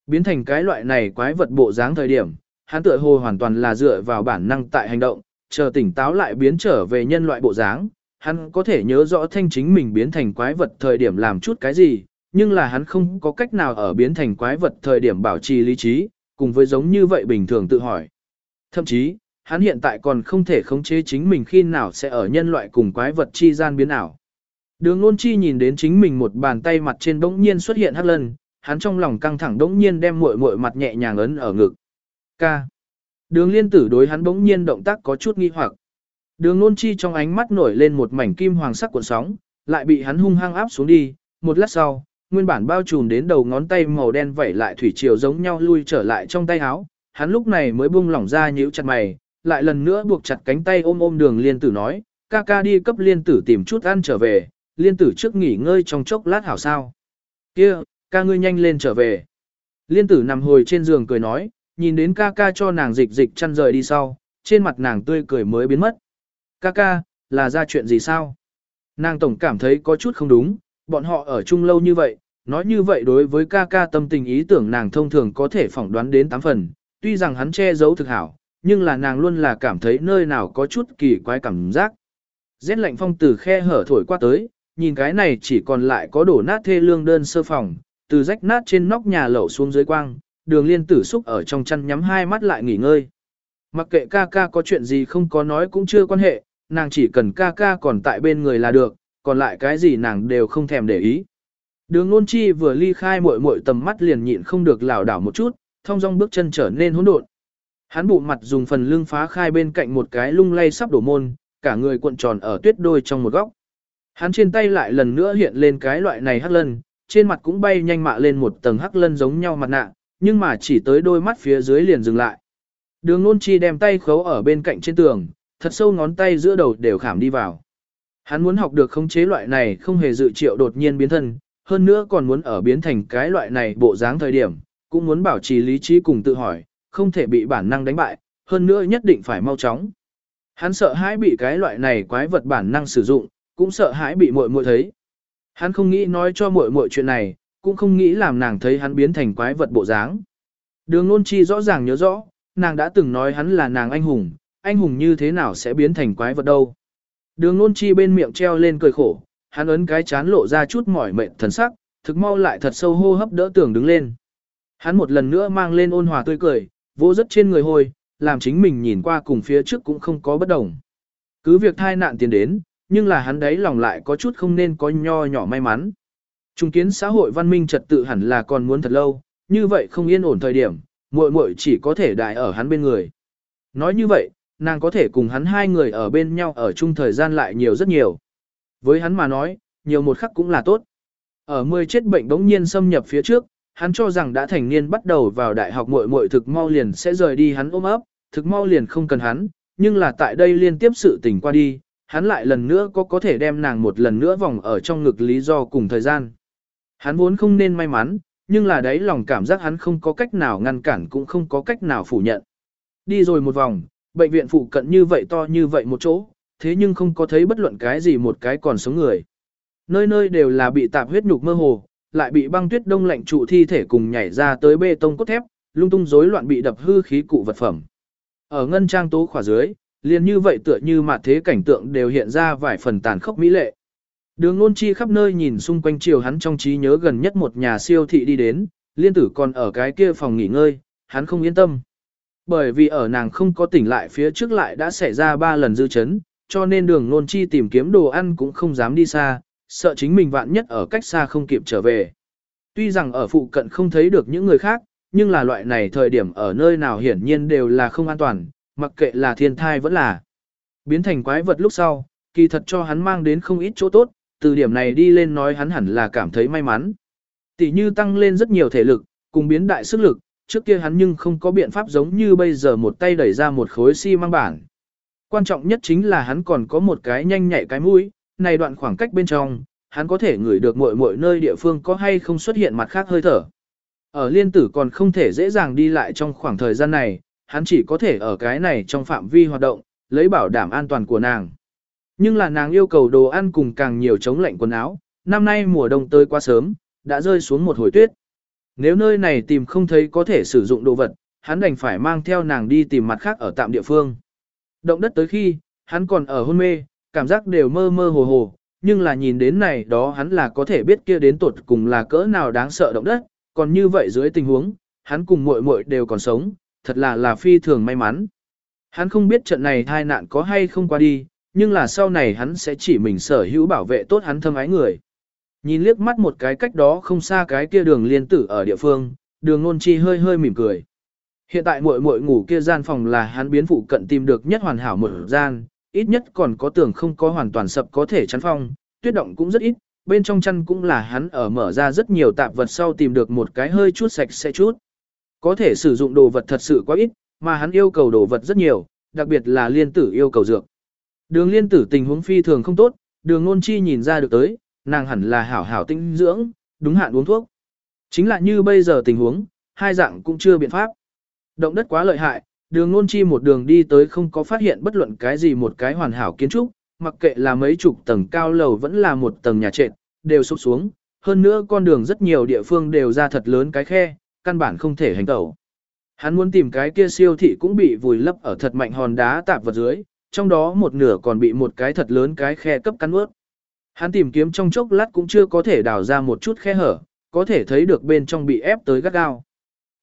Biến thành cái loại này quái vật bộ dáng thời điểm, hắn tựa hồ hoàn toàn là dựa vào bản năng tại hành động, chờ tỉnh táo lại biến trở về nhân loại bộ dáng, hắn có thể nhớ rõ thanh chính mình biến thành quái vật thời điểm làm chút cái gì, nhưng là hắn không có cách nào ở biến thành quái vật thời điểm bảo trì lý trí, cùng với giống như vậy bình thường tự hỏi. Thậm chí, hắn hiện tại còn không thể khống chế chính mình khi nào sẽ ở nhân loại cùng quái vật chi gian biến ảo. Đường Luân Chi nhìn đến chính mình một bàn tay mặt trên bỗng nhiên xuất hiện hắc lân, hắn trong lòng căng thẳng bỗng nhiên đem muội muội mặt nhẹ nhàng ấn ở ngực. Ca. Đường Liên Tử đối hắn bỗng nhiên động tác có chút nghi hoặc. Đường Nôn Chi trong ánh mắt nổi lên một mảnh kim hoàng sắc cuộn sóng, lại bị hắn hung hăng áp xuống đi, một lát sau, nguyên bản bao trùm đến đầu ngón tay màu đen vẩy lại thủy triều giống nhau lui trở lại trong tay áo, hắn lúc này mới buông lỏng ra nhíu chặt mày, lại lần nữa buộc chặt cánh tay ôm ôm Đường Liên Tử nói, ca ca đi cấp Liên Tử tìm chút ăn trở về, Liên Tử trước nghỉ ngơi trong chốc lát hảo sao. Kia, ca ngươi nhanh lên trở về. Liên Tử nằm hồi trên giường cười nói, nhìn đến ca ca cho nàng dịch dịch chăn rời đi sau, trên mặt nàng tươi cười mới biến mất. Ca ca, là ra chuyện gì sao? Nàng tổng cảm thấy có chút không đúng, bọn họ ở chung lâu như vậy, Nói như vậy đối với ca ca tâm tình ý tưởng nàng thông thường có thể phỏng đoán đến 8 phần, tuy rằng hắn che giấu thực hảo, nhưng là nàng luôn là cảm thấy nơi nào có chút kỳ quái cảm giác. Rét lạnh phong từ khe hở thổi qua tới, nhìn cái này chỉ còn lại có đổ nát thê lương đơn sơ phòng, từ rách nát trên nóc nhà lẩu xuống dưới quang, đường liên tử xúc ở trong chăn nhắm hai mắt lại nghỉ ngơi. Mặc kệ ca ca có chuyện gì không có nói cũng chưa quan hệ, nàng chỉ cần ca ca còn tại bên người là được, còn lại cái gì nàng đều không thèm để ý. Đường Nôn chi vừa ly khai muội muội tầm mắt liền nhịn không được lảo đảo một chút, thong dong bước chân trở nên hỗn độn. Hắn bụ mặt dùng phần lưng phá khai bên cạnh một cái lung lay sắp đổ môn, cả người cuộn tròn ở tuyết đôi trong một góc. Hắn trên tay lại lần nữa hiện lên cái loại này hắc lân, trên mặt cũng bay nhanh mạ lên một tầng hắc lân giống nhau mặt nạ, nhưng mà chỉ tới đôi mắt phía dưới liền dừng lại. Đường nôn chi đem tay khấu ở bên cạnh trên tường, thật sâu ngón tay giữa đầu đều khảm đi vào. Hắn muốn học được khống chế loại này không hề dự triệu đột nhiên biến thân, hơn nữa còn muốn ở biến thành cái loại này bộ dáng thời điểm, cũng muốn bảo trì lý trí cùng tự hỏi, không thể bị bản năng đánh bại, hơn nữa nhất định phải mau chóng. Hắn sợ hãi bị cái loại này quái vật bản năng sử dụng, cũng sợ hãi bị muội muội thấy. Hắn không nghĩ nói cho muội muội chuyện này, cũng không nghĩ làm nàng thấy hắn biến thành quái vật bộ dáng. Đường Nôn Chi rõ ràng nhớ rõ, nàng đã từng nói hắn là nàng anh hùng, anh hùng như thế nào sẽ biến thành quái vật đâu. Đường Nôn Chi bên miệng treo lên cười khổ, hắn ấn cái chán lộ ra chút mỏi mệt thần sắc, thực mau lại thật sâu hô hấp đỡ tưởng đứng lên. Hắn một lần nữa mang lên ôn hòa tươi cười, vô rất trên người hôi, làm chính mình nhìn qua cùng phía trước cũng không có bất đồng. Cứ việc thai nạn tiền đến, nhưng là hắn đấy lòng lại có chút không nên có nho nhỏ may mắn. Trung kiến xã hội văn minh trật tự hẳn là còn muốn thật lâu, như vậy không yên ổn thời điểm, muội muội chỉ có thể đại ở hắn bên người. Nói như vậy, nàng có thể cùng hắn hai người ở bên nhau ở chung thời gian lại nhiều rất nhiều. Với hắn mà nói, nhiều một khắc cũng là tốt. Ở mười chết bệnh đống nhiên xâm nhập phía trước, hắn cho rằng đã thành niên bắt đầu vào đại học muội muội thực mau liền sẽ rời đi hắn ôm ấp, thực mau liền không cần hắn, nhưng là tại đây liên tiếp sự tình qua đi, hắn lại lần nữa có có thể đem nàng một lần nữa vòng ở trong ngực lý do cùng thời gian. Hắn vốn không nên may mắn, nhưng là đấy lòng cảm giác hắn không có cách nào ngăn cản cũng không có cách nào phủ nhận. Đi rồi một vòng, bệnh viện phụ cận như vậy to như vậy một chỗ, thế nhưng không có thấy bất luận cái gì một cái còn sống người. Nơi nơi đều là bị tạp huyết nhục mơ hồ, lại bị băng tuyết đông lạnh trụ thi thể cùng nhảy ra tới bê tông cốt thép, lung tung rối loạn bị đập hư khí cụ vật phẩm. Ở ngân trang tố khỏa dưới, liền như vậy tựa như mặt thế cảnh tượng đều hiện ra vài phần tàn khốc mỹ lệ. Đường ngôn chi khắp nơi nhìn xung quanh chiều hắn trong trí nhớ gần nhất một nhà siêu thị đi đến, liên tử còn ở cái kia phòng nghỉ ngơi, hắn không yên tâm. Bởi vì ở nàng không có tỉnh lại phía trước lại đã xảy ra ba lần dư chấn, cho nên đường ngôn chi tìm kiếm đồ ăn cũng không dám đi xa, sợ chính mình vạn nhất ở cách xa không kịp trở về. Tuy rằng ở phụ cận không thấy được những người khác, nhưng là loại này thời điểm ở nơi nào hiển nhiên đều là không an toàn, mặc kệ là thiên thai vẫn là. Biến thành quái vật lúc sau, kỳ thật cho hắn mang đến không ít chỗ tốt, từ điểm này đi lên nói hắn hẳn là cảm thấy may mắn. Tỷ như tăng lên rất nhiều thể lực, cùng biến đại sức lực, trước kia hắn nhưng không có biện pháp giống như bây giờ một tay đẩy ra một khối xi si măng bản. Quan trọng nhất chính là hắn còn có một cái nhanh nhạy cái mũi, này đoạn khoảng cách bên trong, hắn có thể ngửi được mọi mọi nơi địa phương có hay không xuất hiện mặt khác hơi thở. Ở liên tử còn không thể dễ dàng đi lại trong khoảng thời gian này, hắn chỉ có thể ở cái này trong phạm vi hoạt động, lấy bảo đảm an toàn của nàng. Nhưng là nàng yêu cầu đồ ăn cùng càng nhiều chống lạnh quần áo, năm nay mùa đông tới quá sớm, đã rơi xuống một hồi tuyết. Nếu nơi này tìm không thấy có thể sử dụng đồ vật, hắn đành phải mang theo nàng đi tìm mặt khác ở tạm địa phương. Động đất tới khi, hắn còn ở hôn mê, cảm giác đều mơ mơ hồ hồ, nhưng là nhìn đến này đó hắn là có thể biết kia đến tột cùng là cỡ nào đáng sợ động đất, còn như vậy dưới tình huống, hắn cùng muội muội đều còn sống, thật là là phi thường may mắn. Hắn không biết trận này tai nạn có hay không qua đi, nhưng là sau này hắn sẽ chỉ mình sở hữu bảo vệ tốt hắn thâm ái người. Nhìn liếc mắt một cái cách đó không xa cái kia đường liên tử ở địa phương, đường nôn chi hơi hơi mỉm cười. Hiện tại muội muội ngủ kia gian phòng là hắn biến phụ cận tìm được nhất hoàn hảo một gian, ít nhất còn có tường không có hoàn toàn sập có thể chắn phong, tuyết động cũng rất ít, bên trong chăn cũng là hắn ở mở ra rất nhiều tạp vật sau tìm được một cái hơi chút sạch sẽ chút. Có thể sử dụng đồ vật thật sự quá ít, mà hắn yêu cầu đồ vật rất nhiều, đặc biệt là liên tử yêu cầu dược. Đường liên tử tình huống phi thường không tốt, đường ngôn chi nhìn ra được tới, nàng hẳn là hảo hảo tinh dưỡng, đúng hạn uống thuốc. Chính là như bây giờ tình huống, hai dạng cũng chưa biện pháp. Động đất quá lợi hại, đường ngôn chi một đường đi tới không có phát hiện bất luận cái gì một cái hoàn hảo kiến trúc, mặc kệ là mấy chục tầng cao lầu vẫn là một tầng nhà trệt, đều sụp xuống, hơn nữa con đường rất nhiều địa phương đều ra thật lớn cái khe, căn bản không thể hành tẩu. Hắn muốn tìm cái kia siêu thị cũng bị vùi lấp ở thật mạnh hòn đá tạp vật dưới, trong đó một nửa còn bị một cái thật lớn cái khe cấp cắn ướt. Hắn tìm kiếm trong chốc lát cũng chưa có thể đào ra một chút khe hở, có thể thấy được bên trong bị ép tới gắt gao.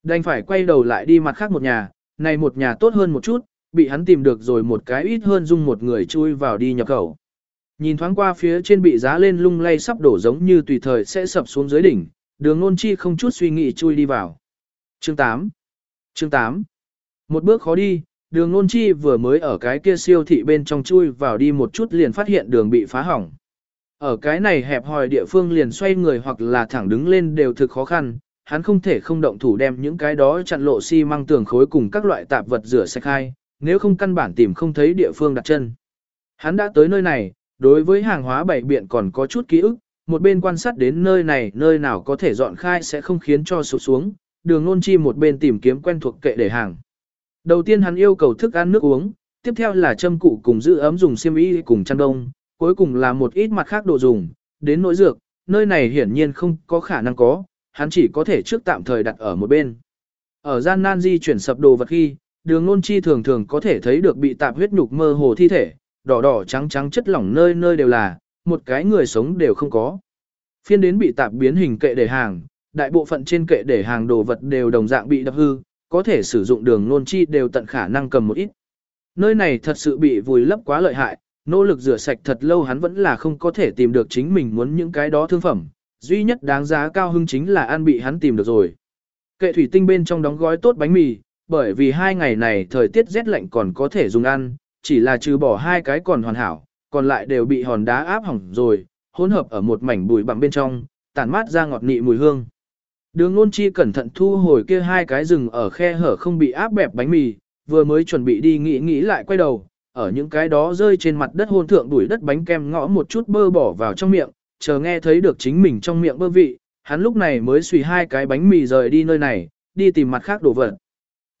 Đành phải quay đầu lại đi mặt khác một nhà, này một nhà tốt hơn một chút, bị hắn tìm được rồi một cái ít hơn dung một người chui vào đi nhập khẩu. Nhìn thoáng qua phía trên bị giá lên lung lay sắp đổ giống như tùy thời sẽ sập xuống dưới đỉnh, đường nôn chi không chút suy nghĩ chui đi vào. Chương 8 Chương 8 Một bước khó đi, đường nôn chi vừa mới ở cái kia siêu thị bên trong chui vào đi một chút liền phát hiện đường bị phá hỏng. Ở cái này hẹp hòi địa phương liền xoay người hoặc là thẳng đứng lên đều thực khó khăn, hắn không thể không động thủ đem những cái đó chặn lộ xi si măng tường khối cùng các loại tạp vật rửa sạch hai, nếu không căn bản tìm không thấy địa phương đặt chân. Hắn đã tới nơi này, đối với hàng hóa bảy biện còn có chút ký ức, một bên quan sát đến nơi này nơi nào có thể dọn khai sẽ không khiến cho sụp xuống, đường nôn chi một bên tìm kiếm quen thuộc kệ để hàng. Đầu tiên hắn yêu cầu thức ăn nước uống, tiếp theo là châm cụ cùng giữ ấm dùng xiêm y cùng chăn đông, cuối cùng là một ít mặt khác đồ dùng, đến nỗi dược, nơi này hiển nhiên không có khả năng có, hắn chỉ có thể trước tạm thời đặt ở một bên. Ở gian nan di chuyển sập đồ vật khi, đường nôn chi thường thường có thể thấy được bị tạp huyết nhục mơ hồ thi thể, đỏ đỏ trắng trắng chất lỏng nơi nơi đều là, một cái người sống đều không có. Phiên đến bị tạp biến hình kệ để hàng, đại bộ phận trên kệ để hàng đồ vật đều đồng dạng bị đập hư, có thể sử dụng đường nôn chi đều tận khả năng cầm một ít. Nơi này thật sự bị vùi lấp quá lợi hại, nỗ lực rửa sạch thật lâu hắn vẫn là không có thể tìm được chính mình muốn những cái đó thương phẩm, duy nhất đáng giá cao hưng chính là ăn bị hắn tìm được rồi. Kệ thủy tinh bên trong đóng gói tốt bánh mì, bởi vì hai ngày này thời tiết rét lạnh còn có thể dùng ăn, chỉ là trừ bỏ hai cái còn hoàn hảo, còn lại đều bị hòn đá áp hỏng rồi, hỗn hợp ở một mảnh bụi bặm bên trong, tản mát ra ngọt nị mùi hương. Đường Nôn Chi cẩn thận thu hồi kia hai cái rừng ở khe hở không bị áp bẹp bánh mì, vừa mới chuẩn bị đi nghĩ nghĩ lại quay đầu, ở những cái đó rơi trên mặt đất hôn thượng đuổi đất bánh kem ngõ một chút bơ bỏ vào trong miệng, chờ nghe thấy được chính mình trong miệng bơ vị, hắn lúc này mới xùy hai cái bánh mì rời đi nơi này, đi tìm mặt khác đồ vật.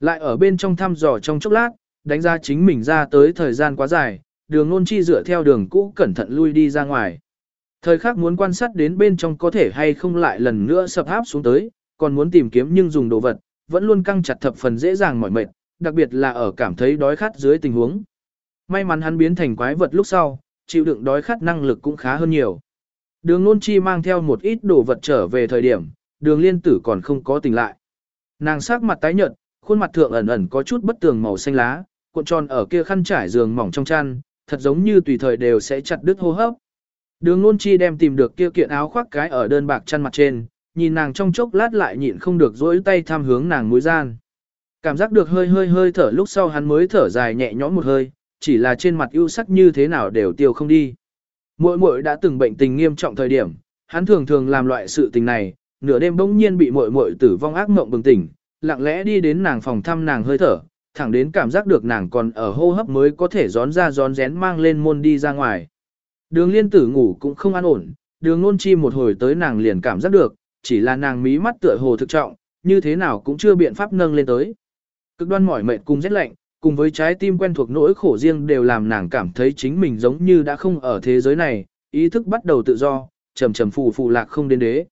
Lại ở bên trong thăm dò trong chốc lát, đánh ra chính mình ra tới thời gian quá dài, đường nôn chi dựa theo đường cũ cẩn thận lui đi ra ngoài. Thời khắc muốn quan sát đến bên trong có thể hay không lại lần nữa sập áp xuống tới, còn muốn tìm kiếm nhưng dùng đồ vật, vẫn luôn căng chặt thập phần dễ dàng mỏi mệt, đặc biệt là ở cảm thấy đói khát dưới tình huống. May mắn hắn biến thành quái vật lúc sau, chịu đựng đói khát năng lực cũng khá hơn nhiều. Đường nôn chi mang theo một ít đồ vật trở về thời điểm, đường liên tử còn không có tỉnh lại. Nàng sắc mặt tái nhợt, khuôn mặt thượng ẩn ẩn có chút bất tường màu xanh lá, cuộn tròn ở kia khăn trải giường mỏng trong chăn, thật giống như tùy thời đều sẽ chặt đứt hô hấp. Đường nôn chi đem tìm được kia kiện áo khoác cái ở đơn bạc chăn mặt trên, nhìn nàng trong chốc lát lại nhịn không được dỗi tay tham hướng nàng mũi gian. Cảm giác được hơi hơi hơi thở lúc sau hắn mới thở dài nhẹ nhõm một hơi, chỉ là trên mặt ưu sắc như thế nào đều tiêu không đi. Muội muội đã từng bệnh tình nghiêm trọng thời điểm, hắn thường thường làm loại sự tình này, nửa đêm bỗng nhiên bị muội muội tử vong ác mộng bừng tỉnh, lặng lẽ đi đến nàng phòng thăm nàng hơi thở, thẳng đến cảm giác được nàng còn ở hô hấp mới có thể gión ra gión rén mang lên môn đi ra ngoài. Đường liên tử ngủ cũng không an ổn, đường nôn chi một hồi tới nàng liền cảm giác được, chỉ là nàng mí mắt tựa hồ thực trọng, như thế nào cũng chưa biện pháp nâng lên tới. Cực đoan mỏi mệt cùng rét lạnh, cùng với trái tim quen thuộc nỗi khổ riêng đều làm nàng cảm thấy chính mình giống như đã không ở thế giới này, ý thức bắt đầu tự do, trầm trầm phù phù lạc không đến đế.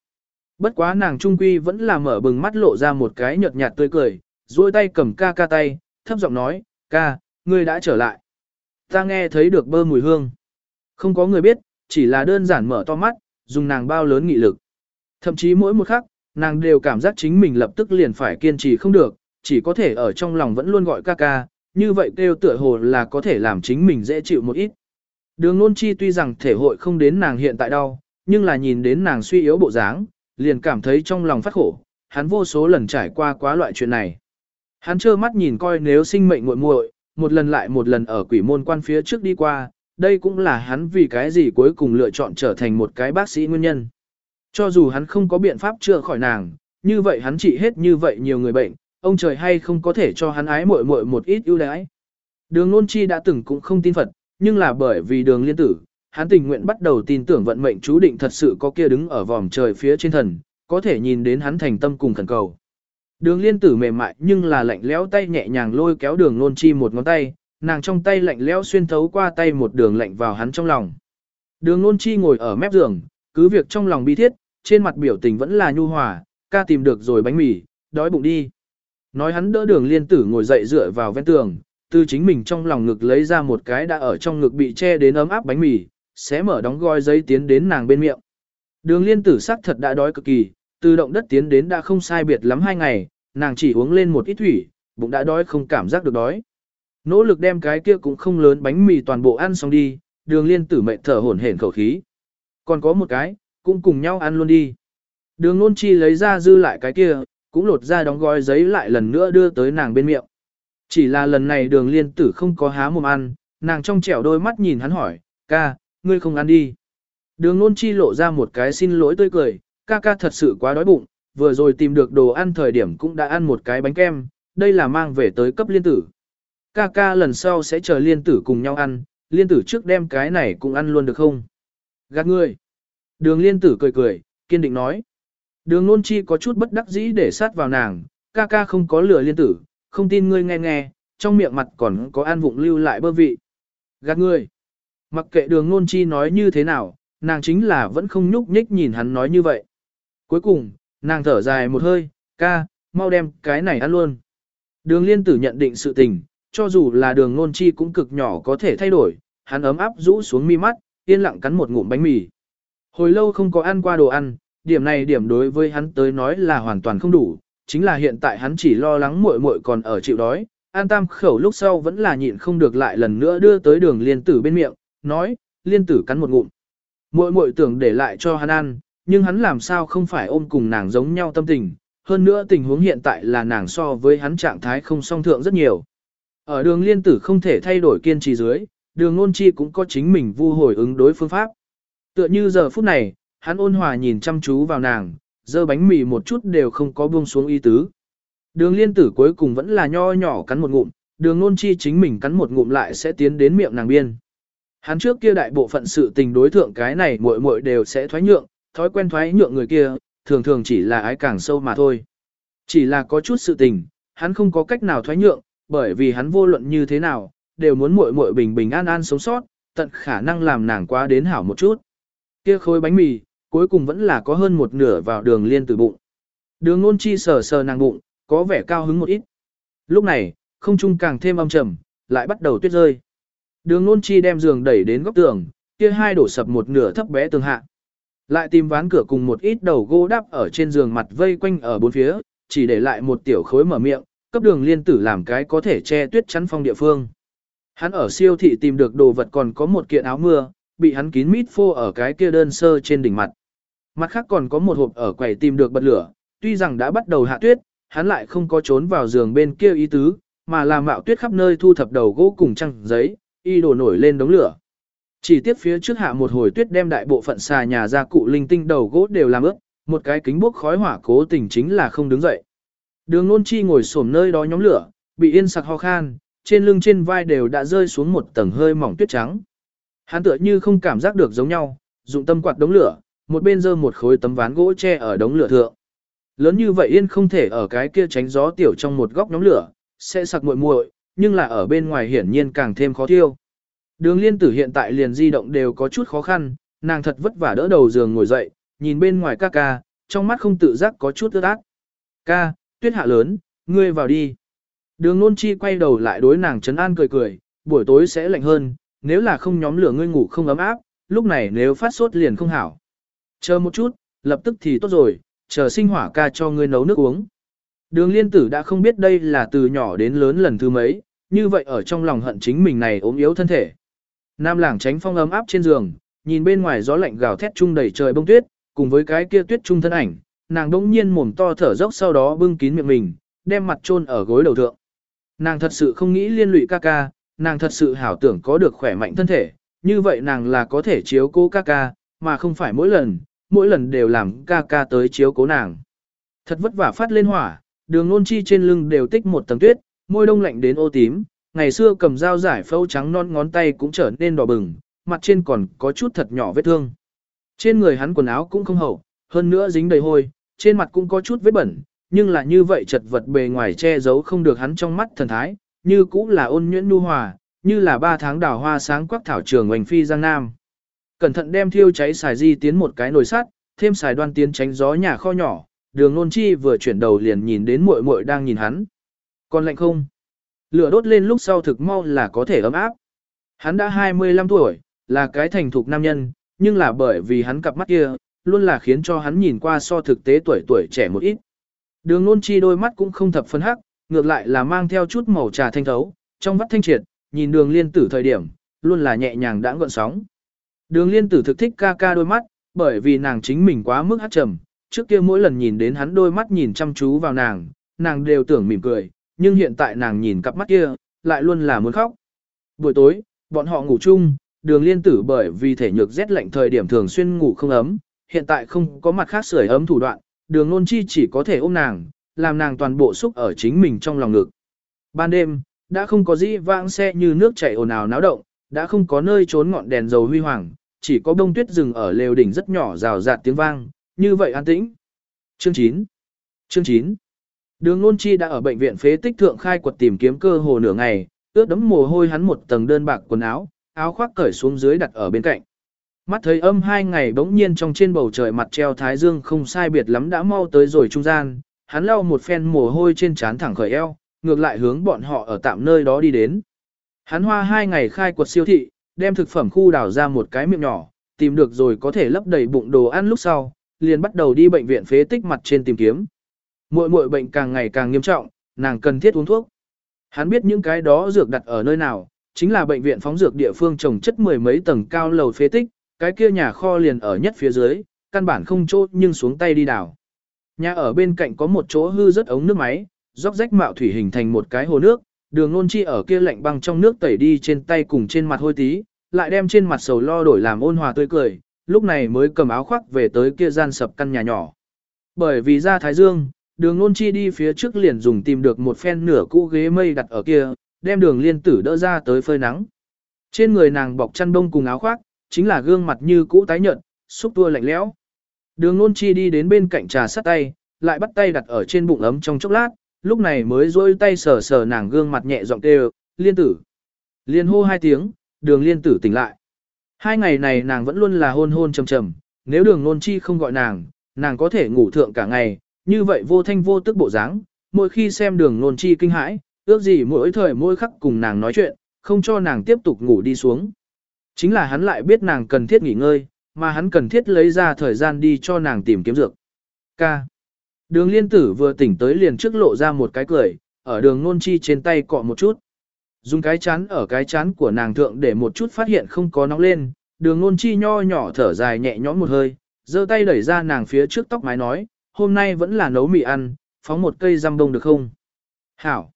Bất quá nàng trung quy vẫn là mở bừng mắt lộ ra một cái nhợt nhạt tươi cười, duỗi tay cầm ca ca tay, thấp giọng nói, ca, ngươi đã trở lại. Ta nghe thấy được bơ mùi hương. Không có người biết, chỉ là đơn giản mở to mắt, dùng nàng bao lớn nghị lực. Thậm chí mỗi một khắc, nàng đều cảm giác chính mình lập tức liền phải kiên trì không được, chỉ có thể ở trong lòng vẫn luôn gọi ca ca, như vậy kêu tựa hồ là có thể làm chính mình dễ chịu một ít. Đường nôn chi tuy rằng thể hội không đến nàng hiện tại đau, nhưng là nhìn đến nàng suy yếu bộ dáng, liền cảm thấy trong lòng phát khổ, hắn vô số lần trải qua quá loại chuyện này. Hắn trơ mắt nhìn coi nếu sinh mệnh muội muội, một lần lại một lần ở quỷ môn quan phía trước đi qua, đây cũng là hắn vì cái gì cuối cùng lựa chọn trở thành một cái bác sĩ nguyên nhân. Cho dù hắn không có biện pháp chữa khỏi nàng, như vậy hắn trị hết như vậy nhiều người bệnh, ông trời hay không có thể cho hắn ái muội muội một ít ưu đãi. Đường Nôn Chi đã từng cũng không tin Phật, nhưng là bởi vì đường liên tử, hắn tình nguyện bắt đầu tin tưởng vận mệnh chú định thật sự có kia đứng ở vòm trời phía trên thần, có thể nhìn đến hắn thành tâm cùng khẩn cầu. Đường liên tử mềm mại nhưng là lạnh lẽo tay nhẹ nhàng lôi kéo đường Nôn Chi một ngón tay, nàng trong tay lạnh lẽo xuyên thấu qua tay một đường lạnh vào hắn trong lòng. Đường Nôn Chi ngồi ở mép giường, cứ việc trong lòng bi thiết, trên mặt biểu tình vẫn là nhu hòa, ca tìm được rồi bánh mì, đói bụng đi. Nói hắn đỡ đường liên tử ngồi dậy dựa vào ven tường, từ chính mình trong lòng ngực lấy ra một cái đã ở trong ngực bị che đến ấm áp bánh mì, xé mở đóng gói giấy tiến đến nàng bên miệng. Đường liên tử sắc thật đã đói cực kỳ, từ động đất tiến đến đã không sai biệt lắm hai ngày, nàng chỉ uống lên một ít thủy, bụng đã đói không cảm giác được đói. Nỗ lực đem cái kia cũng không lớn bánh mì toàn bộ ăn xong đi, đường liên tử mệt thở hổn hển khẩu khí. Còn có một cái, cũng cùng nhau ăn luôn đi. Đường nôn chi lấy ra dư lại cái kia, cũng lột ra đóng gói giấy lại lần nữa đưa tới nàng bên miệng. Chỉ là lần này đường liên tử không có há mồm ăn, nàng trong trẻo đôi mắt nhìn hắn hỏi, ca, ngươi không ăn đi. Đường nôn chi lộ ra một cái xin lỗi tươi cười, ca ca thật sự quá đói bụng, vừa rồi tìm được đồ ăn thời điểm cũng đã ăn một cái bánh kem, đây là mang về tới cấp liên tử. Ca ca lần sau sẽ chờ liên tử cùng nhau ăn, liên tử trước đem cái này cũng ăn luôn được không? Gạt ngươi. Đường liên tử cười cười, kiên định nói. Đường nôn chi có chút bất đắc dĩ để sát vào nàng, ca ca không có lửa liên tử, không tin ngươi nghe nghe, trong miệng mặt còn có an vụng lưu lại bơ vị. Gạt ngươi. Mặc kệ đường nôn chi nói như thế nào, nàng chính là vẫn không nhúc nhích nhìn hắn nói như vậy. Cuối cùng, nàng thở dài một hơi, ca, mau đem cái này ăn luôn. Đường liên tử nhận định sự tình, cho dù là đường nôn chi cũng cực nhỏ có thể thay đổi, hắn ấm áp rũ xuống mi mắt, yên lặng cắn một ngụm bánh mì. Hồi lâu không có ăn qua đồ ăn, điểm này điểm đối với hắn tới nói là hoàn toàn không đủ, chính là hiện tại hắn chỉ lo lắng muội muội còn ở chịu đói, an tam khẩu lúc sau vẫn là nhịn không được lại lần nữa đưa tới đường liên tử bên miệng, nói, liên tử cắn một ngụm. Muội muội tưởng để lại cho hắn ăn, nhưng hắn làm sao không phải ôm cùng nàng giống nhau tâm tình, hơn nữa tình huống hiện tại là nàng so với hắn trạng thái không song thượng rất nhiều. Ở đường liên tử không thể thay đổi kiên trì dưới, đường ngôn chi cũng có chính mình vu hồi ứng đối phương pháp. Tựa như giờ phút này, hắn ôn hòa nhìn chăm chú vào nàng, dơ bánh mì một chút đều không có buông xuống y tứ. Đường liên tử cuối cùng vẫn là nho nhỏ cắn một ngụm, đường ngôn chi chính mình cắn một ngụm lại sẽ tiến đến miệng nàng biên. Hắn trước kia đại bộ phận sự tình đối thượng cái này muội muội đều sẽ thoái nhượng, thói quen thoái nhượng người kia, thường thường chỉ là ái càng sâu mà thôi. Chỉ là có chút sự tình, hắn không có cách nào thoái nhượng, bởi vì hắn vô luận như thế nào, đều muốn muội muội bình bình an an sống sót, tận khả năng làm nàng quá đến hảo một chút. Kia khối bánh mì, cuối cùng vẫn là có hơn một nửa vào đường liên từ bụng. Đường ngôn chi sờ sờ nàng bụng, có vẻ cao hứng một ít. Lúc này, không trung càng thêm âm trầm, lại bắt đầu tuyết rơi. Đường ngôn chi đem giường đẩy đến góc tường, kia hai đổ sập một nửa thấp bé tường hạ. Lại tìm ván cửa cùng một ít đầu gỗ đắp ở trên giường mặt vây quanh ở bốn phía, chỉ để lại một tiểu khối mở miệng, cấp đường liên tử làm cái có thể che tuyết chắn phong địa phương. Hắn ở siêu thị tìm được đồ vật còn có một kiện áo mưa, bị hắn kín mít phô ở cái kia đơn sơ trên đỉnh mặt. Mặt khác còn có một hộp ở quầy tìm được bật lửa, tuy rằng đã bắt đầu hạ tuyết, hắn lại không có trốn vào giường bên kia ý tứ, mà làm mạo tuyết khắp nơi thu thập đầu gỗ cùng trăng giấy, y đổ nổi lên đống lửa. Chỉ tiếp phía trước hạ một hồi tuyết đem đại bộ phận xà nhà ra cụ linh tinh đầu gỗ đều làm ướt, một cái kính bốc khói hỏa cố tình chính là không đứng dậy. Đường nôn chi ngồi xổm nơi đó nhóm lửa, bị yên sặc ho khan, trên lưng trên vai đều đã rơi xuống một tầng hơi mỏng tuyết trắng. Hắn tựa như không cảm giác được giống nhau, dụng tâm quạt đống lửa, một bên giơ một khối tấm ván gỗ che ở đống lửa thượng. Lớn như vậy yên không thể ở cái kia tránh gió tiểu trong một góc nhóm lửa, sẽ sặc muội muội, nhưng là ở bên ngoài hiển nhiên càng thêm khó thiêu. Đường liên tử hiện tại liền di động đều có chút khó khăn, nàng thật vất vả đỡ đầu giường ngồi dậy, nhìn bên ngoài ca ca, trong mắt không tự giác có chút ướt át. Ca, tuyết hạ lớn, ngươi vào đi. Đường nôn chi quay đầu lại đối nàng trấn an cười cười, buổi tối sẽ lạnh hơn, nếu là không nhóm lửa ngươi ngủ không ấm áp, lúc này nếu phát sốt liền không hảo. Chờ một chút, lập tức thì tốt rồi, chờ sinh hỏa ca cho ngươi nấu nước uống. Đường liên tử đã không biết đây là từ nhỏ đến lớn lần thứ mấy, như vậy ở trong lòng hận chính mình này ốm yếu thân thể. Nam làng tránh phong ấm áp trên giường, nhìn bên ngoài gió lạnh gào thét trung đầy trời bông tuyết, cùng với cái kia tuyết trung thân ảnh, nàng đỗng nhiên mồm to thở dốc sau đó bưng kín miệng mình, đem mặt chôn ở gối đầu thượng. Nàng thật sự không nghĩ liên lụy ca ca, nàng thật sự hảo tưởng có được khỏe mạnh thân thể, như vậy nàng là có thể chiếu cố ca ca, mà không phải mỗi lần, mỗi lần đều làm ca ca tới chiếu cố nàng. Thật vất vả phát lên hỏa, đường nôn chi trên lưng đều tích một tầng tuyết, môi đông lạnh đến ô tím, ngày xưa cầm dao giải phâu trắng non ngón tay cũng trở nên đỏ bừng, mặt trên còn có chút thật nhỏ vết thương. Trên người hắn quần áo cũng không hậu, hơn nữa dính đầy hôi, trên mặt cũng có chút vết bẩn, nhưng là như vậy chật vật bề ngoài che giấu không được hắn trong mắt thần thái, như cũng là ôn nhuyễn nu hòa, như là ba tháng đào hoa sáng quắc thảo trường oanh phi giang nam. Cẩn thận đem thiêu cháy xài di tiến một cái nồi sắt, thêm xài đoan tiến tránh gió nhà kho nhỏ, đường nôn chi vừa chuyển đầu liền nhìn đến muội muội đang nhìn hắn. Còn lạnh không? Lửa đốt lên lúc sau thực mau là có thể ấm áp. Hắn đã 25 tuổi, là cái thành thục nam nhân, nhưng là bởi vì hắn cặp mắt kia, luôn là khiến cho hắn nhìn qua so thực tế tuổi tuổi trẻ một ít. Đường nôn chi đôi mắt cũng không thập phân hắc, ngược lại là mang theo chút màu trà thanh thấu, trong vắt thanh triệt, nhìn đường liên tử thời điểm, luôn là nhẹ nhàng đã gợn sóng. Đường liên tử thực thích ca ca đôi mắt, bởi vì nàng chính mình quá mức hát trầm, trước kia mỗi lần nhìn đến hắn đôi mắt nhìn chăm chú vào nàng, nàng đều tưởng mỉm cười, nhưng hiện tại nàng nhìn cặp mắt kia, lại luôn là muốn khóc. Buổi tối, bọn họ ngủ chung, đường liên tử bởi vì thể nhược rét lạnh thời điểm thường xuyên ngủ không ấm, hiện tại không có mặt khác sưởi ấm thủ đoạn, đường nôn chi chỉ có thể ôm nàng, làm nàng toàn bộ xúc ở chính mình trong lòng ngực. Ban đêm, đã không có dĩ vãng xe như nước chảy ồn ào náo động, đã không có nơi trốn ngọn đèn dầu huy hoàng, chỉ có bông tuyết rừng ở lều đỉnh rất nhỏ rào rạt tiếng vang, như vậy an tĩnh. Chương 9 Chương 9 Đường Nôn Chi đã ở bệnh viện phế tích thượng khai quật tìm kiếm cơ hồ nửa ngày, ướt đấm mồ hôi hắn một tầng đơn bạc quần áo, áo khoác cởi xuống dưới đặt ở bên cạnh. Mắt thấy âm hai ngày bỗng nhiên trong trên bầu trời mặt treo thái dương không sai biệt lắm đã mau tới rồi trung gian, hắn lau một phen mồ hôi trên trán thẳng khởi eo, ngược lại hướng bọn họ ở tạm nơi đó đi đến. Hắn hoa hai ngày khai quật siêu thị, đem thực phẩm khu đào ra một cái miệng nhỏ, tìm được rồi có thể lấp đầy bụng đồ ăn lúc sau, liền bắt đầu đi bệnh viện phế tích mặt trên tìm kiếm. Muội muội bệnh càng ngày càng nghiêm trọng, nàng cần thiết uống thuốc. Hắn biết những cái đó dược đặt ở nơi nào, chính là bệnh viện phóng dược địa phương trồng chất mười mấy tầng cao lầu phế tích, cái kia nhà kho liền ở nhất phía dưới, căn bản không chỗ nhưng xuống tay đi đào. Nhà ở bên cạnh có một chỗ hư rất ống nước máy, róc rách mạo thủy hình thành một cái hồ nước, đường nôn chi ở kia lạnh băng trong nước tẩy đi trên tay cùng trên mặt hôi tí, lại đem trên mặt sầu lo đổi làm ôn hòa tươi cười, lúc này mới cầm áo khoác về tới kia gian sập căn nhà nhỏ. Bởi vì ra Thái Dương, đường nôn chi đi phía trước liền dùng tìm được một phen nửa cũ ghế mây đặt ở kia, đem đường liên tử đỡ ra tới phơi nắng. Trên người nàng bọc chăn đông cùng áo khoác, chính là gương mặt như cũ tái nhợt, xúc tua lạnh lẽo. Đường nôn chi đi đến bên cạnh trà sắt tay, lại bắt tay đặt ở trên bụng ấm trong chốc lát, lúc này mới duỗi tay sờ sờ nàng gương mặt nhẹ giọng kêu, liên tử. Liên hô hai tiếng, đường liên tử tỉnh lại. Hai ngày này nàng vẫn luôn là hôn hôn trầm trầm, nếu đường nôn chi không gọi nàng, nàng có thể ngủ thượng cả ngày, như vậy vô thanh vô tức bộ dáng. mỗi khi xem đường nôn chi kinh hãi, ước gì mỗi thời mỗi khắc cùng nàng nói chuyện, không cho nàng tiếp tục ngủ đi xuống. Chính là hắn lại biết nàng cần thiết nghỉ ngơi, mà hắn cần thiết lấy ra thời gian đi cho nàng tìm kiếm dược. Ca. Đường liên tử vừa tỉnh tới liền trước lộ ra một cái cười, ở đường nôn chi trên tay cọ một chút. Dùng cái chán ở cái chán của nàng thượng để một chút phát hiện không có nóng lên, đường nôn chi nho nhỏ thở dài nhẹ nhõm một hơi, giơ tay đẩy ra nàng phía trước tóc mái nói, hôm nay vẫn là nấu mì ăn, phóng một cây răm đông được không? Hảo!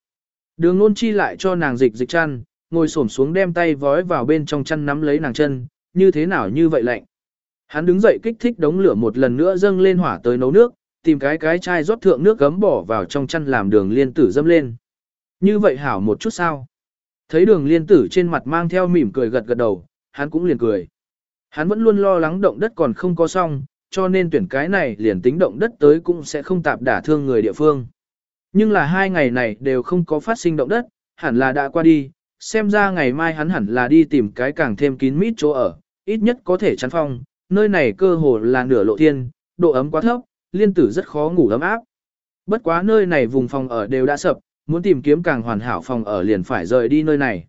Đường nôn chi lại cho nàng dịch dịch chăn, ngồi xổm xuống đem tay vói vào bên trong chăn nắm lấy nàng chân, như thế nào như vậy lạnh. Hắn đứng dậy kích thích đống lửa một lần nữa dâng lên hỏa tới nấu nước, tìm cái cái chai rót thượng nước gấm bỏ vào trong chăn làm đường liên tử dâm lên. Như vậy hảo một chút sao? Thấy đường liên tử trên mặt mang theo mỉm cười gật gật đầu, hắn cũng liền cười. Hắn vẫn luôn lo lắng động đất còn không có xong, cho nên tuyển cái này liền tính động đất tới cũng sẽ không tạp đả thương người địa phương. Nhưng là hai ngày này đều không có phát sinh động đất, hẳn là đã qua đi, xem ra ngày mai hắn hẳn là đi tìm cái càng thêm kín mít chỗ ở, ít nhất có thể chắn phong, nơi này cơ hồ là nửa lộ thiên, độ ấm quá thấp, liên tử rất khó ngủ ấm áp. Bất quá nơi này vùng phòng ở đều đã sập, muốn tìm kiếm càng hoàn hảo phòng ở liền phải rời đi nơi này.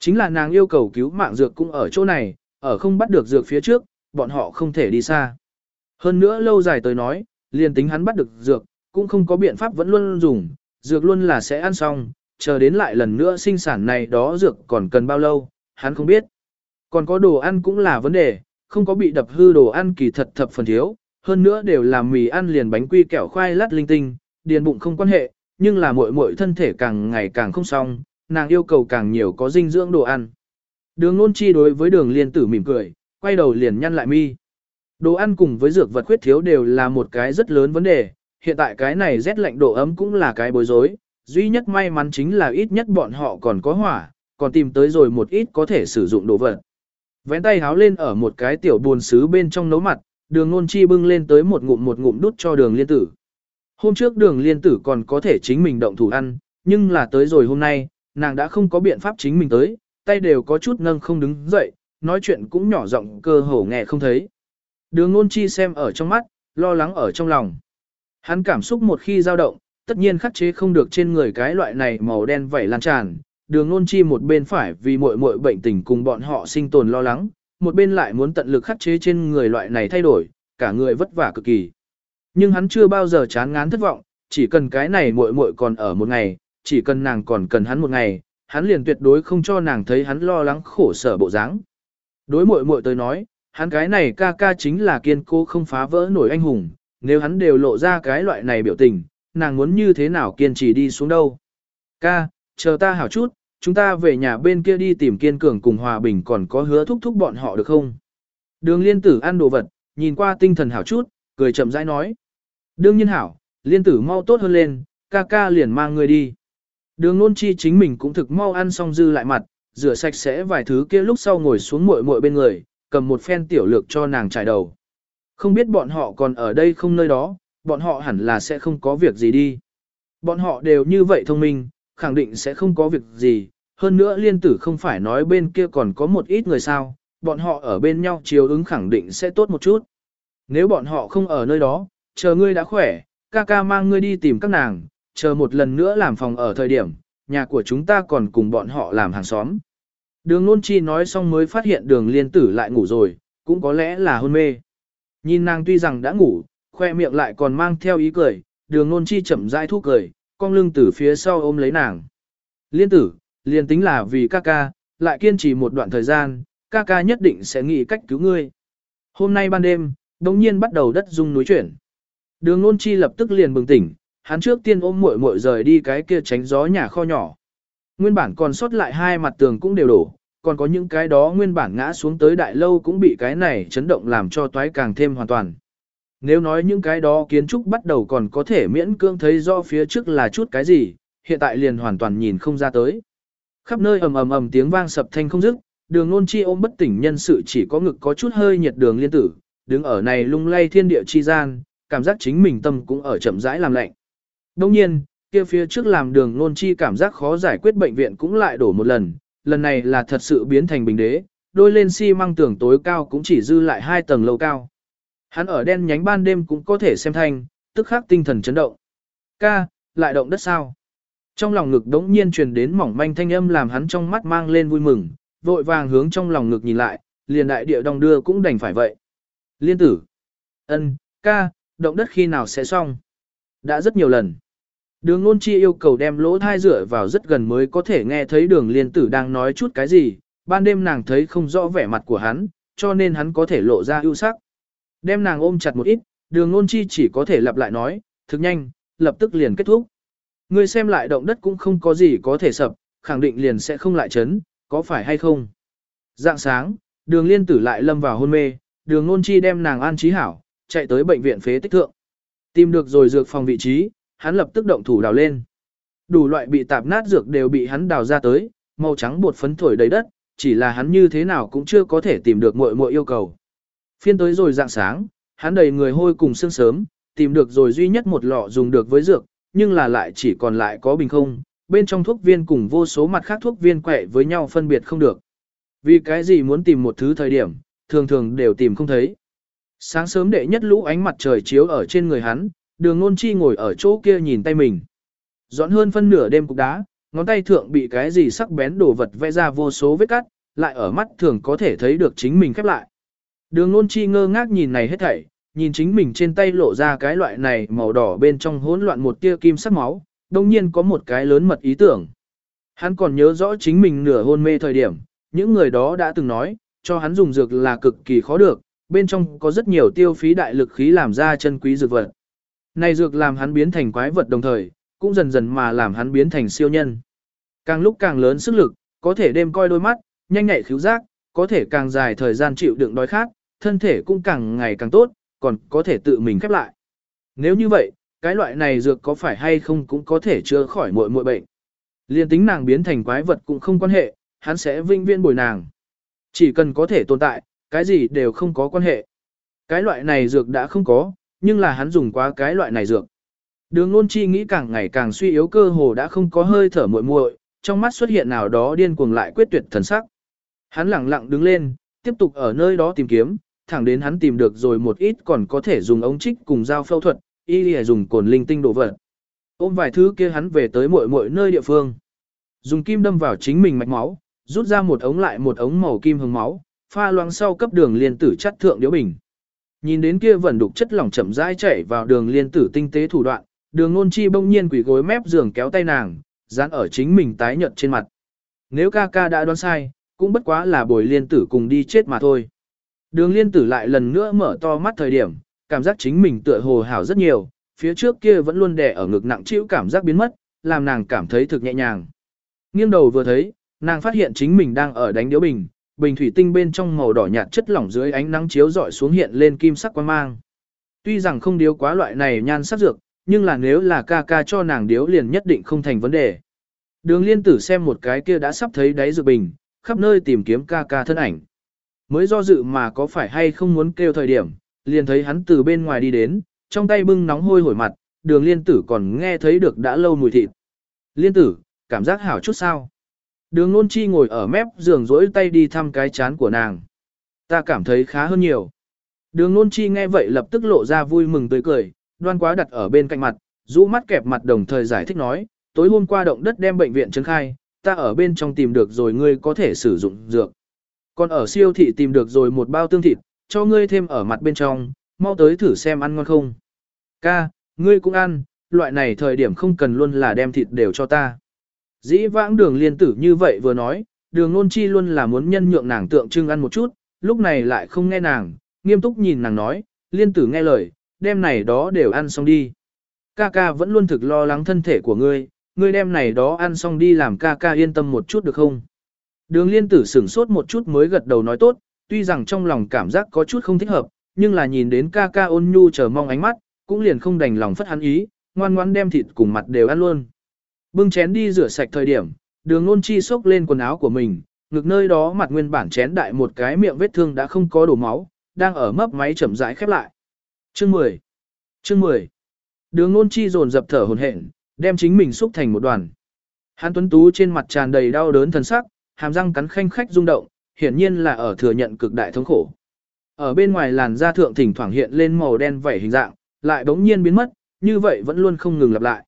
Chính là nàng yêu cầu cứu mạng dược cũng ở chỗ này, ở không bắt được dược phía trước, bọn họ không thể đi xa. Hơn nữa lâu dài tới nói, liền tính hắn bắt được dược, cũng không có biện pháp vẫn luôn dùng, dược luôn là sẽ ăn xong, chờ đến lại lần nữa sinh sản này đó dược còn cần bao lâu, hắn không biết. Còn có đồ ăn cũng là vấn đề, không có bị đập hư đồ ăn kỳ thật thập phần thiếu, hơn nữa đều là mì ăn liền bánh quy kẹo khoai lát linh tinh, điền bụng không quan hệ, nhưng là muội muội thân thể càng ngày càng không xong, nàng yêu cầu càng nhiều có dinh dưỡng đồ ăn. Đường nôn chi đối với đường liên tử mỉm cười, quay đầu liền nhăn lại mi. Đồ ăn cùng với dược vật khuyết thiếu đều là một cái rất lớn vấn đề, hiện tại cái này rét lạnh độ ấm cũng là cái bối rối, duy nhất may mắn chính là ít nhất bọn họ còn có hỏa, còn tìm tới rồi một ít có thể sử dụng đồ vật. Vén tay háo lên ở một cái tiểu buồn xứ bên trong nấu mặt, đường nôn chi bưng lên tới một ngụm một ngụm đút cho đường liên tử. Hôm trước đường liên tử còn có thể chính mình động thủ ăn, nhưng là tới rồi hôm nay, nàng đã không có biện pháp chính mình tới, tay đều có chút nâng không đứng dậy, nói chuyện cũng nhỏ giọng cơ hồ nghe không thấy. Đường nôn chi xem ở trong mắt, lo lắng ở trong lòng. Hắn cảm xúc một khi dao động, tất nhiên khắc chế không được trên người cái loại này màu đen vẩy lan tràn. Đường nôn chi một bên phải vì muội muội bệnh tình cùng bọn họ sinh tồn lo lắng, một bên lại muốn tận lực khắc chế trên người loại này thay đổi, cả người vất vả cực kỳ. Nhưng hắn chưa bao giờ chán ngán thất vọng, chỉ cần cái này muội muội còn ở một ngày, chỉ cần nàng còn cần hắn một ngày, hắn liền tuyệt đối không cho nàng thấy hắn lo lắng khổ sở bộ dáng. Đối muội muội tới nói, hắn cái này ca ca chính là kiên cố không phá vỡ nổi anh hùng, nếu hắn đều lộ ra cái loại này biểu tình, nàng muốn như thế nào kiên trì đi xuống đâu. Ca, chờ ta hảo chút, chúng ta về nhà bên kia đi tìm kiên cường cùng hòa bình còn có hứa thúc thúc bọn họ được không? Đường liên tử ăn đồ vật, nhìn qua tinh thần hảo chút, cười chậm rãi nói. Đương nhiên hảo, liên tử mau tốt hơn lên, ca ca liền mang người đi. Đường nôn chi chính mình cũng thực mau ăn xong dư lại mặt, rửa sạch sẽ vài thứ kia lúc sau ngồi xuống muội muội bên người, cầm một phen tiểu lược cho nàng trải đầu. Không biết bọn họ còn ở đây không nơi đó, bọn họ hẳn là sẽ không có việc gì đi. Bọn họ đều như vậy thông minh, khẳng định sẽ không có việc gì. Hơn nữa liên tử không phải nói bên kia còn có một ít người sao, bọn họ ở bên nhau chiều ứng khẳng định sẽ tốt một chút. Nếu bọn họ không ở nơi đó, chờ ngươi đã khỏe, ca ca mang ngươi đi tìm các nàng, chờ một lần nữa làm phòng ở thời điểm, nhà của chúng ta còn cùng bọn họ làm hàng xóm. Đường Nôn Chi nói xong mới phát hiện đường liên tử lại ngủ rồi, cũng có lẽ là hôn mê. Nhìn nàng tuy rằng đã ngủ, khoe miệng lại còn mang theo ý cười, đường Nôn Chi chậm rãi thu cười, con lưng từ phía sau ôm lấy nàng. Liên tử, liền tính là vì ca ca, lại kiên trì một đoạn thời gian, ca ca nhất định sẽ nghĩ cách cứu ngươi. Hôm nay ban đêm, đồng nhiên bắt đầu đất rung núi chuyển. Đường Nôn Chi lập tức liền bừng tỉnh, hắn trước tiên ôm muội muội rời đi cái kia tránh gió nhà kho nhỏ. Nguyên bản còn sót lại hai mặt tường cũng đều đổ, còn có những cái đó nguyên bản ngã xuống tới đại lâu cũng bị cái này chấn động làm cho toái càng thêm hoàn toàn. Nếu nói những cái đó kiến trúc bắt đầu còn có thể miễn cưỡng thấy do phía trước là chút cái gì, hiện tại liền hoàn toàn nhìn không ra tới. Khắp nơi ầm ầm ầm tiếng vang sập thanh không dứt, đường nôn chi ôm bất tỉnh nhân sự chỉ có ngực có chút hơi nhiệt đường liên tử, đứng ở này lung lay thiên địa chi gian, cảm giác chính mình tâm cũng ở chậm rãi làm lạnh. Đồng nhiên, kia phía trước làm đường nôn chi cảm giác khó giải quyết bệnh viện cũng lại đổ một lần, lần này là thật sự biến thành bình đế, đôi lên xi si măng tường tối cao cũng chỉ dư lại hai tầng lâu cao. Hắn ở đen nhánh ban đêm cũng có thể xem thanh, tức khắc tinh thần chấn động. Ca, lại động đất sao? Trong lòng ngực đống nhiên truyền đến mỏng manh thanh âm làm hắn trong mắt mang lên vui mừng, vội vàng hướng trong lòng ngực nhìn lại, liền đại địa đong đưa cũng đành phải vậy. Liên tử. ân, ca, động đất khi nào sẽ xong? Đã rất nhiều lần. Đường ngôn chi yêu cầu đem lỗ thai rửa vào rất gần mới có thể nghe thấy đường liên tử đang nói chút cái gì, ban đêm nàng thấy không rõ vẻ mặt của hắn, cho nên hắn có thể lộ ra ưu sắc. Đem nàng ôm chặt một ít, đường nôn chi chỉ có thể lặp lại nói, thực nhanh, lập tức liền kết thúc. Người xem lại động đất cũng không có gì có thể sập, khẳng định liền sẽ không lại chấn, có phải hay không? Dạng sáng, đường liên tử lại lâm vào hôn mê, đường nôn chi đem nàng an trí hảo, chạy tới bệnh viện phế tích thượng. Tìm được rồi dược phòng vị trí, hắn lập tức động thủ đào lên. Đủ loại bị tạp nát dược đều bị hắn đào ra tới, màu trắng bột phấn thổi đầy đất, chỉ là hắn như thế nào cũng chưa có thể tìm được muội muội yêu cầu. Phiên tới rồi dạng sáng, hắn đầy người hôi cùng sương sớm, tìm được rồi duy nhất một lọ dùng được với dược, nhưng là lại chỉ còn lại có bình không, bên trong thuốc viên cùng vô số mặt khác thuốc viên quẹ với nhau phân biệt không được. Vì cái gì muốn tìm một thứ thời điểm, thường thường đều tìm không thấy. Sáng sớm đệ nhất lũ ánh mặt trời chiếu ở trên người hắn, đường ngôn chi ngồi ở chỗ kia nhìn tay mình. Dọn hơn phân nửa đêm cục đá, ngón tay thượng bị cái gì sắc bén đồ vật vẽ ra vô số vết cắt, lại ở mắt thường có thể thấy được chính mình khép lại. Đường nôn chi ngơ ngác nhìn này hết thảy, nhìn chính mình trên tay lộ ra cái loại này màu đỏ bên trong hỗn loạn một tia kim sắc máu, đồng nhiên có một cái lớn mật ý tưởng. Hắn còn nhớ rõ chính mình nửa hôn mê thời điểm, những người đó đã từng nói, cho hắn dùng dược là cực kỳ khó được, bên trong có rất nhiều tiêu phí đại lực khí làm ra chân quý dược vật. Này dược làm hắn biến thành quái vật đồng thời, cũng dần dần mà làm hắn biến thành siêu nhân. Càng lúc càng lớn sức lực, có thể đêm coi đôi mắt, nhanh nhạy khiếu giác, có thể càng dài thời gian chịu đựng đói khát, thân thể cũng càng ngày càng tốt, còn có thể tự mình khép lại. Nếu như vậy, cái loại này dược có phải hay không cũng có thể chữa khỏi mọi mọi bệnh. Liên tính nàng biến thành quái vật cũng không quan hệ, hắn sẽ vinh viên bồi nàng. Chỉ cần có thể tồn tại, cái gì đều không có quan hệ. Cái loại này dược đã không có, nhưng là hắn dùng quá cái loại này dược. Đường Luân chi nghĩ càng ngày càng suy yếu cơ hồ đã không có hơi thở muội muội, trong mắt xuất hiện nào đó điên cuồng lại quyết tuyệt thần sắc. Hắn lẳng lặng đứng lên, tiếp tục ở nơi đó tìm kiếm, thẳng đến hắn tìm được rồi một ít còn có thể dùng ống trích cùng dao phẫu thuật, y lìa dùng cồn linh tinh đồ vật. Ôm vài thứ kia hắn về tới mọi mọi nơi địa phương. Dùng kim đâm vào chính mình mạch máu, rút ra một ống lại một ống màu kim hồng máu, pha loãng sau cấp đường liên tử chất thượng điếu bình. Nhìn đến kia vẫn đục chất lỏng chậm rãi chảy vào đường liên tử tinh tế thủ đoạn, đường nôn chi bỗng nhiên quỷ gối mép giường kéo tay nàng, dán ở chính mình tái nhợt trên mặt. Nếu ca ca đã đoán sai, cũng bất quá là bồi liên tử cùng đi chết mà thôi. Đường liên tử lại lần nữa mở to mắt thời điểm, cảm giác chính mình tựa hồ hảo rất nhiều, phía trước kia vẫn luôn đè ở ngực nặng chịu cảm giác biến mất, làm nàng cảm thấy thực nhẹ nhàng. Nghiêng đầu vừa thấy, nàng phát hiện chính mình đang ở đánh điếu bình, bình thủy tinh bên trong màu đỏ nhạt chất lỏng dưới ánh nắng chiếu rọi xuống hiện lên kim sắc quang mang. Tuy rằng không điếu quá loại này nhan sắc dược, nhưng là nếu là ca ca cho nàng điếu liền nhất định không thành vấn đề. Đường liên tử xem một cái kia đã sắp thấy đáy dược bình, khắp nơi tìm kiếm ca ca thân ảnh. Mới do dự mà có phải hay không muốn kêu thời điểm, liền thấy hắn từ bên ngoài đi đến, trong tay bưng nóng hôi hổi mặt, đường liên tử còn nghe thấy được đã lâu mùi thịt. Liên tử, cảm giác hảo chút sao. Đường nôn chi ngồi ở mép giường rỗi tay đi thăm cái chán của nàng. Ta cảm thấy khá hơn nhiều. Đường nôn chi nghe vậy lập tức lộ ra vui mừng tươi cười, đoan quá đặt ở bên cạnh mặt, rũ mắt kẹp mặt đồng thời giải thích nói, tối hôm qua động đất đem bệnh viện trấn khai, ta ở bên trong tìm được rồi ngươi có thể sử dụng dược. Còn ở siêu thị tìm được rồi một bao tương thịt, cho ngươi thêm ở mặt bên trong, mau tới thử xem ăn ngon không. Ca, ngươi cũng ăn, loại này thời điểm không cần luôn là đem thịt đều cho ta. Dĩ vãng đường liên tử như vậy vừa nói, đường nôn chi luôn là muốn nhân nhượng nàng tượng trưng ăn một chút, lúc này lại không nghe nàng, nghiêm túc nhìn nàng nói, liên tử nghe lời, đem này đó đều ăn xong đi. Ca ca vẫn luôn thực lo lắng thân thể của ngươi, ngươi đem này đó ăn xong đi làm ca ca yên tâm một chút được không? Đường liên tử sửng sốt một chút mới gật đầu nói tốt, tuy rằng trong lòng cảm giác có chút không thích hợp, nhưng là nhìn đến ca ca ôn nhu chờ mong ánh mắt, cũng liền không đành lòng phất hắn ý, ngoan ngoan đem thịt cùng mặt đều ăn luôn. Bưng chén đi rửa sạch thời điểm, đường nôn chi xốc lên quần áo của mình, ngực nơi đó mặt nguyên bản chén đại một cái miệng vết thương đã không có đổ máu, đang ở mấp máy chậm rãi khép lại. Chương 10 Chương 10 Đường nôn chi dồn dập thở hồn hển, đem chính mình xúc thành một đoàn. Hán tuấn tú trên mặt tràn đầy đau đớn thần sắc, hàm răng cắn khanh khách rung động, hiển nhiên là ở thừa nhận cực đại thống khổ. Ở bên ngoài làn da thượng thỉnh thoảng hiện lên màu đen vảy hình dạng, lại bỗng nhiên biến mất, như vậy vẫn luôn không ngừng lặp lại.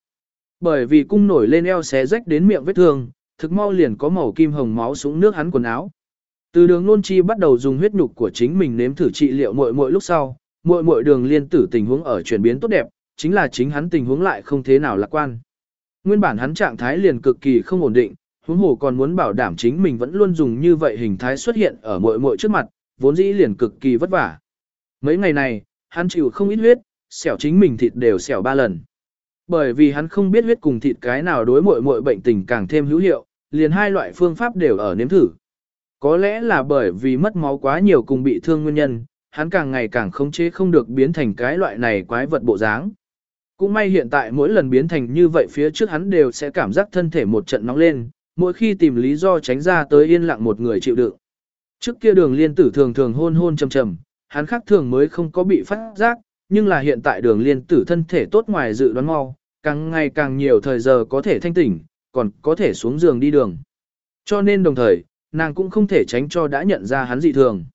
Bởi vì cung nổi lên eo xé rách đến miệng vết thương, thực mau liền có màu kim hồng máu xuống nước hắn quần áo. Từ đường nôn chi bắt đầu dùng huyết nhục của chính mình nếm thử trị liệu muội muội lúc sau, muội muội đường liên tử tình huống ở chuyển biến tốt đẹp, chính là chính hắn tình huống lại không thế nào lạc quan. Nguyên bản hắn trạng thái liền cực kỳ không ổn định, huống hồ còn muốn bảo đảm chính mình vẫn luôn dùng như vậy hình thái xuất hiện ở muội muội trước mặt, vốn dĩ liền cực kỳ vất vả. Mấy ngày này, hắn chịu không ít huyết, xẻo chính mình thịt đều xẻo ba lần. Bởi vì hắn không biết huyết cùng thịt cái nào đối muội muội bệnh tình càng thêm hữu hiệu, liền hai loại phương pháp đều ở nếm thử. Có lẽ là bởi vì mất máu quá nhiều cùng bị thương nguyên nhân, hắn càng ngày càng khống chế không được biến thành cái loại này quái vật bộ dáng. Cũng may hiện tại mỗi lần biến thành như vậy phía trước hắn đều sẽ cảm giác thân thể một trận nóng lên, mỗi khi tìm lý do tránh ra tới yên lặng một người chịu đựng. Trước kia đường liên tử thường thường hôn hôn trầm trầm, hắn khác thường mới không có bị phát giác, nhưng là hiện tại đường liên tử thân thể tốt ngoài dự đoán mau, càng ngày càng nhiều thời giờ có thể thanh tỉnh, còn có thể xuống giường đi đường. Cho nên đồng thời, nàng cũng không thể tránh cho đã nhận ra hắn dị thường.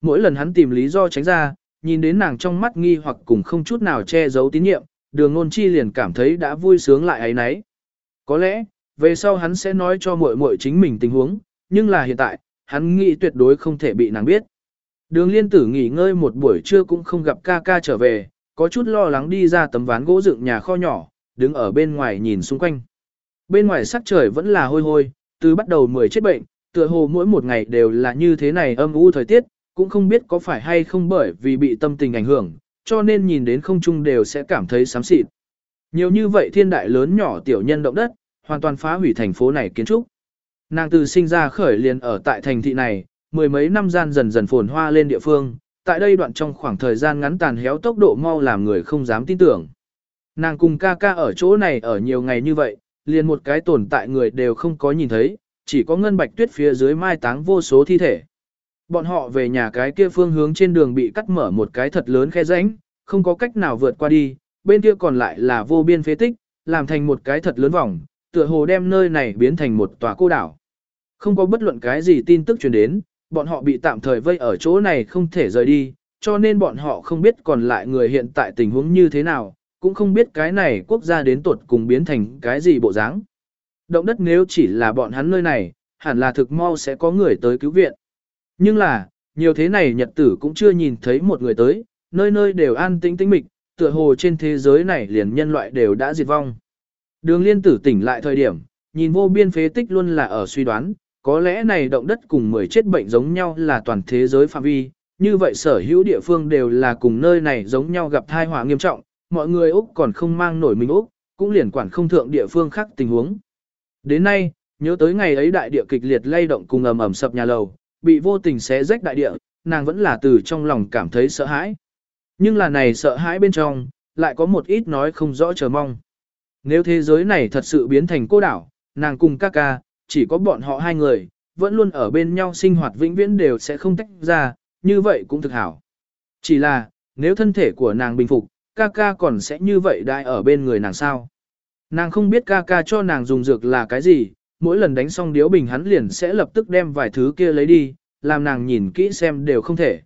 Mỗi lần hắn tìm lý do tránh ra, nhìn đến nàng trong mắt nghi hoặc cùng không chút nào che giấu tín nhiệm, đường ngôn chi liền cảm thấy đã vui sướng lại ấy nấy. Có lẽ, về sau hắn sẽ nói cho muội muội chính mình tình huống, nhưng là hiện tại, hắn nghĩ tuyệt đối không thể bị nàng biết. Đường liên tử nghỉ ngơi một buổi trưa cũng không gặp ca ca trở về, có chút lo lắng đi ra tấm ván gỗ dựng nhà kho nhỏ, đứng ở bên ngoài nhìn xung quanh. Bên ngoài sắc trời vẫn là hôi hôi, từ bắt đầu mười chết bệnh, tựa hồ mỗi một ngày đều là như thế này âm u thời tiết, cũng không biết có phải hay không bởi vì bị tâm tình ảnh hưởng, cho nên nhìn đến không trung đều sẽ cảm thấy xám xịt. Nhiều như vậy thiên đại lớn nhỏ tiểu nhân động đất, hoàn toàn phá hủy thành phố này kiến trúc. Nàng từ sinh ra khởi liền ở tại thành thị này, mười mấy năm gian dần dần phồn hoa lên địa phương, tại đây đoạn trong khoảng thời gian ngắn tàn héo tốc độ mau làm người không dám tin tưởng. Nàng cùng ca ca ở chỗ này ở nhiều ngày như vậy, liền một cái tồn tại người đều không có nhìn thấy, chỉ có ngân bạch tuyết phía dưới mai táng vô số thi thể. Bọn họ về nhà cái kia phương hướng trên đường bị cắt mở một cái thật lớn khe rãnh, không có cách nào vượt qua đi, bên kia còn lại là vô biên phế tích, làm thành một cái thật lớn vòng, tựa hồ đem nơi này biến thành một tòa cô đảo. Không có bất luận cái gì tin tức truyền đến, bọn họ bị tạm thời vây ở chỗ này không thể rời đi, cho nên bọn họ không biết còn lại người hiện tại tình huống như thế nào, cũng không biết cái này quốc gia đến tuột cùng biến thành cái gì bộ dáng. Động đất nếu chỉ là bọn hắn nơi này, hẳn là thực mau sẽ có người tới cứu viện. Nhưng là, nhiều thế này nhật tử cũng chưa nhìn thấy một người tới, nơi nơi đều an tĩnh tĩnh mịch, tựa hồ trên thế giới này liền nhân loại đều đã diệt vong. Đường liên tử tỉnh lại thời điểm, nhìn vô biên phế tích luôn là ở suy đoán, có lẽ này động đất cùng 10 chết bệnh giống nhau là toàn thế giới phạm vi, như vậy sở hữu địa phương đều là cùng nơi này giống nhau gặp thai họa nghiêm trọng, mọi người Úc còn không mang nổi mình Úc, cũng liền quản không thượng địa phương khác tình huống. Đến nay, nhớ tới ngày ấy đại địa kịch liệt lay động cùng ầm ầm sập nhà lầu, bị vô tình xé rách đại địa, nàng vẫn là từ trong lòng cảm thấy sợ hãi. Nhưng là này sợ hãi bên trong, lại có một ít nói không rõ chờ mong. Nếu thế giới này thật sự biến thành cô đảo, nàng cùng ca ca, chỉ có bọn họ hai người, vẫn luôn ở bên nhau sinh hoạt vĩnh viễn đều sẽ không tách ra, như vậy cũng thực hảo. Chỉ là, nếu thân thể của nàng bình phục, ca ca còn sẽ như vậy đại ở bên người nàng sao. Nàng không biết ca ca cho nàng dùng dược là cái gì, mỗi lần đánh xong điếu bình hắn liền sẽ lập tức đem vài thứ kia lấy đi, làm nàng nhìn kỹ xem đều không thể.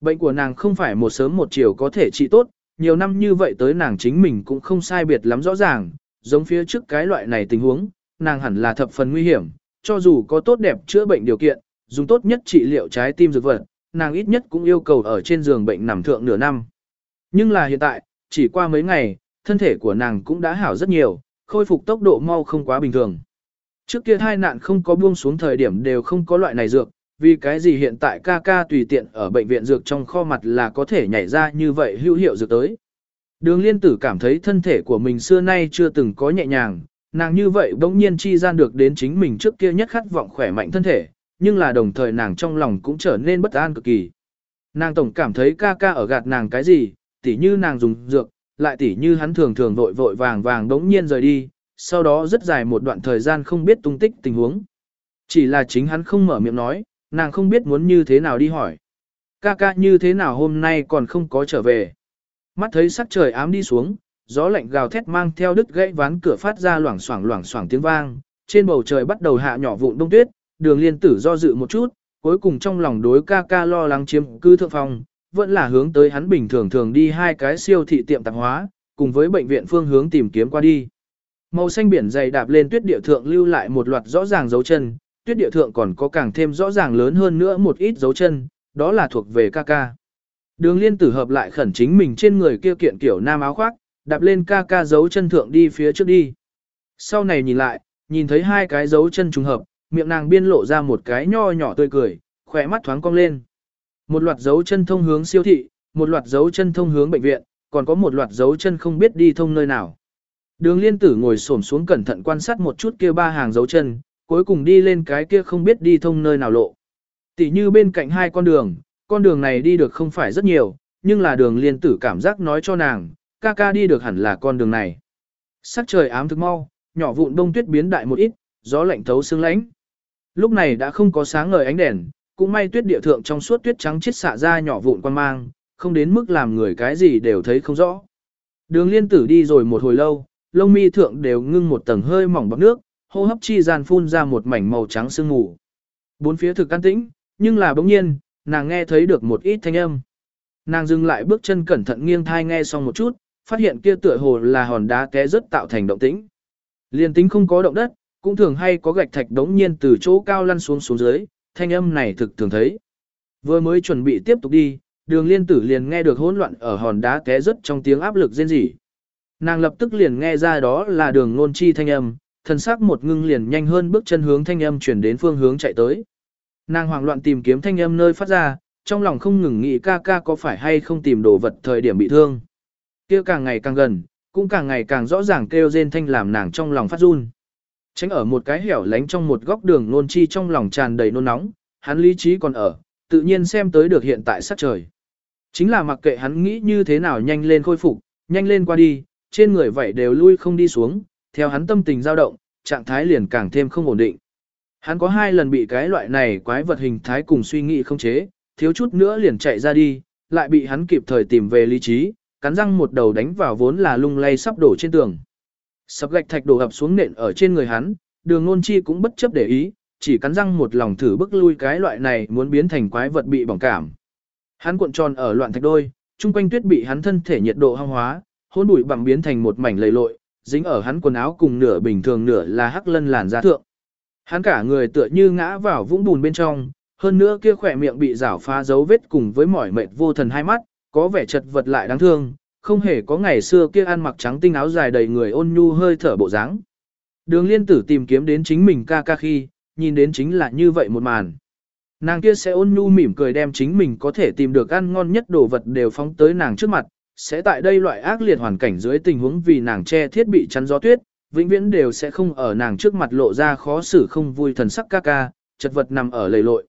Bệnh của nàng không phải một sớm một chiều có thể trị tốt, nhiều năm như vậy tới nàng chính mình cũng không sai biệt lắm rõ ràng, giống phía trước cái loại này tình huống, nàng hẳn là thập phần nguy hiểm, cho dù có tốt đẹp chữa bệnh điều kiện, dùng tốt nhất trị liệu trái tim dược vật, nàng ít nhất cũng yêu cầu ở trên giường bệnh nằm thượng nửa năm. Nhưng là hiện tại, chỉ qua mấy ngày, thân thể của nàng cũng đã hảo rất nhiều, khôi phục tốc độ mau không quá bình thường. Trước kia hai nạn không có buông xuống thời điểm đều không có loại này dược, vì cái gì hiện tại ca ca tùy tiện ở bệnh viện dược trong kho mặt là có thể nhảy ra như vậy hữu hiệu dược tới. Đường liên tử cảm thấy thân thể của mình xưa nay chưa từng có nhẹ nhàng, nàng như vậy bỗng nhiên chi gian được đến chính mình trước kia nhất khát vọng khỏe mạnh thân thể, nhưng là đồng thời nàng trong lòng cũng trở nên bất an cực kỳ. Nàng tổng cảm thấy ca ca ở gạt nàng cái gì, tỉ như nàng dùng dược, lại tỉ như hắn thường thường vội vội vàng vàng đống nhiên rời đi, sau đó rất dài một đoạn thời gian không biết tung tích tình huống. Chỉ là chính hắn không mở miệng nói, nàng không biết muốn như thế nào đi hỏi. Ca ca như thế nào hôm nay còn không có trở về. Mắt thấy sắc trời ám đi xuống, gió lạnh gào thét mang theo đứt gãy ván cửa phát ra loảng xoảng loảng xoảng tiếng vang, trên bầu trời bắt đầu hạ nhỏ vụn đông tuyết, đường liên tử do dự một chút, cuối cùng trong lòng đối ca ca lo lắng chiếm cư thượng phòng, vẫn là hướng tới hắn bình thường thường đi hai cái siêu thị tiệm tạp hóa, cùng với bệnh viện phương hướng tìm kiếm qua đi. Màu xanh biển dày đạp lên tuyết địa thượng lưu lại một loạt rõ ràng dấu chân, tuyết địa thượng còn có càng thêm rõ ràng lớn hơn nữa một ít dấu chân, đó là thuộc về ca ca. Đường liên tử hợp lại khẩn chính mình trên người kia kiện kiểu nam áo khoác, đạp lên ca ca dấu chân thượng đi phía trước đi. Sau này nhìn lại, nhìn thấy hai cái dấu chân trùng hợp, miệng nàng biên lộ ra một cái nho nhỏ tươi cười, khỏe mắt thoáng cong lên. Một loạt dấu chân thông hướng siêu thị, một loạt dấu chân thông hướng bệnh viện, còn có một loạt dấu chân không biết đi thông nơi nào. Đường liên tử ngồi xổm xuống cẩn thận quan sát một chút kia ba hàng dấu chân, cuối cùng đi lên cái kia không biết đi thông nơi nào lộ. Tỷ như bên cạnh hai con đường, con đường này đi được không phải rất nhiều, nhưng là đường liên tử cảm giác nói cho nàng, ca ca đi được hẳn là con đường này. Sắc trời ám thực mau, nhỏ vụn đông tuyết biến đại một ít, gió lạnh thấu xương lánh. Lúc này đã không có sáng ngời ánh đèn, cũng may tuyết địa thượng trong suốt tuyết trắng chết xạ ra nhỏ vụn quan mang, không đến mức làm người cái gì đều thấy không rõ. Đường liên tử đi rồi một hồi lâu, lông mi thượng đều ngưng một tầng hơi mỏng bọc nước, hô hấp chi gian phun ra một mảnh màu trắng sương mù. Bốn phía thực an tĩnh, nhưng là bỗng nhiên, nàng nghe thấy được một ít thanh âm. Nàng dừng lại bước chân cẩn thận nghiêng thai nghe xong một chút, phát hiện kia tựa hồ là hòn đá té rất tạo thành động tĩnh. Liên tính không có động đất, cũng thường hay có gạch thạch đống nhiên từ chỗ cao lăn xuống xuống dưới, thanh âm này thực thường thấy. Vừa mới chuẩn bị tiếp tục đi, đường liên tử liền nghe được hỗn loạn ở hòn đá té rất trong tiếng áp lực rên rỉ. Nàng lập tức liền nghe ra đó là đường nôn chi thanh âm, thần sắc một ngưng liền nhanh hơn bước chân hướng thanh âm chuyển đến phương hướng chạy tới. Nàng hoảng loạn tìm kiếm thanh âm nơi phát ra, trong lòng không ngừng nghĩ ca ca có phải hay không tìm đồ vật thời điểm bị thương. kia càng ngày càng gần, cũng càng ngày càng rõ ràng kêu rên thanh làm nàng trong lòng phát run. Tránh ở một cái hẻo lánh trong một góc đường nôn chi trong lòng tràn đầy nôn nóng, hắn lý trí còn ở, tự nhiên xem tới được hiện tại sát trời. Chính là mặc kệ hắn nghĩ như thế nào nhanh lên khôi phục, nhanh lên qua đi, trên người vậy đều lui không đi xuống, theo hắn tâm tình dao động, trạng thái liền càng thêm không ổn định. Hắn có hai lần bị cái loại này quái vật hình thái cùng suy nghĩ không chế, thiếu chút nữa liền chạy ra đi, lại bị hắn kịp thời tìm về lý trí, cắn răng một đầu đánh vào vốn là lung lay sắp đổ trên tường. Sập gạch thạch đổ ập xuống nện ở trên người hắn, đường ngôn chi cũng bất chấp để ý, chỉ cắn răng một lòng thử bức lui cái loại này muốn biến thành quái vật bị bỏng cảm. Hắn cuộn tròn ở loạn thạch đôi, chung quanh tuyết bị hắn thân thể nhiệt độ hăng hóa, hôn bụi bằng biến thành một mảnh lầy lội, dính ở hắn quần áo cùng nửa bình thường nửa là hắc lân làn da thượng. Hắn cả người tựa như ngã vào vũng bùn bên trong, hơn nữa kia khỏe miệng bị rảo phá dấu vết cùng với mỏi mệt vô thần hai mắt, có vẻ chật vật lại đáng thương, không hề có ngày xưa kia ăn mặc trắng tinh áo dài đầy người ôn nhu hơi thở bộ dáng. Đường liên tử tìm kiếm đến chính mình ca ca khi, nhìn đến chính là như vậy một màn. Nàng kia sẽ ôn nhu mỉm cười đem chính mình có thể tìm được ăn ngon nhất đồ vật đều phóng tới nàng trước mặt, sẽ tại đây loại ác liệt hoàn cảnh dưới tình huống vì nàng che thiết bị chắn gió tuyết, vĩnh viễn đều sẽ không ở nàng trước mặt lộ ra khó xử không vui thần sắc ca ca, chật vật nằm ở lầy lội.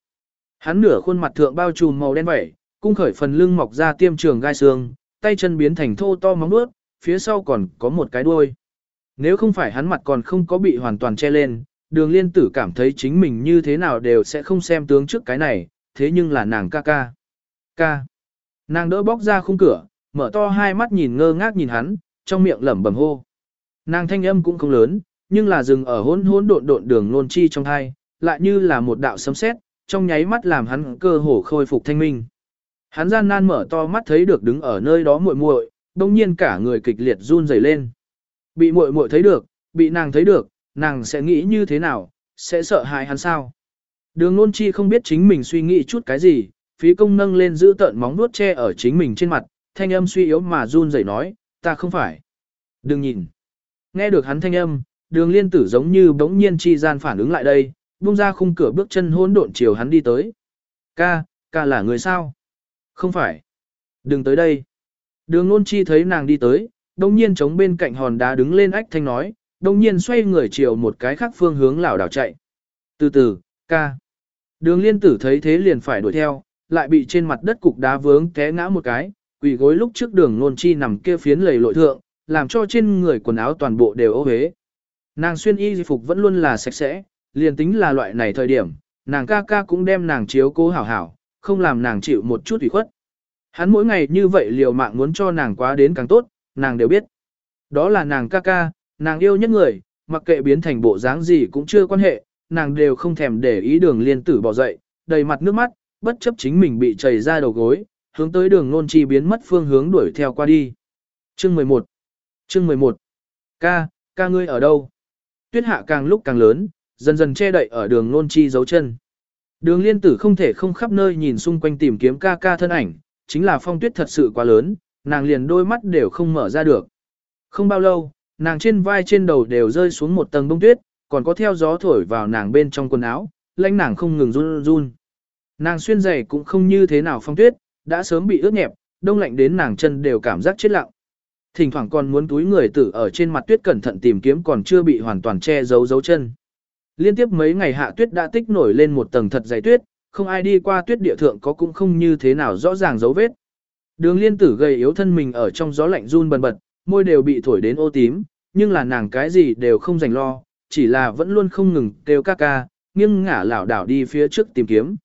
Hắn nửa khuôn mặt thượng bao trùm màu đen vẩy, cung khởi phần lưng mọc ra tiêm trường gai xương, tay chân biến thành thô to móng nuốt, phía sau còn có một cái đuôi. Nếu không phải hắn mặt còn không có bị hoàn toàn che lên, đường liên tử cảm thấy chính mình như thế nào đều sẽ không xem tướng trước cái này, thế nhưng là nàng ca ca. Ca. Nàng đỡ bóc ra khung cửa, mở to hai mắt nhìn ngơ ngác nhìn hắn, trong miệng lẩm bẩm hô. Nàng thanh âm cũng không lớn, nhưng là dừng ở hỗn hỗn độn độn đường nôn chi trong hai, lại như là một đạo sấm sét, trong nháy mắt làm hắn cơ hồ khôi phục thanh minh. Hắn gian nan mở to mắt thấy được đứng ở nơi đó muội muội, đông nhiên cả người kịch liệt run rẩy lên. Bị muội muội thấy được, bị nàng thấy được, nàng sẽ nghĩ như thế nào, sẽ sợ hãi hắn sao? Đường nôn chi không biết chính mình suy nghĩ chút cái gì, phí công nâng lên giữ tợn móng nuốt che ở chính mình trên mặt, thanh âm suy yếu mà run rẩy nói, ta không phải. Đừng nhìn. Nghe được hắn thanh âm, đường liên tử giống như bỗng nhiên chi gian phản ứng lại đây, buông ra khung cửa bước chân hỗn độn chiều hắn đi tới. Ca, ca là người sao? Không phải. Đừng tới đây. Đường nôn chi thấy nàng đi tới, đông nhiên chống bên cạnh hòn đá đứng lên ách thanh nói, đông nhiên xoay người chiều một cái khác phương hướng lảo đảo chạy. Từ từ, ca. Đường liên tử thấy thế liền phải đuổi theo, lại bị trên mặt đất cục đá vướng té ngã một cái, quỷ gối lúc trước đường nôn chi nằm kia phiến lầy lội thượng, làm cho trên người quần áo toàn bộ đều ô huế. Nàng xuyên y phục vẫn luôn là sạch sẽ, liền tính là loại này thời điểm, nàng ca ca cũng đem nàng chiếu cố hảo hảo, không làm nàng chịu một chút ủy khuất. Hắn mỗi ngày như vậy liều mạng muốn cho nàng quá đến càng tốt, nàng đều biết. Đó là nàng ca ca, nàng yêu nhất người, mặc kệ biến thành bộ dáng gì cũng chưa quan hệ, nàng đều không thèm để ý đường liên tử bỏ dậy, đầy mặt nước mắt, bất chấp chính mình bị chảy ra đầu gối, hướng tới đường nôn chi biến mất phương hướng đuổi theo qua đi. Chương 11 Chương 11 Ca, ca ngươi ở đâu? Tuyết hạ càng lúc càng lớn, dần dần che đậy ở đường nôn chi dấu chân. Đường liên tử không thể không khắp nơi nhìn xung quanh tìm kiếm ca ca thân ảnh, chính là phong tuyết thật sự quá lớn, nàng liền đôi mắt đều không mở ra được. Không bao lâu, nàng trên vai trên đầu đều rơi xuống một tầng bông tuyết, còn có theo gió thổi vào nàng bên trong quần áo, lãnh nàng không ngừng run run. Nàng xuyên giày cũng không như thế nào phong tuyết, đã sớm bị ướt nhẹp, đông lạnh đến nàng chân đều cảm giác chết lặng. Thỉnh thoảng còn muốn túi người tử ở trên mặt tuyết cẩn thận tìm kiếm còn chưa bị hoàn toàn che giấu dấu chân. Liên tiếp mấy ngày hạ tuyết đã tích nổi lên một tầng thật dày tuyết, không ai đi qua tuyết địa thượng có cũng không như thế nào rõ ràng dấu vết. Đường liên tử gầy yếu thân mình ở trong gió lạnh run bần bật, môi đều bị thổi đến ô tím, nhưng là nàng cái gì đều không dành lo, chỉ là vẫn luôn không ngừng kêu ca ca, nghiêng ngả lảo đảo đi phía trước tìm kiếm.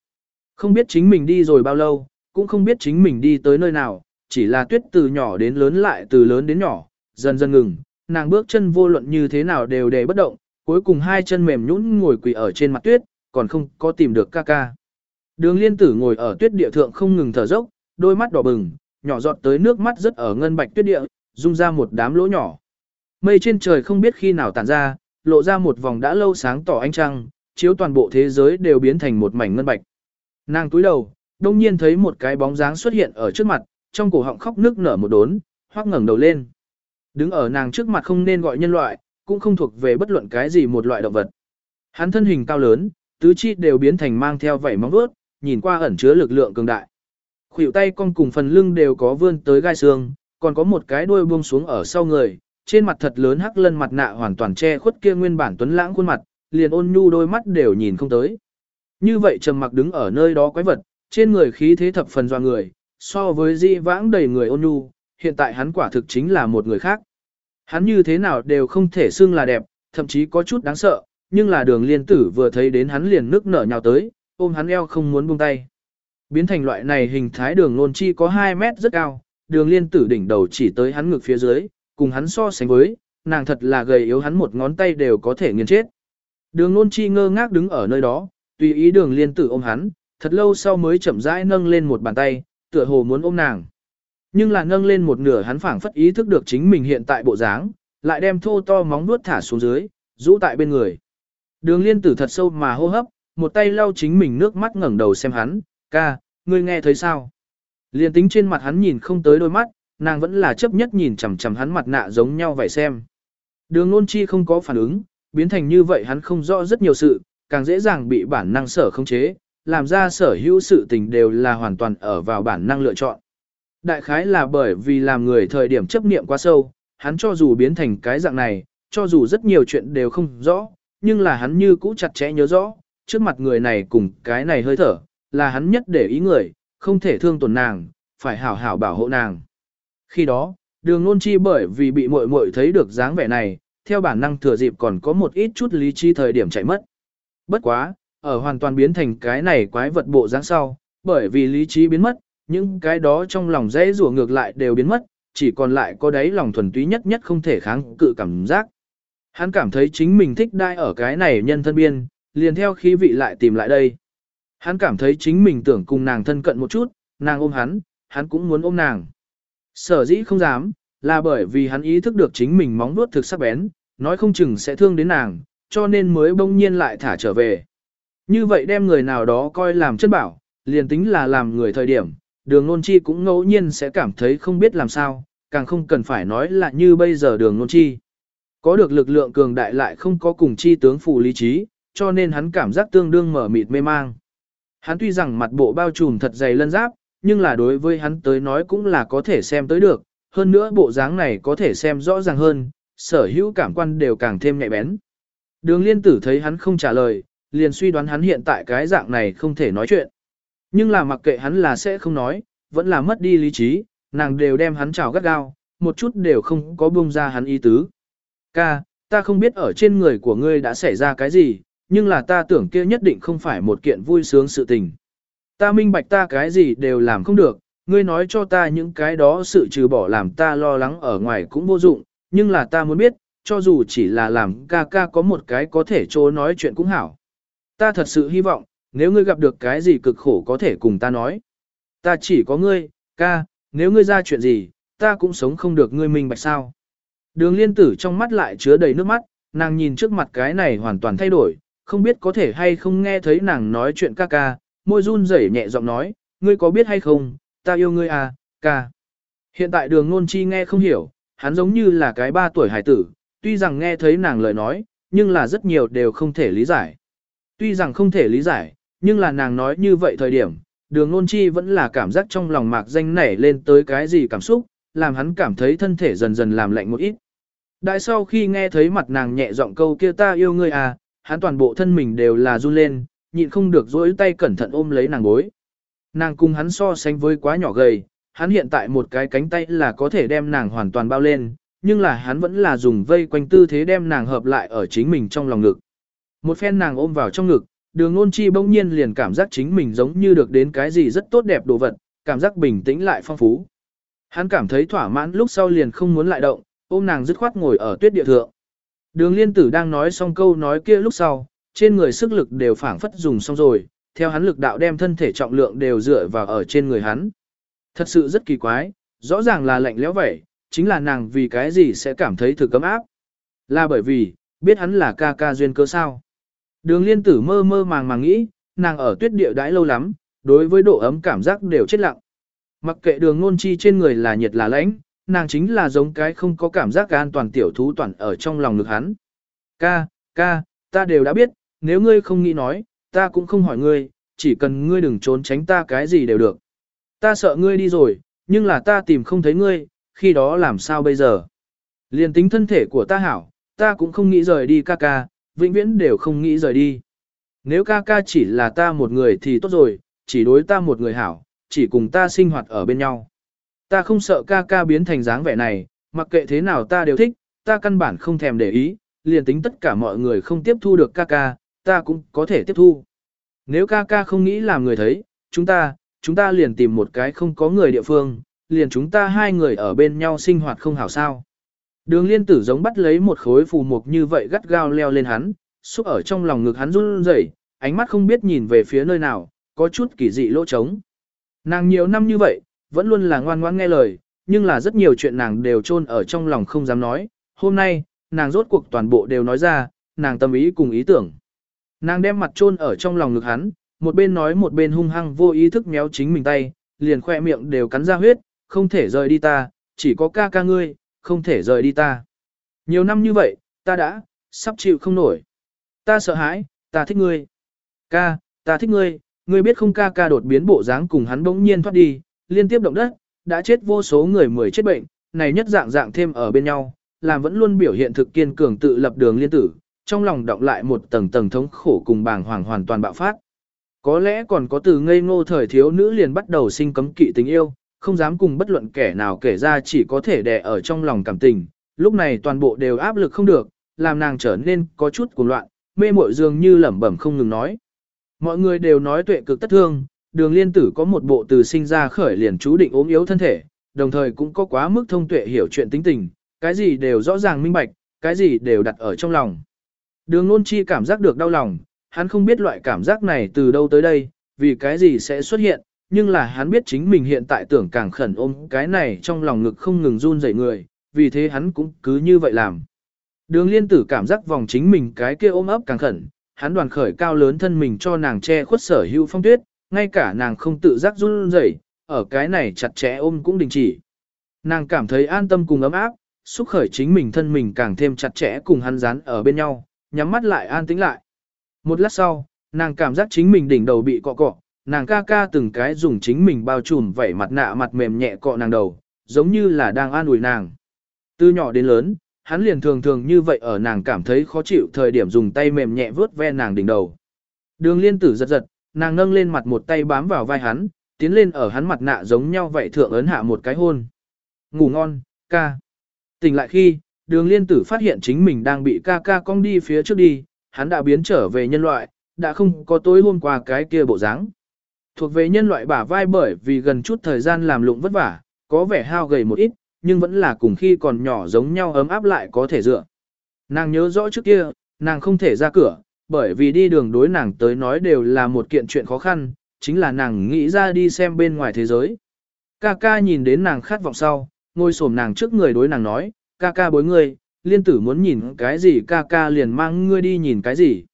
Không biết chính mình đi rồi bao lâu, cũng không biết chính mình đi tới nơi nào, chỉ là tuyết từ nhỏ đến lớn lại từ lớn đến nhỏ, dần dần ngừng, nàng bước chân vô luận như thế nào đều để bất động, cuối cùng hai chân mềm nhũn ngồi quỳ ở trên mặt tuyết, còn không có tìm được ca ca. Đường liên tử ngồi ở tuyết địa thượng không ngừng thở dốc, đôi mắt đỏ bừng, nhỏ giọt tới nước mắt rất ở ngân bạch tuyết địa, rung ra một đám lỗ nhỏ. Mây trên trời không biết khi nào tản ra, lộ ra một vòng đã lâu sáng tỏ ánh trăng, chiếu toàn bộ thế giới đều biến thành một mảnh ngân bạch. Nàng túi đầu, đông nhiên thấy một cái bóng dáng xuất hiện ở trước mặt, trong cổ họng khóc nước nở một đốn, hoác ngẩng đầu lên. Đứng ở nàng trước mặt không nên gọi nhân loại, cũng không thuộc về bất luận cái gì một loại động vật. Hắn thân hình cao lớn, tứ chi đều biến thành mang theo vảy móng vuốt, nhìn qua ẩn chứa lực lượng cường đại. Khuỷu tay con cùng phần lưng đều có vươn tới gai xương, còn có một cái đuôi buông xuống ở sau người, trên mặt thật lớn hắc lân mặt nạ hoàn toàn che khuất kia nguyên bản tuấn lãng khuôn mặt, liền ôn nhu đôi mắt đều nhìn không tới. Như vậy trầm mặc đứng ở nơi đó quái vật, trên người khí thế thập phần doa người, so với di vãng đầy người ôn nhu, hiện tại hắn quả thực chính là một người khác. Hắn như thế nào đều không thể xưng là đẹp, thậm chí có chút đáng sợ, nhưng là đường liên tử vừa thấy đến hắn liền nước nở nhào tới, ôm hắn eo không muốn buông tay. Biến thành loại này hình thái đường nôn chi có 2 mét rất cao, đường liên tử đỉnh đầu chỉ tới hắn ngực phía dưới, cùng hắn so sánh với, nàng thật là gầy yếu hắn một ngón tay đều có thể nghiền chết. Đường nôn chi ngơ ngác đứng ở nơi đó, tùy ý đường liên tử ôm hắn, thật lâu sau mới chậm rãi nâng lên một bàn tay, tựa hồ muốn ôm nàng. Nhưng là nâng lên một nửa hắn phảng phất ý thức được chính mình hiện tại bộ dáng, lại đem thô to móng nuốt thả xuống dưới, rũ tại bên người. Đường liên tử thật sâu mà hô hấp, một tay lau chính mình nước mắt ngẩng đầu xem hắn, ca, ngươi nghe thấy sao? Liên tính trên mặt hắn nhìn không tới đôi mắt, nàng vẫn là chấp nhất nhìn chằm chằm hắn mặt nạ giống nhau vậy xem. Đường nôn chi không có phản ứng, biến thành như vậy hắn không rõ rất nhiều sự, càng dễ dàng bị bản năng sở không chế, làm ra sở hữu sự tình đều là hoàn toàn ở vào bản năng lựa chọn. Đại khái là bởi vì làm người thời điểm chấp niệm quá sâu, hắn cho dù biến thành cái dạng này, cho dù rất nhiều chuyện đều không rõ, nhưng là hắn như cũ chặt chẽ nhớ rõ, trước mặt người này cùng cái này hơi thở, là hắn nhất để ý người, không thể thương tổn nàng, phải hảo hảo bảo hộ nàng. Khi đó, đường nôn chi bởi vì bị muội muội thấy được dáng vẻ này, theo bản năng thừa dịp còn có một ít chút lý trí thời điểm chạy mất. Bất quá, ở hoàn toàn biến thành cái này quái vật bộ dáng sau, bởi vì lý trí biến mất, những cái đó trong lòng dễ rủa ngược lại đều biến mất, chỉ còn lại có đáy lòng thuần túy nhất nhất không thể kháng cự cảm giác. Hắn cảm thấy chính mình thích đai ở cái này nhân thân biên, liền theo khí vị lại tìm lại đây. Hắn cảm thấy chính mình tưởng cùng nàng thân cận một chút, nàng ôm hắn, hắn cũng muốn ôm nàng. Sở dĩ không dám, là bởi vì hắn ý thức được chính mình móng vuốt thực sắc bén, nói không chừng sẽ thương đến nàng, cho nên mới bỗng nhiên lại thả trở về. Như vậy đem người nào đó coi làm chân bảo, liền tính là làm người thời điểm, đường nôn chi cũng ngẫu nhiên sẽ cảm thấy không biết làm sao, càng không cần phải nói là như bây giờ đường nôn chi. Có được lực lượng cường đại lại không có cùng chi tướng phụ lý trí, cho nên hắn cảm giác tương đương mở mịt mê mang. Hắn tuy rằng mặt bộ bao trùm thật dày lân giáp, nhưng là đối với hắn tới nói cũng là có thể xem tới được, hơn nữa bộ dáng này có thể xem rõ ràng hơn, sở hữu cảm quan đều càng thêm nhạy bén. Đường liên tử thấy hắn không trả lời, liền suy đoán hắn hiện tại cái dạng này không thể nói chuyện. Nhưng là mặc kệ hắn là sẽ không nói, vẫn là mất đi lý trí, nàng đều đem hắn chào gắt gao, một chút đều không có buông ra hắn ý tứ. Ca, ta không biết ở trên người của ngươi đã xảy ra cái gì, nhưng là ta tưởng kia nhất định không phải một kiện vui sướng sự tình. Ta minh bạch ta cái gì đều làm không được, ngươi nói cho ta những cái đó sự trừ bỏ làm ta lo lắng ở ngoài cũng vô dụng, nhưng là ta muốn biết, cho dù chỉ là làm ca ca có một cái có thể trô nói chuyện cũng hảo. Ta thật sự hy vọng, nếu ngươi gặp được cái gì cực khổ có thể cùng ta nói. Ta chỉ có ngươi, ca, nếu ngươi ra chuyện gì, ta cũng sống không được ngươi minh bạch sao. Đường liên tử trong mắt lại chứa đầy nước mắt, nàng nhìn trước mặt cái này hoàn toàn thay đổi, không biết có thể hay không nghe thấy nàng nói chuyện ca ca, môi run rẩy nhẹ giọng nói, ngươi có biết hay không, ta yêu ngươi à, ca. Hiện tại đường Ngôn chi nghe không hiểu, hắn giống như là cái ba tuổi hải tử, tuy rằng nghe thấy nàng lời nói, nhưng là rất nhiều đều không thể lý giải. Tuy rằng không thể lý giải, nhưng là nàng nói như vậy thời điểm, đường nôn chi vẫn là cảm giác trong lòng mạc danh nảy lên tới cái gì cảm xúc, làm hắn cảm thấy thân thể dần dần làm lạnh một ít. Đại sau khi nghe thấy mặt nàng nhẹ giọng câu kia ta yêu ngươi à, hắn toàn bộ thân mình đều là run lên, nhịn không được dỗi tay cẩn thận ôm lấy nàng gối. Nàng cùng hắn so sánh với quá nhỏ gầy, hắn hiện tại một cái cánh tay là có thể đem nàng hoàn toàn bao lên, nhưng là hắn vẫn là dùng vây quanh tư thế đem nàng hợp lại ở chính mình trong lòng ngực. Một phen nàng ôm vào trong ngực, đường ngôn chi bỗng nhiên liền cảm giác chính mình giống như được đến cái gì rất tốt đẹp đồ vật, cảm giác bình tĩnh lại phong phú. Hắn cảm thấy thỏa mãn lúc sau liền không muốn lại động, ôm nàng dứt khoát ngồi ở tuyết địa thượng. Đường liên tử đang nói xong câu nói kia lúc sau, trên người sức lực đều phảng phất dùng xong rồi, theo hắn lực đạo đem thân thể trọng lượng đều dựa vào ở trên người hắn. Thật sự rất kỳ quái, rõ ràng là lạnh lẽo vậy, chính là nàng vì cái gì sẽ cảm thấy thực cấm áp. Là bởi vì, biết hắn là ca ca duyên cơ sao. Đường liên tử mơ mơ màng màng nghĩ, nàng ở tuyết địa đãi lâu lắm, đối với độ ấm cảm giác đều chết lặng. Mặc kệ đường ngôn chi trên người là nhiệt là lãnh, nàng chính là giống cái không có cảm giác an toàn tiểu thú toàn ở trong lòng ngực hắn. Ca, ca, ta đều đã biết, nếu ngươi không nghĩ nói, ta cũng không hỏi ngươi, chỉ cần ngươi đừng trốn tránh ta cái gì đều được. Ta sợ ngươi đi rồi, nhưng là ta tìm không thấy ngươi, khi đó làm sao bây giờ? Liên tính thân thể của ta hảo, ta cũng không nghĩ rời đi ca ca, vĩnh viễn đều không nghĩ rời đi. Nếu ca ca chỉ là ta một người thì tốt rồi, chỉ đối ta một người hảo, chỉ cùng ta sinh hoạt ở bên nhau. Ta không sợ ca ca biến thành dáng vẻ này, mặc kệ thế nào ta đều thích, ta căn bản không thèm để ý, liền tính tất cả mọi người không tiếp thu được ca ca, ta cũng có thể tiếp thu. Nếu ca ca không nghĩ làm người thấy, chúng ta, chúng ta liền tìm một cái không có người địa phương, liền chúng ta hai người ở bên nhau sinh hoạt không hảo sao. Đường liên tử giống bắt lấy một khối phù mục như vậy gắt gao leo lên hắn, xúc ở trong lòng ngực hắn run rẩy, ánh mắt không biết nhìn về phía nơi nào, có chút kỳ dị lỗ trống. Nàng nhiều năm như vậy, vẫn luôn là ngoan ngoãn nghe lời, nhưng là rất nhiều chuyện nàng đều chôn ở trong lòng không dám nói. Hôm nay, nàng rốt cuộc toàn bộ đều nói ra, nàng tâm ý cùng ý tưởng. Nàng đem mặt chôn ở trong lòng ngực hắn, một bên nói một bên hung hăng vô ý thức méo chính mình tay, liền khoe miệng đều cắn ra huyết, không thể rời đi ta, chỉ có ca ca ngươi, không thể rời đi ta. Nhiều năm như vậy, ta đã, sắp chịu không nổi. Ta sợ hãi, ta thích ngươi. Ca, ta thích ngươi, ngươi biết không ca ca đột biến bộ dáng cùng hắn bỗng nhiên thoát đi, liên tiếp động đất, đã chết vô số người mười chết bệnh, này nhất dạng dạng thêm ở bên nhau, làm vẫn luôn biểu hiện thực kiên cường tự lập đường liên tử, trong lòng động lại một tầng tầng thống khổ cùng bàng hoàng hoàn toàn bạo phát. Có lẽ còn có từ ngây ngô thời thiếu nữ liền bắt đầu sinh cấm kỵ tình yêu, không dám cùng bất luận kẻ nào kể ra chỉ có thể đè ở trong lòng cảm tình, lúc này toàn bộ đều áp lực không được, làm nàng trở nên có chút cuồng loạn, mê muội dường như lẩm bẩm không ngừng nói. Mọi người đều nói tuệ cực tất thương, đường liên tử có một bộ từ sinh ra khởi liền chú định ốm yếu thân thể, đồng thời cũng có quá mức thông tuệ hiểu chuyện tính tình, cái gì đều rõ ràng minh bạch, cái gì đều đặt ở trong lòng. Đường nôn chi cảm giác được đau lòng, hắn không biết loại cảm giác này từ đâu tới đây, vì cái gì sẽ xuất hiện, nhưng là hắn biết chính mình hiện tại tưởng càng khẩn ôm cái này trong lòng ngực không ngừng run rẩy người, vì thế hắn cũng cứ như vậy làm. Đường liên tử cảm giác vòng chính mình cái kia ôm ấp càng khẩn, hắn đoàn khởi cao lớn thân mình cho nàng che khuất sở hữu phong tuyết, ngay cả nàng không tự giác run rẩy, ở cái này chặt chẽ ôm cũng đình chỉ. Nàng cảm thấy an tâm cùng ấm áp, xúc khởi chính mình thân mình càng thêm chặt chẽ cùng hắn dán ở bên nhau, nhắm mắt lại an tĩnh lại. Một lát sau, nàng cảm giác chính mình đỉnh đầu bị cọ cọ, nàng ca ca từng cái dùng chính mình bao trùm vẩy mặt nạ mặt mềm nhẹ cọ nàng đầu, giống như là đang an ủi nàng. Từ nhỏ đến lớn, hắn liền thường thường như vậy ở nàng cảm thấy khó chịu thời điểm dùng tay mềm nhẹ vớt ve nàng đỉnh đầu. Đường liên tử giật giật, nàng nâng lên mặt một tay bám vào vai hắn, tiến lên ở hắn mặt nạ giống nhau vậy thượng ấn hạ một cái hôn. Ngủ ngon, ca. Tỉnh lại khi, đường liên tử phát hiện chính mình đang bị ca ca cong đi phía trước đi, hắn đã biến trở về nhân loại, đã không có tối hôm qua cái kia bộ dáng. Thuộc về nhân loại bả vai bởi vì gần chút thời gian làm lụng vất vả, có vẻ hao gầy một ít, nhưng vẫn là cùng khi còn nhỏ giống nhau ấm áp lại có thể dựa. Nàng nhớ rõ trước kia, nàng không thể ra cửa, bởi vì đi đường đối nàng tới nói đều là một kiện chuyện khó khăn, chính là nàng nghĩ ra đi xem bên ngoài thế giới. Ca ca nhìn đến nàng khát vọng sau, ngồi xổm nàng trước người đối nàng nói, ca ca bối ngươi, liên tử muốn nhìn cái gì ca ca liền mang ngươi đi nhìn cái gì.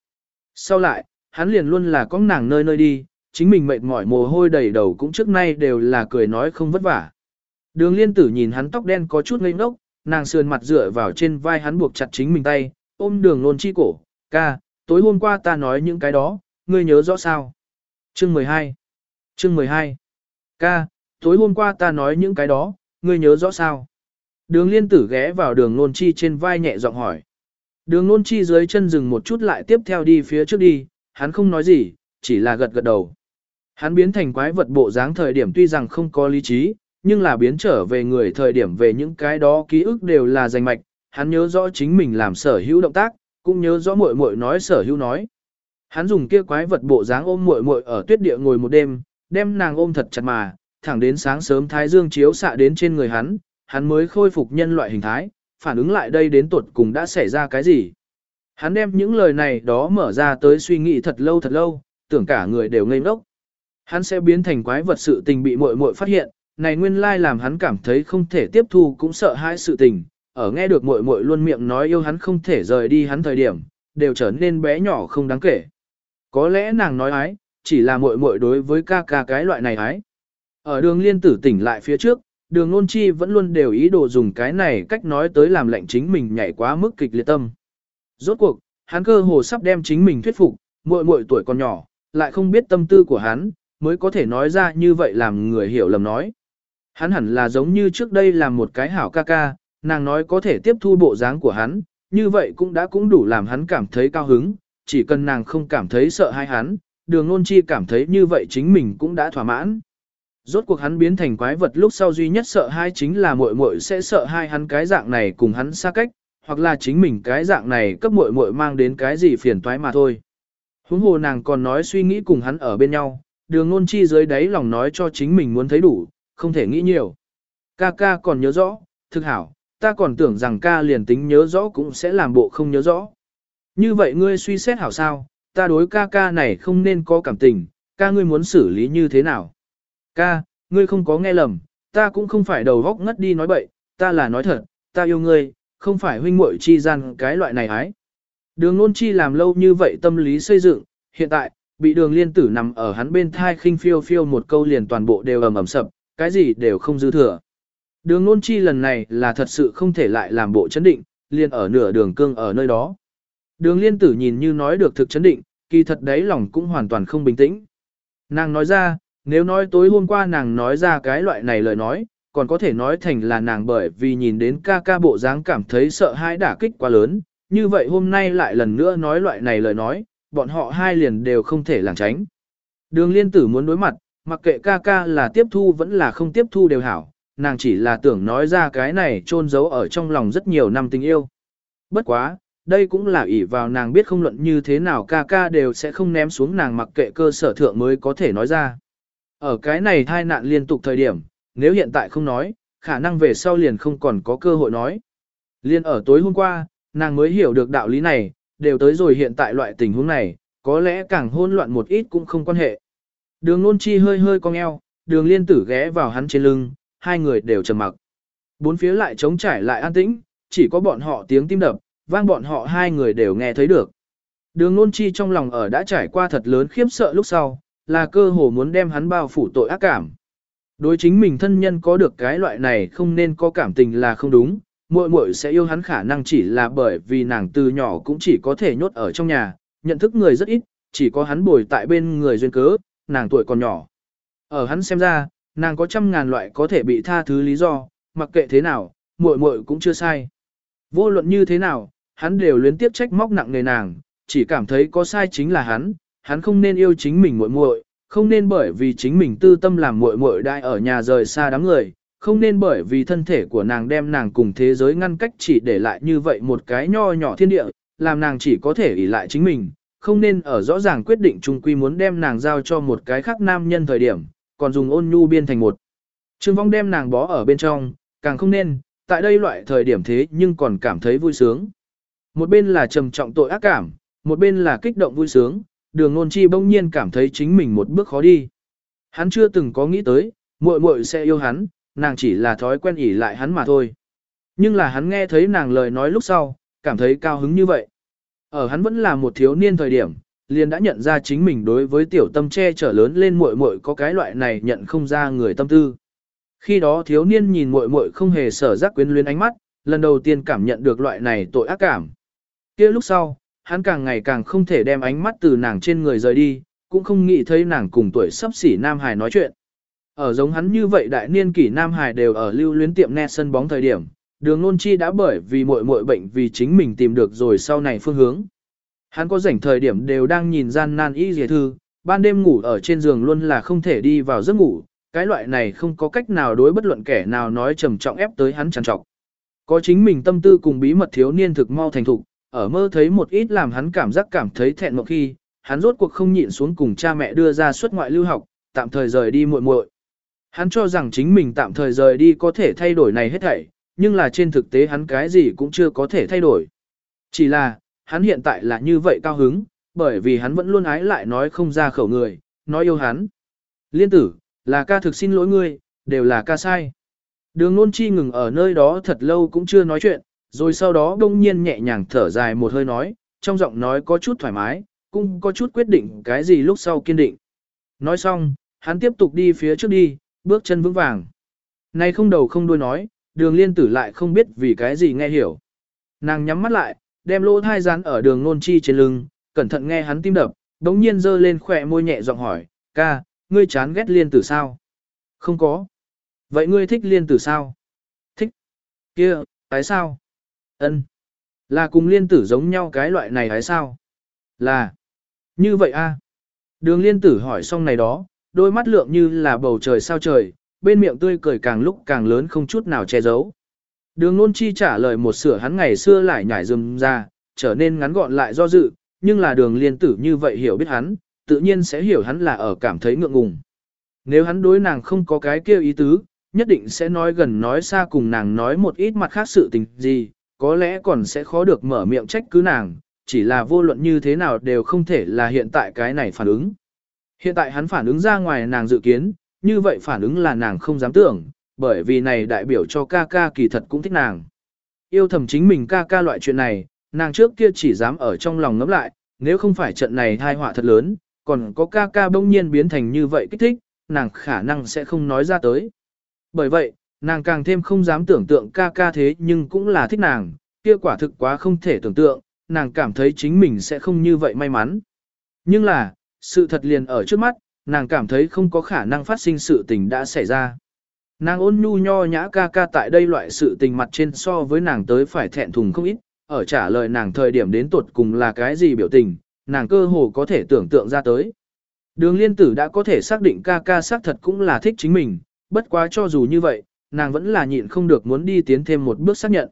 Sau lại, hắn liền luôn là có nàng nơi nơi đi, chính mình mệt mỏi mồ hôi đầy đầu cũng trước nay đều là cười nói không vất vả. Đường liên tử nhìn hắn tóc đen có chút ngây ngốc, nàng sườn mặt dựa vào trên vai hắn buộc chặt chính mình tay, ôm đường nôn chi cổ, ca, tối hôm qua ta nói những cái đó, ngươi nhớ rõ sao? Chương 12 Chương 12 Ca, tối hôm qua ta nói những cái đó, ngươi nhớ rõ sao? Đường liên tử ghé vào đường nôn chi trên vai nhẹ giọng hỏi. Đường nôn chi dưới chân dừng một chút lại tiếp theo đi phía trước đi, hắn không nói gì, chỉ là gật gật đầu. Hắn biến thành quái vật bộ dáng thời điểm tuy rằng không có lý trí, nhưng là biến trở về người thời điểm về những cái đó ký ức đều là danh mạch, hắn nhớ rõ chính mình làm sở hữu động tác, cũng nhớ rõ muội muội nói sở hữu nói. Hắn dùng kia quái vật bộ dáng ôm muội muội ở tuyết địa ngồi một đêm, đem nàng ôm thật chặt mà, thẳng đến sáng sớm thái dương chiếu xạ đến trên người hắn, hắn mới khôi phục nhân loại hình thái, phản ứng lại đây đến tuột cùng đã xảy ra cái gì. Hắn đem những lời này đó mở ra tới suy nghĩ thật lâu thật lâu, tưởng cả người đều ngây ngốc. Hắn sẽ biến thành quái vật sự tình bị muội muội phát hiện, này nguyên lai làm hắn cảm thấy không thể tiếp thu cũng sợ hãi sự tình, ở nghe được muội muội luôn miệng nói yêu hắn không thể rời đi hắn thời điểm, đều trở nên bé nhỏ không đáng kể. Có lẽ nàng nói ái, chỉ là muội muội đối với ca ca cái loại này ái. Ở đường liên tử tỉnh lại phía trước, đường nôn chi vẫn luôn đều ý đồ dùng cái này cách nói tới làm lệnh chính mình nhảy quá mức kịch liệt tâm. Rốt cuộc, hắn cơ hồ sắp đem chính mình thuyết phục, muội muội tuổi còn nhỏ, lại không biết tâm tư của hắn, mới có thể nói ra như vậy làm người hiểu lầm nói. Hắn hẳn là giống như trước đây làm một cái hảo ca ca, nàng nói có thể tiếp thu bộ dáng của hắn, như vậy cũng đã cũng đủ làm hắn cảm thấy cao hứng, chỉ cần nàng không cảm thấy sợ hai hắn, đường nôn chi cảm thấy như vậy chính mình cũng đã thỏa mãn. Rốt cuộc hắn biến thành quái vật lúc sau duy nhất sợ hai chính là muội muội sẽ sợ hai hắn cái dạng này cùng hắn xa cách, hoặc là chính mình cái dạng này cấp muội muội mang đến cái gì phiền toái mà thôi. Huống hồ nàng còn nói suy nghĩ cùng hắn ở bên nhau, đường ngôn chi dưới đáy lòng nói cho chính mình muốn thấy đủ, không thể nghĩ nhiều. Ca ca còn nhớ rõ, thực hảo, ta còn tưởng rằng ca liền tính nhớ rõ cũng sẽ làm bộ không nhớ rõ. Như vậy ngươi suy xét hảo sao, ta đối ca ca này không nên có cảm tình, ca ngươi muốn xử lý như thế nào. Ca, ngươi không có nghe lầm, ta cũng không phải đầu góc ngất đi nói bậy, ta là nói thật, ta yêu ngươi, không phải huynh muội chi gian cái loại này ái. Đường nôn chi làm lâu như vậy tâm lý xây dựng, hiện tại, bị đường liên tử nằm ở hắn bên thai khinh phiêu phiêu một câu liền toàn bộ đều ầm ầm sập, cái gì đều không dư thừa. Đường nôn chi lần này là thật sự không thể lại làm bộ chấn định, liền ở nửa đường cương ở nơi đó. Đường liên tử nhìn như nói được thực chấn định, kỳ thật đấy lòng cũng hoàn toàn không bình tĩnh. Nàng nói ra, nếu nói tối hôm qua nàng nói ra cái loại này lời nói, còn có thể nói thành là nàng bởi vì nhìn đến ca ca bộ dáng cảm thấy sợ hãi đả kích quá lớn, như vậy hôm nay lại lần nữa nói loại này lời nói, bọn họ hai liền đều không thể làng tránh. Đường liên tử muốn đối mặt, mặc kệ ca ca là tiếp thu vẫn là không tiếp thu đều hảo, nàng chỉ là tưởng nói ra cái này trôn giấu ở trong lòng rất nhiều năm tình yêu. Bất quá, đây cũng là ỷ vào nàng biết không luận như thế nào ca ca đều sẽ không ném xuống nàng mặc kệ cơ sở thượng mới có thể nói ra. Ở cái này thai nạn liên tục thời điểm, nếu hiện tại không nói, khả năng về sau liền không còn có cơ hội nói. Liên ở tối hôm qua, nàng mới hiểu được đạo lý này, đều tới rồi hiện tại loại tình huống này, có lẽ càng hôn loạn một ít cũng không quan hệ. Đường nôn chi hơi hơi cong eo, đường liên tử ghé vào hắn trên lưng, hai người đều trầm mặc. Bốn phía lại trống trải lại an tĩnh, chỉ có bọn họ tiếng tim đập, vang bọn họ hai người đều nghe thấy được. Đường nôn chi trong lòng ở đã trải qua thật lớn khiếp sợ lúc sau, là cơ hồ muốn đem hắn bao phủ tội ác cảm. Đối chính mình thân nhân có được cái loại này không nên có cảm tình là không đúng, muội muội sẽ yêu hắn khả năng chỉ là bởi vì nàng từ nhỏ cũng chỉ có thể nhốt ở trong nhà, nhận thức người rất ít, chỉ có hắn bồi tại bên người duyên cớ, nàng tuổi còn nhỏ. Ở hắn xem ra, nàng có trăm ngàn loại có thể bị tha thứ lý do, mặc kệ thế nào, muội muội cũng chưa sai. Vô luận như thế nào, hắn đều luyến tiếp trách móc nặng nề nàng, chỉ cảm thấy có sai chính là hắn, hắn không nên yêu chính mình muội muội, không nên bởi vì chính mình tư tâm làm muội muội đại ở nhà rời xa đám người, không nên bởi vì thân thể của nàng đem nàng cùng thế giới ngăn cách chỉ để lại như vậy một cái nho nhỏ thiên địa, làm nàng chỉ có thể ỷ lại chính mình, không nên ở rõ ràng quyết định chung quy muốn đem nàng giao cho một cái khác nam nhân thời điểm, còn dùng ôn nhu biên thành một. Trương vong đem nàng bó ở bên trong, càng không nên, tại đây loại thời điểm thế nhưng còn cảm thấy vui sướng. Một bên là trầm trọng tội ác cảm, một bên là kích động vui sướng, đường nôn chi bỗng nhiên cảm thấy chính mình một bước khó đi. Hắn chưa từng có nghĩ tới, muội muội sẽ yêu hắn, nàng chỉ là thói quen ỉ lại hắn mà thôi. Nhưng là hắn nghe thấy nàng lời nói lúc sau, cảm thấy cao hứng như vậy. Ở hắn vẫn là một thiếu niên thời điểm, liền đã nhận ra chính mình đối với tiểu tâm che trở lớn lên muội muội có cái loại này nhận không ra người tâm tư. Khi đó thiếu niên nhìn muội muội không hề sở giác quyến luyến ánh mắt, lần đầu tiên cảm nhận được loại này tội ác cảm. Kia lúc sau, hắn càng ngày càng không thể đem ánh mắt từ nàng trên người rời đi, cũng không nghĩ thấy nàng cùng tuổi sắp xỉ Nam Hải nói chuyện. Ở giống hắn như vậy đại niên kỷ Nam Hải đều ở lưu luyến tiệm net sân bóng thời điểm, đường nôn chi đã bởi vì muội muội bệnh vì chính mình tìm được rồi sau này phương hướng. Hắn có rảnh thời điểm đều đang nhìn gian nan y dìa thư, ban đêm ngủ ở trên giường luôn là không thể đi vào giấc ngủ, cái loại này không có cách nào đối bất luận kẻ nào nói trầm trọng ép tới hắn trằn trọc. Có chính mình tâm tư cùng bí mật thiếu niên thực mau thành thục, ở mơ thấy một ít làm hắn cảm giác cảm thấy thẹn mộng khi, hắn rốt cuộc không nhịn xuống cùng cha mẹ đưa ra xuất ngoại lưu học, tạm thời rời đi muội muội. Hắn cho rằng chính mình tạm thời rời đi có thể thay đổi này hết thảy, nhưng là trên thực tế hắn cái gì cũng chưa có thể thay đổi. Chỉ là, hắn hiện tại là như vậy cao hứng, bởi vì hắn vẫn luôn ái lại nói không ra khẩu người, nói yêu hắn. Liên tử, là ca thực xin lỗi ngươi, đều là ca sai. Đường nôn chi ngừng ở nơi đó thật lâu cũng chưa nói chuyện, rồi sau đó đông nhiên nhẹ nhàng thở dài một hơi nói, trong giọng nói có chút thoải mái, cũng có chút quyết định cái gì lúc sau kiên định. Nói xong, hắn tiếp tục đi phía trước đi, bước chân vững vàng. Này không đầu không đuôi nói, đường liên tử lại không biết vì cái gì nghe hiểu. Nàng nhắm mắt lại, đem lỗ thai rán ở đường nôn chi trên lưng, cẩn thận nghe hắn tim đập, đống nhiên giơ lên khỏe môi nhẹ giọng hỏi, ca, ngươi chán ghét liên tử sao? Không có. Vậy ngươi thích liên tử sao? Thích. kia tại sao? ân Là cùng liên tử giống nhau cái loại này hay sao? Là. Như vậy a Đường liên tử hỏi xong này đó, đôi mắt lượng như là bầu trời sao trời, bên miệng tươi cười càng lúc càng lớn không chút nào che giấu. Đường nôn chi trả lời một sửa hắn ngày xưa lại nhảy dùm ra, trở nên ngắn gọn lại do dự, nhưng là đường liên tử như vậy hiểu biết hắn, tự nhiên sẽ hiểu hắn là ở cảm thấy ngượng ngùng. Nếu hắn đối nàng không có cái kia ý tứ, nhất định sẽ nói gần nói xa cùng nàng nói một ít mặt khác sự tình gì, có lẽ còn sẽ khó được mở miệng trách cứ nàng, chỉ là vô luận như thế nào đều không thể là hiện tại cái này phản ứng. Hiện tại hắn phản ứng ra ngoài nàng dự kiến, như vậy phản ứng là nàng không dám tưởng, bởi vì này đại biểu cho ca ca kỳ thật cũng thích nàng. Yêu thầm chính mình ca ca loại chuyện này, nàng trước kia chỉ dám ở trong lòng ngẫm lại, nếu không phải trận này thai họa thật lớn, còn có ca ca bỗng nhiên biến thành như vậy kích thích, nàng khả năng sẽ không nói ra tới. Bởi vậy, nàng càng thêm không dám tưởng tượng ca ca thế nhưng cũng là thích nàng, kia quả thực quá không thể tưởng tượng, nàng cảm thấy chính mình sẽ không như vậy may mắn. Nhưng là, sự thật liền ở trước mắt, nàng cảm thấy không có khả năng phát sinh sự tình đã xảy ra. Nàng ôn nhu nho nhã ca ca tại đây loại sự tình mặt trên so với nàng tới phải thẹn thùng không ít, ở trả lời nàng thời điểm đến tuột cùng là cái gì biểu tình, nàng cơ hồ có thể tưởng tượng ra tới. Đường liên tử đã có thể xác định ca ca xác thật cũng là thích chính mình, bất quá cho dù như vậy, nàng vẫn là nhịn không được muốn đi tiến thêm một bước xác nhận.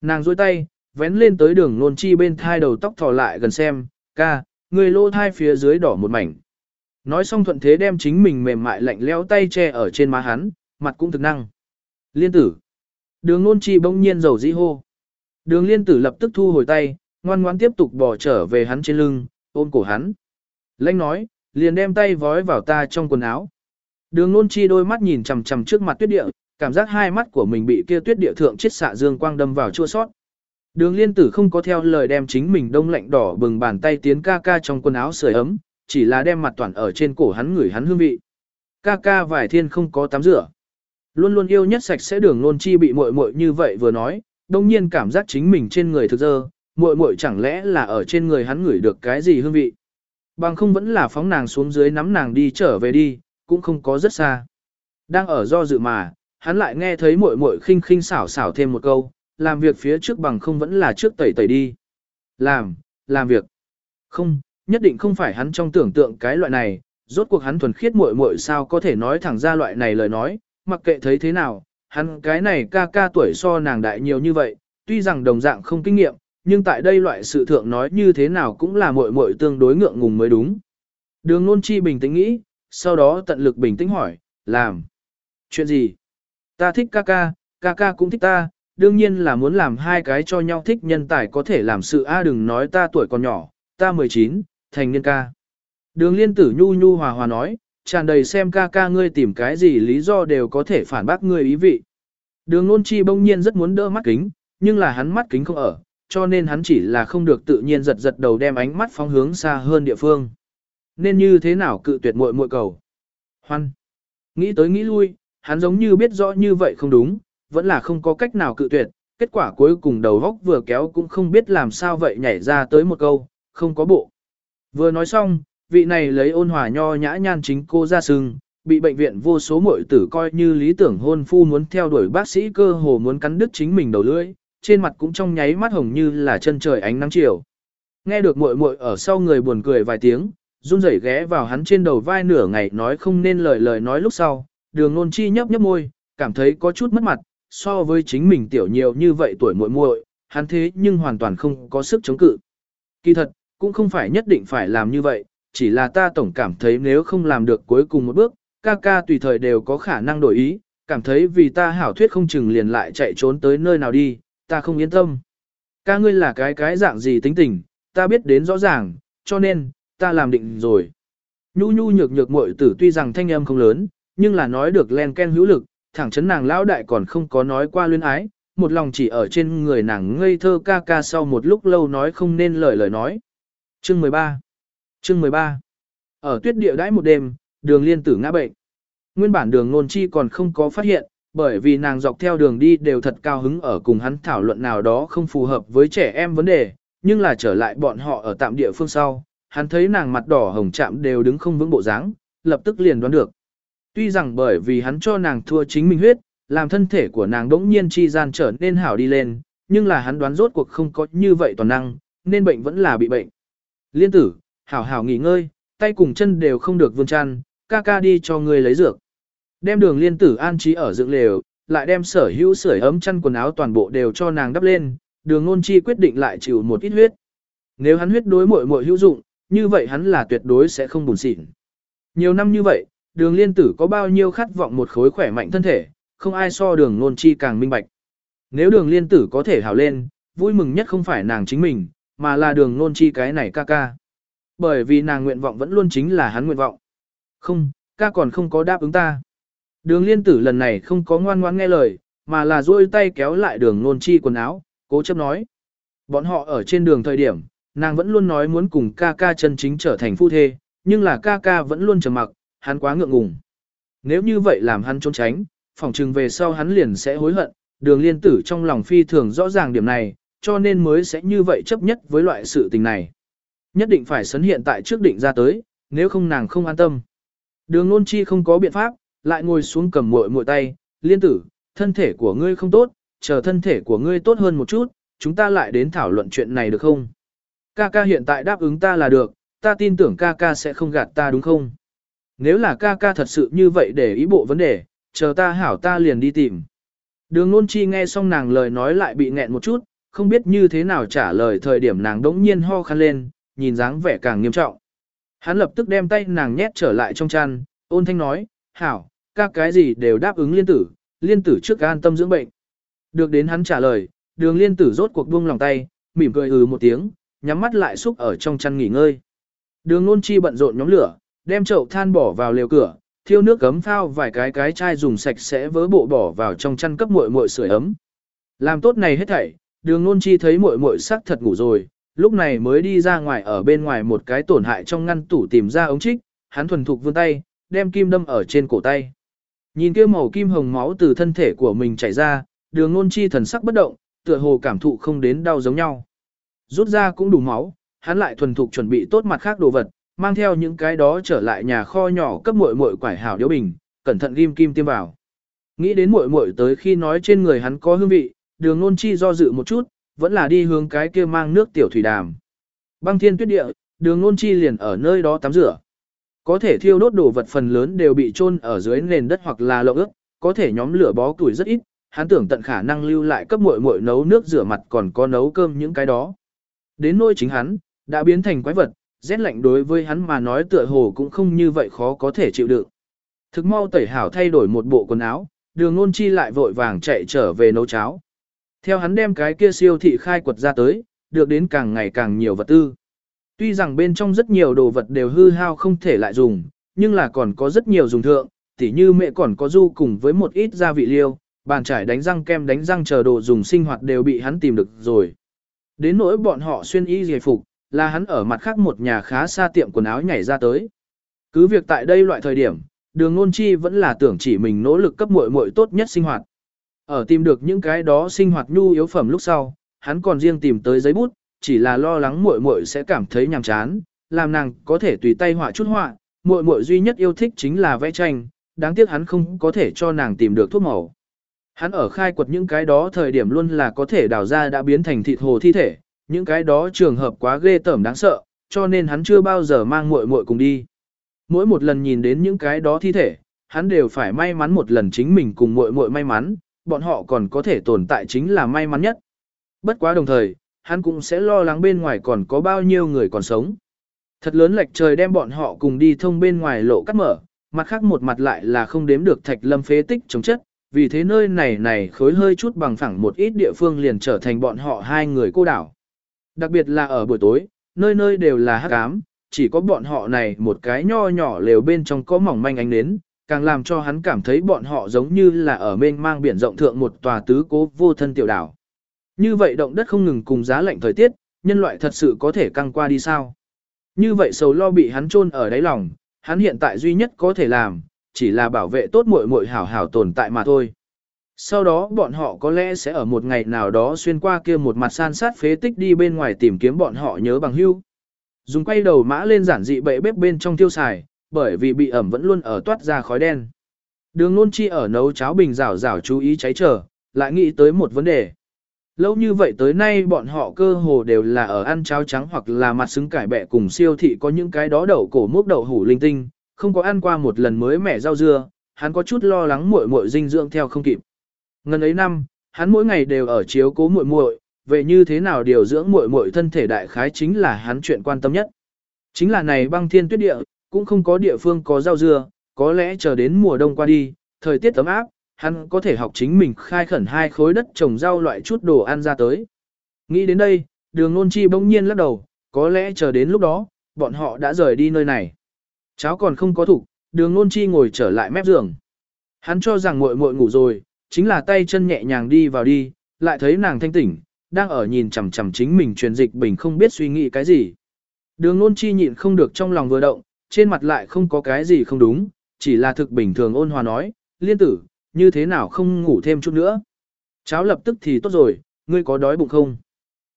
Nàng dôi tay, vén lên tới đường nôn chi bên thai đầu tóc thò lại gần xem, ca, người lô thai phía dưới đỏ một mảnh. Nói xong thuận thế đem chính mình mềm mại lạnh leo tay che ở trên má hắn, mặt cũng thực năng. Liên tử. Đường ngôn chi bỗng nhiên dầu dĩ hô. Đường liên tử lập tức thu hồi tay, ngoan ngoan tiếp tục bỏ trở về hắn trên lưng, ôm cổ hắn. Lanh nói, liền đem tay vói vào ta trong quần áo. Đường ngôn chi đôi mắt nhìn chằm chằm trước mặt tuyết địa, cảm giác hai mắt của mình bị kia tuyết địa thượng chết xạ dương quang đâm vào chua sót. Đường liên tử không có theo lời đem chính mình đông lạnh đỏ bừng bàn tay tiến ca ca trong quần áo sưởi ấm, chỉ là đem mặt toàn ở trên cổ hắn ngửi hắn hương vị. Ca ca vài thiên không có tắm rửa. Luôn luôn yêu nhất sạch sẽ đường nôn chi bị muội muội như vậy vừa nói, đông nhiên cảm giác chính mình trên người thực dơ, muội muội chẳng lẽ là ở trên người hắn ngửi được cái gì hương vị. Bằng không vẫn là phóng nàng xuống dưới nắm nàng đi trở về đi, cũng không có rất xa. Đang ở do dự mà, hắn lại nghe thấy muội muội khinh khinh xảo xảo thêm một câu, làm việc phía trước bằng không vẫn là trước tẩy tẩy đi. Làm, làm việc. Không, nhất định không phải hắn trong tưởng tượng cái loại này, rốt cuộc hắn thuần khiết muội muội sao có thể nói thẳng ra loại này lời nói, mặc kệ thấy thế nào, hắn cái này ca ca tuổi so nàng đại nhiều như vậy, tuy rằng đồng dạng không kinh nghiệm, nhưng tại đây loại sự thượng nói như thế nào cũng là muội muội tương đối ngượng ngùng mới đúng. Đường Nôn Chi bình tĩnh nghĩ, sau đó tận lực bình tĩnh hỏi, làm. Chuyện gì? Ta thích ca ca, ca ca cũng thích ta, đương nhiên là muốn làm hai cái cho nhau thích nhân tài có thể làm sự a đừng nói ta tuổi còn nhỏ, ta 19, thành niên ca. Đường liên tử nhu nhu hòa hòa nói, tràn đầy xem ca ca ngươi tìm cái gì lý do đều có thể phản bác ngươi ý vị. Đường nôn chi bỗng nhiên rất muốn đỡ mắt kính, nhưng là hắn mắt kính không ở, cho nên hắn chỉ là không được tự nhiên giật giật đầu đem ánh mắt phóng hướng xa hơn địa phương. Nên như thế nào cự tuyệt muội muội cầu? Hoan. Nghĩ tới nghĩ lui, hắn giống như biết rõ như vậy không đúng, vẫn là không có cách nào cự tuyệt, kết quả cuối cùng đầu góc vừa kéo cũng không biết làm sao vậy nhảy ra tới một câu, không có bộ. Vừa nói xong, vị này lấy ôn hòa nho nhã nhan chính cô ra sưng, bị bệnh viện vô số muội tử coi như lý tưởng hôn phu muốn theo đuổi bác sĩ cơ hồ muốn cắn đứt chính mình đầu lưỡi, trên mặt cũng trong nháy mắt hồng như là chân trời ánh nắng chiều. Nghe được muội muội ở sau người buồn cười vài tiếng, run rẩy ghé vào hắn trên đầu vai nửa ngày nói không nên lời lời nói lúc sau, đường nôn chi nhấp nhấp môi, cảm thấy có chút mất mặt, so với chính mình tiểu nhiều như vậy tuổi muội muội, hắn thế nhưng hoàn toàn không có sức chống cự. Kỳ thật, cũng không phải nhất định phải làm như vậy, chỉ là ta tổng cảm thấy nếu không làm được cuối cùng một bước, ca ca tùy thời đều có khả năng đổi ý, cảm thấy vì ta hảo thuyết không chừng liền lại chạy trốn tới nơi nào đi, ta không yên tâm. Ca ngươi là cái cái dạng gì tính tình, ta biết đến rõ ràng, cho nên, ta làm định rồi. Nhu nhu nhược nhược muội tử tuy rằng thanh âm không lớn, nhưng là nói được len ken hữu lực, thẳng chấn nàng lão đại còn không có nói qua luyến ái, một lòng chỉ ở trên người nàng ngây thơ ca ca sau một lúc lâu nói không nên lời lời nói. Chương 13 Chương 13 Ở tuyết địa đãi một đêm, đường liên tử ngã bệnh. Nguyên bản đường nôn chi còn không có phát hiện, bởi vì nàng dọc theo đường đi đều thật cao hứng ở cùng hắn thảo luận nào đó không phù hợp với trẻ em vấn đề, nhưng là trở lại bọn họ ở tạm địa phương sau, hắn thấy nàng mặt đỏ hồng chạm đều đứng không vững bộ dáng, lập tức liền đoán được. Tuy rằng bởi vì hắn cho nàng thua chính mình huyết, làm thân thể của nàng đỗng nhiên chi gian trở nên hảo đi lên, nhưng là hắn đoán rốt cuộc không có như vậy toàn năng, nên bệnh vẫn là bị bệnh. Liên tử, hảo hảo nghỉ ngơi, tay cùng chân đều không được vươn chăn, ca ca đi cho ngươi lấy dược. Đem đường liên tử an trí ở dựng lều, lại đem sở hữu sưởi ấm chăn quần áo toàn bộ đều cho nàng đắp lên, đường ngôn chi quyết định lại chịu một ít huyết. Nếu hắn huyết đối mội mội hữu dụng, như vậy hắn là tuyệt đối sẽ không buồn xịn. Nhiều năm như vậy, đường liên tử có bao nhiêu khát vọng một khối khỏe mạnh thân thể, không ai so đường Nôn chi càng minh bạch. Nếu đường liên tử có thể hào lên, vui mừng nhất không phải nàng chính mình, mà là đường Nôn chi cái này ca ca. Bởi vì nàng nguyện vọng vẫn luôn chính là hắn nguyện vọng. Không, ca còn không có đáp ứng ta. Đường liên tử lần này không có ngoan ngoan nghe lời, mà là duỗi tay kéo lại đường nôn chi quần áo, cố chấp nói. Bọn họ ở trên đường thời điểm, nàng vẫn luôn nói muốn cùng ca ca chân chính trở thành phu thê, nhưng là ca ca vẫn luôn trầm mặc, hắn quá ngượng ngùng. Nếu như vậy làm hắn trốn tránh, phòng trừng về sau hắn liền sẽ hối hận, đường liên tử trong lòng phi thường rõ ràng điểm này, cho nên mới sẽ như vậy chấp nhất với loại sự tình này. Nhất định phải sấn hiện tại trước định ra tới, nếu không nàng không an tâm. Đường nôn chi không có biện pháp, lại ngồi xuống cầm muội muội tay, liên tử, thân thể của ngươi không tốt, chờ thân thể của ngươi tốt hơn một chút, chúng ta lại đến thảo luận chuyện này được không? Ca ca hiện tại đáp ứng ta là được, ta tin tưởng ca ca sẽ không gạt ta đúng không? Nếu là ca ca thật sự như vậy để ý bộ vấn đề, chờ ta hảo ta liền đi tìm. Đường nôn chi nghe xong nàng lời nói lại bị nghẹn một chút, không biết như thế nào trả lời thời điểm nàng đống nhiên ho khăn lên, nhìn dáng vẻ càng nghiêm trọng. Hắn lập tức đem tay nàng nhét trở lại trong chăn, ôn thanh nói, hảo, các cái gì đều đáp ứng liên tử, liên tử trước an tâm dưỡng bệnh. Được đến hắn trả lời, đường liên tử rốt cuộc buông lòng tay, mỉm cười ừ một tiếng, nhắm mắt lại xúc ở trong chăn nghỉ ngơi. Đường nôn chi bận rộn nhóm lửa, đem chậu than bỏ vào lều cửa, thiêu nước cấm phao vài cái cái chai dùng sạch sẽ vớ bộ bỏ vào trong chăn cấp muội muội sưởi ấm. Làm tốt này hết thảy, đường nôn chi thấy muội muội sắc thật ngủ rồi, lúc này mới đi ra ngoài ở bên ngoài một cái tổn hại trong ngăn tủ tìm ra ống trích, hắn thuần thục vươn tay, đem kim đâm ở trên cổ tay. Nhìn kia màu kim hồng máu từ thân thể của mình chảy ra, đường nôn chi thần sắc bất động, tựa hồ cảm thụ không đến đau giống nhau. Rút ra cũng đủ máu, hắn lại thuần thục chuẩn bị tốt mặt khác đồ vật, mang theo những cái đó trở lại nhà kho nhỏ cấp muội muội quải hảo điếu bình, cẩn thận ghim kim tiêm vào. Nghĩ đến muội muội tới khi nói trên người hắn có hương vị, đường nôn chi do dự một chút, vẫn là đi hướng cái kia mang nước tiểu thủy đàm. Băng thiên tuyết địa, đường nôn chi liền ở nơi đó tắm rửa. Có thể thiêu đốt đồ vật phần lớn đều bị chôn ở dưới nền đất hoặc là lộng ướt, có thể nhóm lửa bó tuổi rất ít, hắn tưởng tận khả năng lưu lại cấp muội muội nấu nước rửa mặt còn có nấu cơm những cái đó. Đến nôi chính hắn, đã biến thành quái vật, rét lạnh đối với hắn mà nói tựa hồ cũng không như vậy khó có thể chịu đựng. Thực mau tẩy hảo thay đổi một bộ quần áo, đường nôn chi lại vội vàng chạy trở về nấu cháo. Theo hắn đem cái kia siêu thị khai quật ra tới, được đến càng ngày càng nhiều vật tư. Tuy rằng bên trong rất nhiều đồ vật đều hư hao không thể lại dùng, nhưng là còn có rất nhiều dùng thượng, tỉ như mẹ còn có du cùng với một ít gia vị liêu, bàn trải đánh răng kem đánh răng chờ đồ dùng sinh hoạt đều bị hắn tìm được rồi. Đến nỗi bọn họ xuyên y giải phục, là hắn ở mặt khác một nhà khá xa tiệm quần áo nhảy ra tới. Cứ việc tại đây loại thời điểm, đường nôn chi vẫn là tưởng chỉ mình nỗ lực cấp muội muội tốt nhất sinh hoạt. Ở tìm được những cái đó sinh hoạt nhu yếu phẩm lúc sau, hắn còn riêng tìm tới giấy bút, chỉ là lo lắng muội muội sẽ cảm thấy nhàm chán, làm nàng có thể tùy tay họa chút họa, muội muội duy nhất yêu thích chính là vẽ tranh, đáng tiếc hắn không có thể cho nàng tìm được thuốc màu. Hắn ở khai quật những cái đó thời điểm luôn là có thể đào ra đã biến thành thịt hồ thi thể, những cái đó trường hợp quá ghê tởm đáng sợ, cho nên hắn chưa bao giờ mang muội muội cùng đi. Mỗi một lần nhìn đến những cái đó thi thể, hắn đều phải may mắn một lần chính mình cùng muội muội may mắn, bọn họ còn có thể tồn tại chính là may mắn nhất. Bất quá đồng thời, hắn cũng sẽ lo lắng bên ngoài còn có bao nhiêu người còn sống. Thật lớn lệch trời đem bọn họ cùng đi thông bên ngoài lộ cắt mở, mặt khác một mặt lại là không đếm được thạch lâm phế tích chống chất, vì thế nơi này này khối hơi chút bằng phẳng một ít địa phương liền trở thành bọn họ hai người cô đảo. Đặc biệt là ở buổi tối, nơi nơi đều là hắc ám, chỉ có bọn họ này một cái nho nhỏ lều bên trong có mỏng manh ánh nến, càng làm cho hắn cảm thấy bọn họ giống như là ở mênh mang biển rộng thượng một tòa tứ cố vô thân tiểu đảo. Như vậy động đất không ngừng cùng giá lạnh thời tiết, nhân loại thật sự có thể căng qua đi sao? Như vậy sầu lo bị hắn chôn ở đáy lòng, hắn hiện tại duy nhất có thể làm, chỉ là bảo vệ tốt muội muội hảo hảo tồn tại mà thôi. Sau đó bọn họ có lẽ sẽ ở một ngày nào đó xuyên qua kia một mặt san sát phế tích đi bên ngoài tìm kiếm bọn họ nhớ bằng hưu. Dùng quay đầu mã lên giản dị bệ bếp bên trong tiêu xài, bởi vì bị ẩm vẫn luôn ở toát ra khói đen. Đường nôn chi ở nấu cháo bình rảo rảo chú ý cháy trở, lại nghĩ tới một vấn đề. Lâu như vậy tới nay bọn họ cơ hồ đều là ở ăn cháo trắng hoặc là mặt xứng cải bẹ cùng siêu thị có những cái đó đậu cổ mốc đậu hủ linh tinh, không có ăn qua một lần mới mẻ rau dưa, hắn có chút lo lắng muội muội dinh dưỡng theo không kịp. Ngần ấy năm, hắn mỗi ngày đều ở chiếu cố muội muội, về như thế nào điều dưỡng muội muội thân thể đại khái chính là hắn chuyện quan tâm nhất. Chính là này băng thiên tuyết địa, cũng không có địa phương có rau dưa, có lẽ chờ đến mùa đông qua đi, thời tiết ấm áp, hắn có thể học chính mình khai khẩn hai khối đất trồng rau loại chút đồ ăn ra tới. Nghĩ đến đây, đường nôn chi bỗng nhiên lắc đầu, có lẽ chờ đến lúc đó, bọn họ đã rời đi nơi này. Cháu còn không có thủ, đường nôn chi ngồi trở lại mép giường. Hắn cho rằng muội muội ngủ rồi, chính là tay chân nhẹ nhàng đi vào đi, lại thấy nàng thanh tỉnh, đang ở nhìn chằm chằm chính mình truyền dịch bình không biết suy nghĩ cái gì. Đường nôn chi nhịn không được trong lòng vừa động, trên mặt lại không có cái gì không đúng, chỉ là thực bình thường ôn hòa nói, liên tử, như thế nào không ngủ thêm chút nữa. Cháu lập tức thì tốt rồi, ngươi có đói bụng không?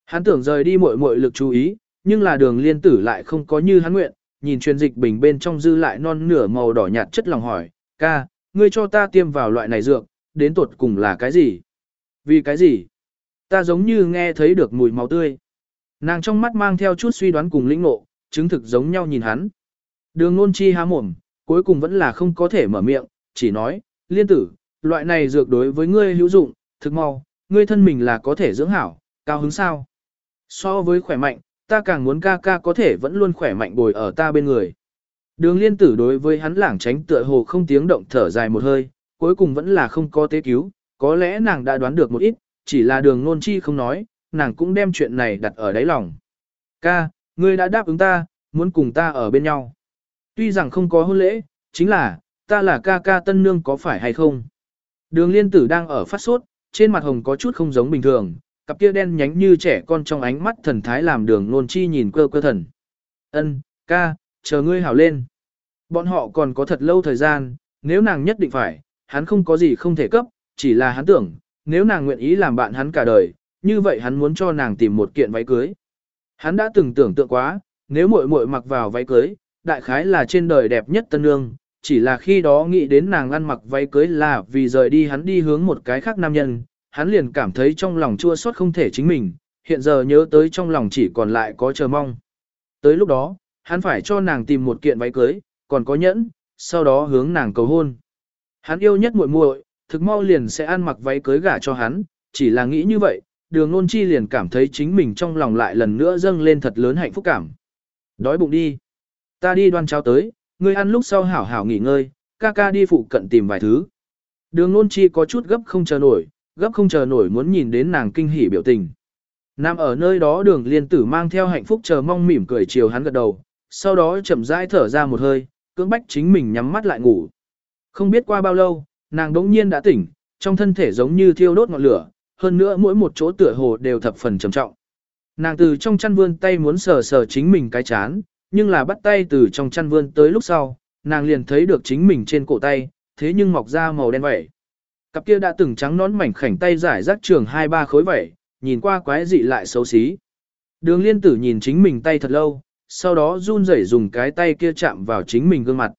Hắn tưởng rời đi muội muội lực chú ý, nhưng là đường liên tử lại không có như hắn nguyện, nhìn truyền dịch bình bên trong dư lại non nửa màu đỏ nhạt chất lòng hỏi, ca, ngươi cho ta tiêm vào loại này dược, đến tuột cùng là cái gì? Vì cái gì? Ta giống như nghe thấy được mùi máu tươi. Nàng trong mắt mang theo chút suy đoán cùng lĩnh ngộ, chứng thực giống nhau nhìn hắn. Đường nôn chi há mồm, cuối cùng vẫn là không có thể mở miệng, chỉ nói, liên tử, loại này dược đối với ngươi hữu dụng, thực mau, ngươi thân mình là có thể dưỡng hảo, cao hứng sao. So với khỏe mạnh, ta càng muốn ca ca có thể vẫn luôn khỏe mạnh bồi ở ta bên người. Đường liên tử đối với hắn lảng tránh tựa hồ không tiếng động thở dài một hơi, cuối cùng vẫn là không có tế cứu, có lẽ nàng đã đoán được một ít, chỉ là đường nôn chi không nói, nàng cũng đem chuyện này đặt ở đáy lòng. Ca, ngươi đã đáp ứng ta, muốn cùng ta ở bên nhau. Tuy rằng không có hôn lễ, chính là, ta là ca ca tân nương có phải hay không? Đường liên tử đang ở phát sốt, trên mặt hồng có chút không giống bình thường, cặp kia đen nhánh như trẻ con trong ánh mắt thần thái làm đường nôn chi nhìn cơ cơ thần. Ân, ca, chờ ngươi hảo lên. Bọn họ còn có thật lâu thời gian, nếu nàng nhất định phải, hắn không có gì không thể cấp, chỉ là hắn tưởng, nếu nàng nguyện ý làm bạn hắn cả đời, như vậy hắn muốn cho nàng tìm một kiện váy cưới. Hắn đã từng tưởng tượng quá, nếu muội muội mặc vào váy cưới, đại khái là trên đời đẹp nhất tân nương, chỉ là khi đó nghĩ đến nàng ăn mặc váy cưới là vì rời đi hắn đi hướng một cái khác nam nhân, hắn liền cảm thấy trong lòng chua xót không thể chính mình, hiện giờ nhớ tới trong lòng chỉ còn lại có chờ mong. Tới lúc đó, hắn phải cho nàng tìm một kiện váy cưới, còn có nhẫn, sau đó hướng nàng cầu hôn. Hắn yêu nhất muội muội, thực mau liền sẽ ăn mặc váy cưới gả cho hắn, chỉ là nghĩ như vậy, đường nôn chi liền cảm thấy chính mình trong lòng lại lần nữa dâng lên thật lớn hạnh phúc cảm. Đói bụng đi. Ta đi đoan cháo tới, ngươi ăn lúc sau hảo hảo nghỉ ngơi, ca ca đi phụ cận tìm vài thứ. Đường nôn chi có chút gấp không chờ nổi, gấp không chờ nổi muốn nhìn đến nàng kinh hỉ biểu tình. Nam ở nơi đó đường liên tử mang theo hạnh phúc chờ mong mỉm cười chiều hắn gật đầu, sau đó chậm rãi thở ra một hơi, cưỡng bách chính mình nhắm mắt lại ngủ. Không biết qua bao lâu, nàng đống nhiên đã tỉnh, trong thân thể giống như thiêu đốt ngọn lửa, hơn nữa mỗi một chỗ tựa hồ đều thập phần trầm trọng. Nàng từ trong chăn vươn tay muốn sờ sờ chính mình cái chán, nhưng là bắt tay từ trong chăn vươn tới lúc sau, nàng liền thấy được chính mình trên cổ tay, thế nhưng mọc ra màu đen vậy. Cặp kia đã từng trắng nón mảnh khảnh tay giải rác trường hai ba khối vẩy, nhìn qua quái dị lại xấu xí. Đường liên tử nhìn chính mình tay thật lâu, sau đó run rẩy dùng cái tay kia chạm vào chính mình gương mặt.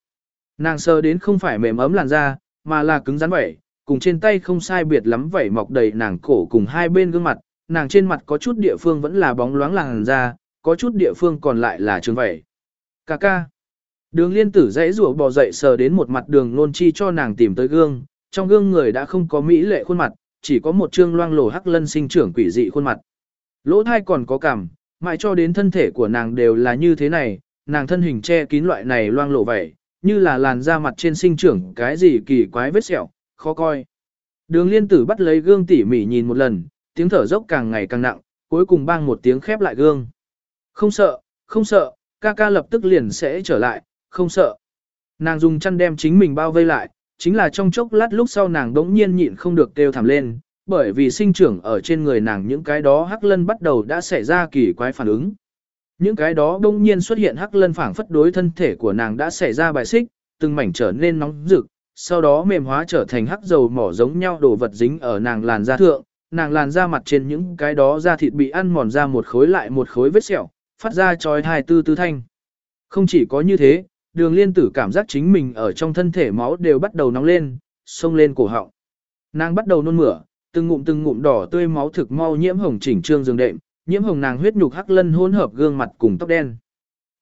Nàng sờ đến không phải mềm ấm làn da, mà là cứng rắn vẩy, cùng trên tay không sai biệt lắm vẩy mọc đầy nàng cổ cùng hai bên gương mặt, nàng trên mặt có chút địa phương vẫn là bóng loáng làn da, có chút địa phương còn lại là trường vẩy. Cà ca. Đường liên tử dãy rủa bò dậy sờ đến một mặt đường nôn chi cho nàng tìm tới gương, trong gương người đã không có mỹ lệ khuôn mặt, chỉ có một trương loang lổ hắc lân sinh trưởng quỷ dị khuôn mặt. Lỗ thai còn có cảm, mãi cho đến thân thể của nàng đều là như thế này, nàng thân hình che kín loại này loang lổ vậy, như là làn da mặt trên sinh trưởng cái gì kỳ quái vết sẹo, khó coi. Đường liên tử bắt lấy gương tỉ mỉ nhìn một lần, tiếng thở dốc càng ngày càng nặng, cuối cùng bang một tiếng khép lại gương. Không sợ, không sợ, ca ca lập tức liền sẽ trở lại, không sợ. Nàng dùng chăn đem chính mình bao vây lại, chính là trong chốc lát lúc sau nàng đống nhiên nhịn không được kêu thảm lên, bởi vì sinh trưởng ở trên người nàng những cái đó hắc lân bắt đầu đã xảy ra kỳ quái phản ứng. Những cái đó đống nhiên xuất hiện hắc lân phảng phất đối thân thể của nàng đã xảy ra bài xích, từng mảnh trở nên nóng rực, sau đó mềm hóa trở thành hắc dầu mỏ giống nhau đồ vật dính ở nàng làn da thượng, nàng làn da mặt trên những cái đó da thịt bị ăn mòn ra một khối lại một khối vết sẹo, phát ra chói hai tư tư thanh. Không chỉ có như thế, đường liên tử cảm giác chính mình ở trong thân thể máu đều bắt đầu nóng lên, sông lên cổ họng. Nàng bắt đầu nôn mửa, từng ngụm từng ngụm đỏ tươi máu thực mau nhiễm hồng chỉnh trương giường đệm, nhiễm hồng nàng huyết nhục hắc lân hỗn hợp gương mặt cùng tóc đen.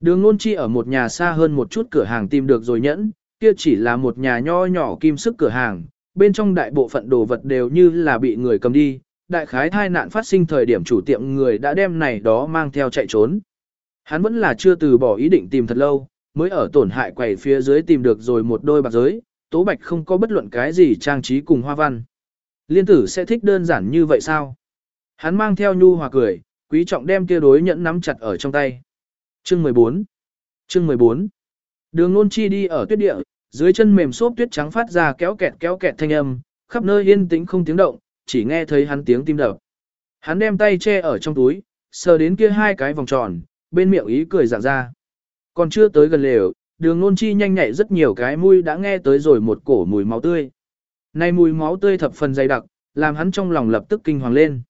Đường nôn chi ở một nhà xa hơn một chút cửa hàng tìm được rồi nhẫn, kia chỉ là một nhà nho nhỏ kim sức cửa hàng, bên trong đại bộ phận đồ vật đều như là bị người cầm đi, đại khái thai nạn phát sinh thời điểm chủ tiệm người đã đem này đó mang theo chạy trốn. Hắn vẫn là chưa từ bỏ ý định tìm thật lâu, mới ở tổn hại quầy phía dưới tìm được rồi một đôi bạc giới, tố bạch không có bất luận cái gì trang trí cùng hoa văn. Liên tử sẽ thích đơn giản như vậy sao? Hắn mang theo nhu hòa cười, quý trọng đem kia đối nhẫn nắm chặt ở trong tay. Chương 14 Chương 14 Đường nôn chi đi ở tuyết địa, Dưới chân mềm xốp tuyết trắng phát ra kéo kẹt kéo kẹt thanh âm, khắp nơi yên tĩnh không tiếng động, chỉ nghe thấy hắn tiếng tim đập. Hắn đem tay che ở trong túi, sờ đến kia hai cái vòng tròn, bên miệng ý cười dạng ra. Còn chưa tới gần lều, đường nôn chi nhanh nhạy rất nhiều cái mũi đã nghe tới rồi một cổ mùi máu tươi. Này mùi máu tươi thập phần dày đặc, làm hắn trong lòng lập tức kinh hoàng lên.